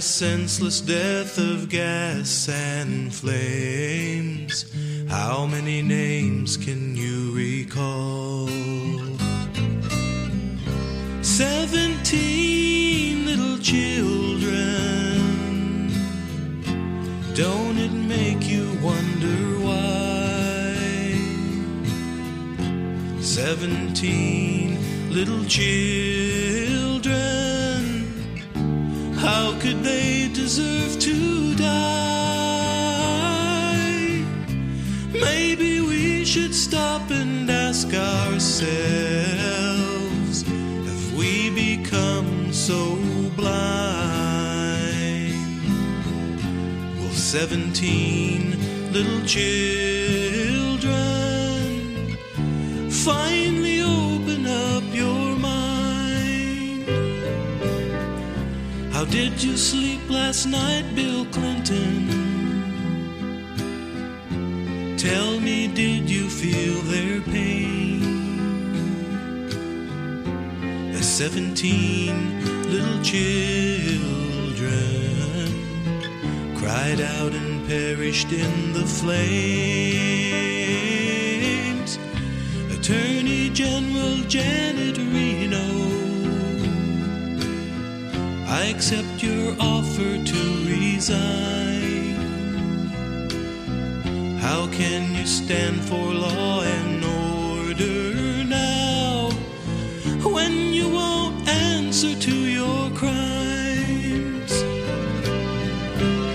senseless death of gas and flames. How many names can you recall? Seventeen little children. Don't it make you wonder why? Seventeen little children. Could they deserve to die? Maybe we should stop and ask ourselves if we become so blind. Will 17 little children finally did you sleep last night, Bill Clinton? Tell me, did you feel their pain? As seventeen little children cried out and perished in the flames. Attorney General Janet Reno, I accept your offer to resign. How can you stand for law and order now when you won't answer to your crimes?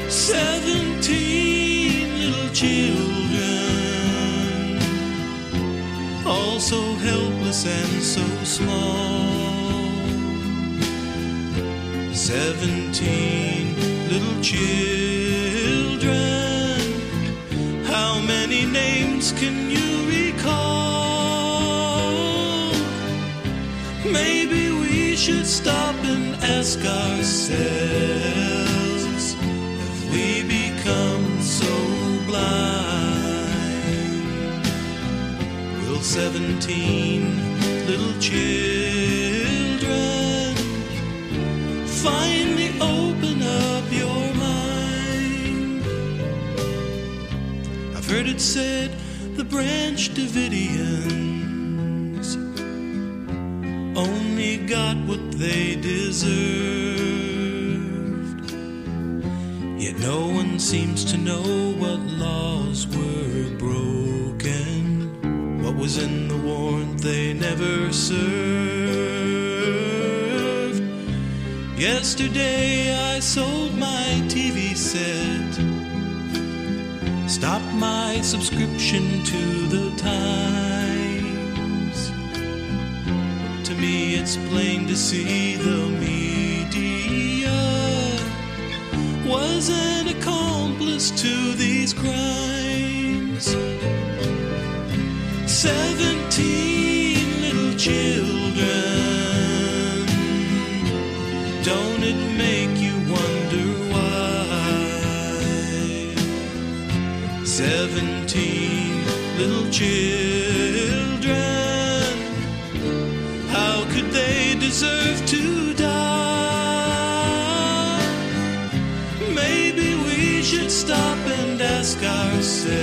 Seventeen little children, all so helpless and so small. Seventeen little children. How many names can you recall? Maybe we should stop and ask ourselves if we become so blind. Will 17 little children It said the Branch Davidians only got what they deserved. Yet no one seems to know what laws were broken. What was in the warrant they never served. Yesterday I sold my TV set. Stop my subscription to the Times. To me, it's plain to see the media was an accomplice to these crimes. Seventeen little children. Little children. How could they deserve to die? Maybe we should stop and ask ourselves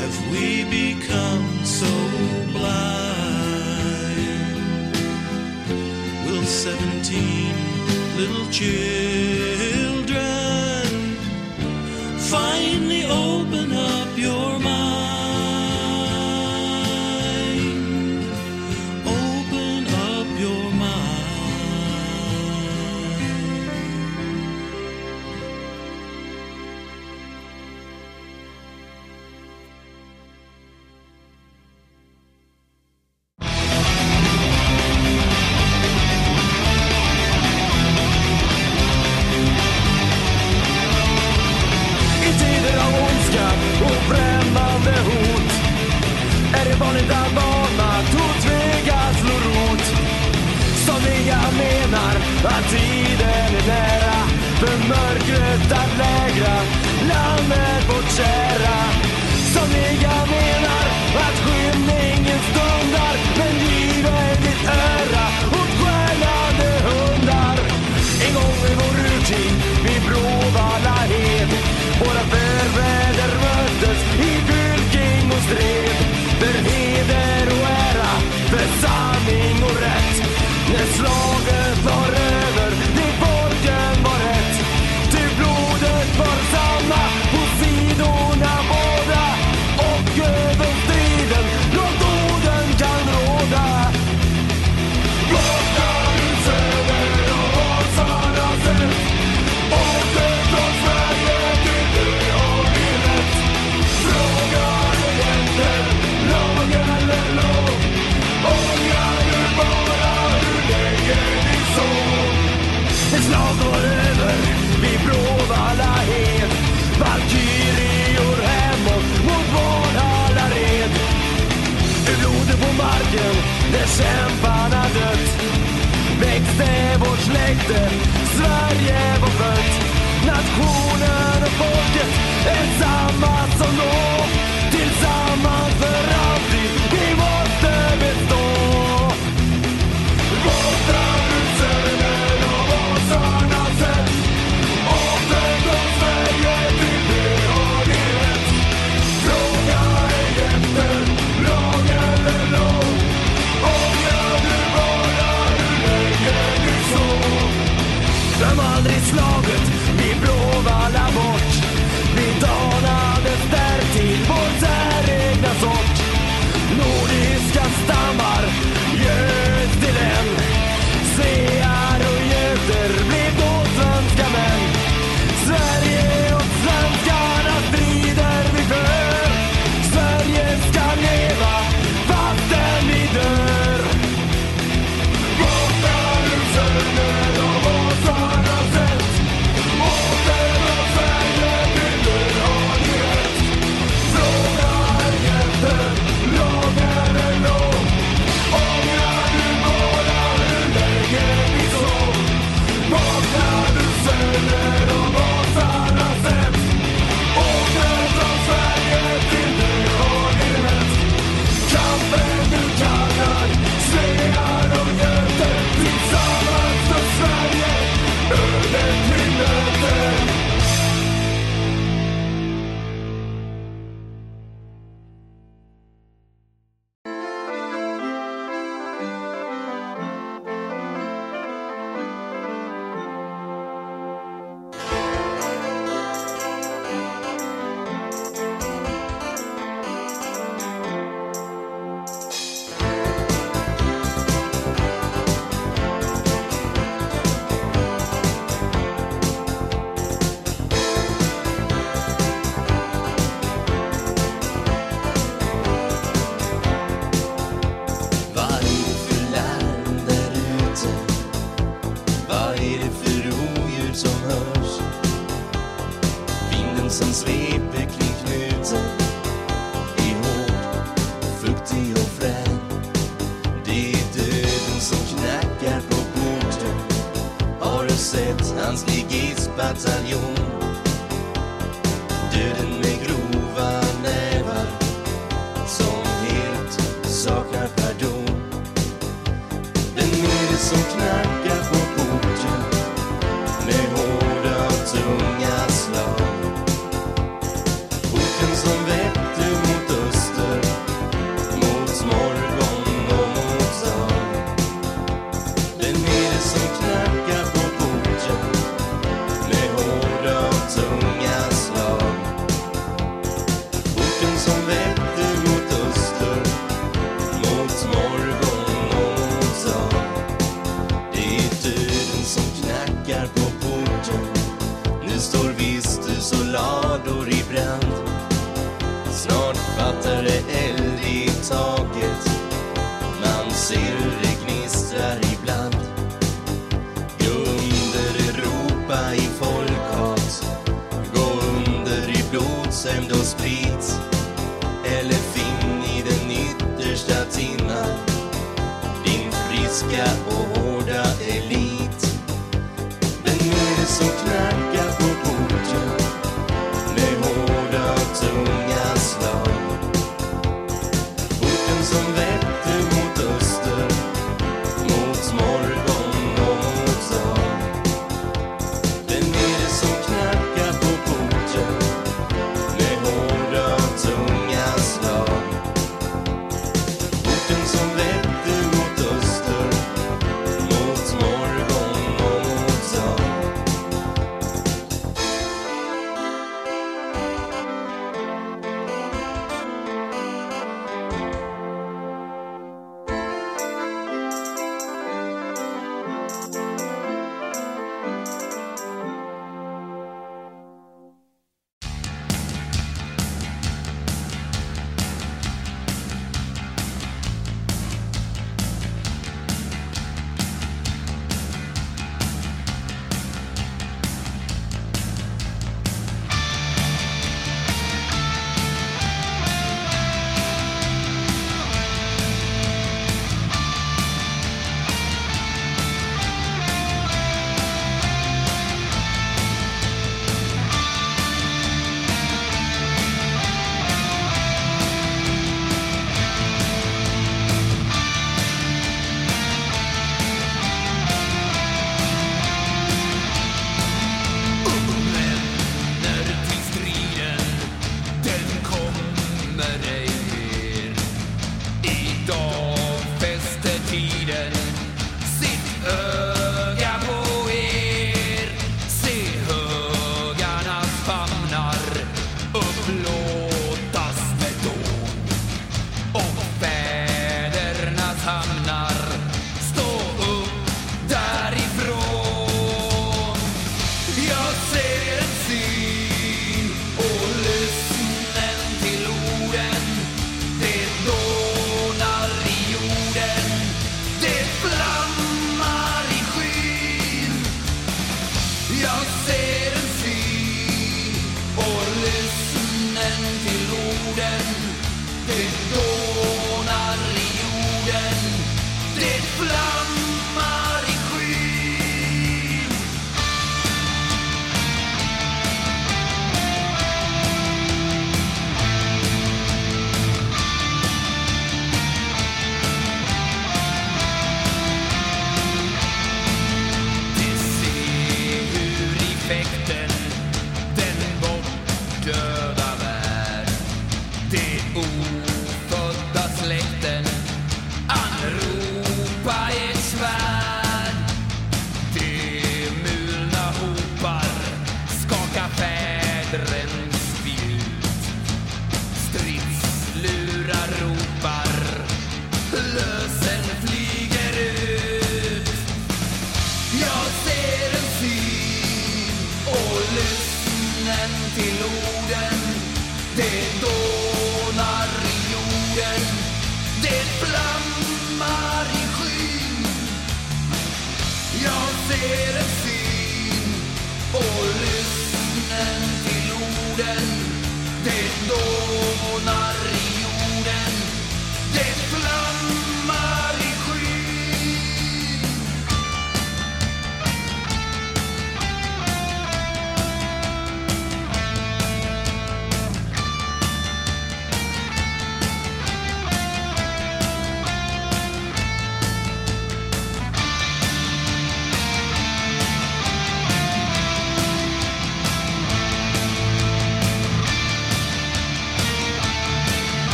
Have we become so blind? Will 17 little children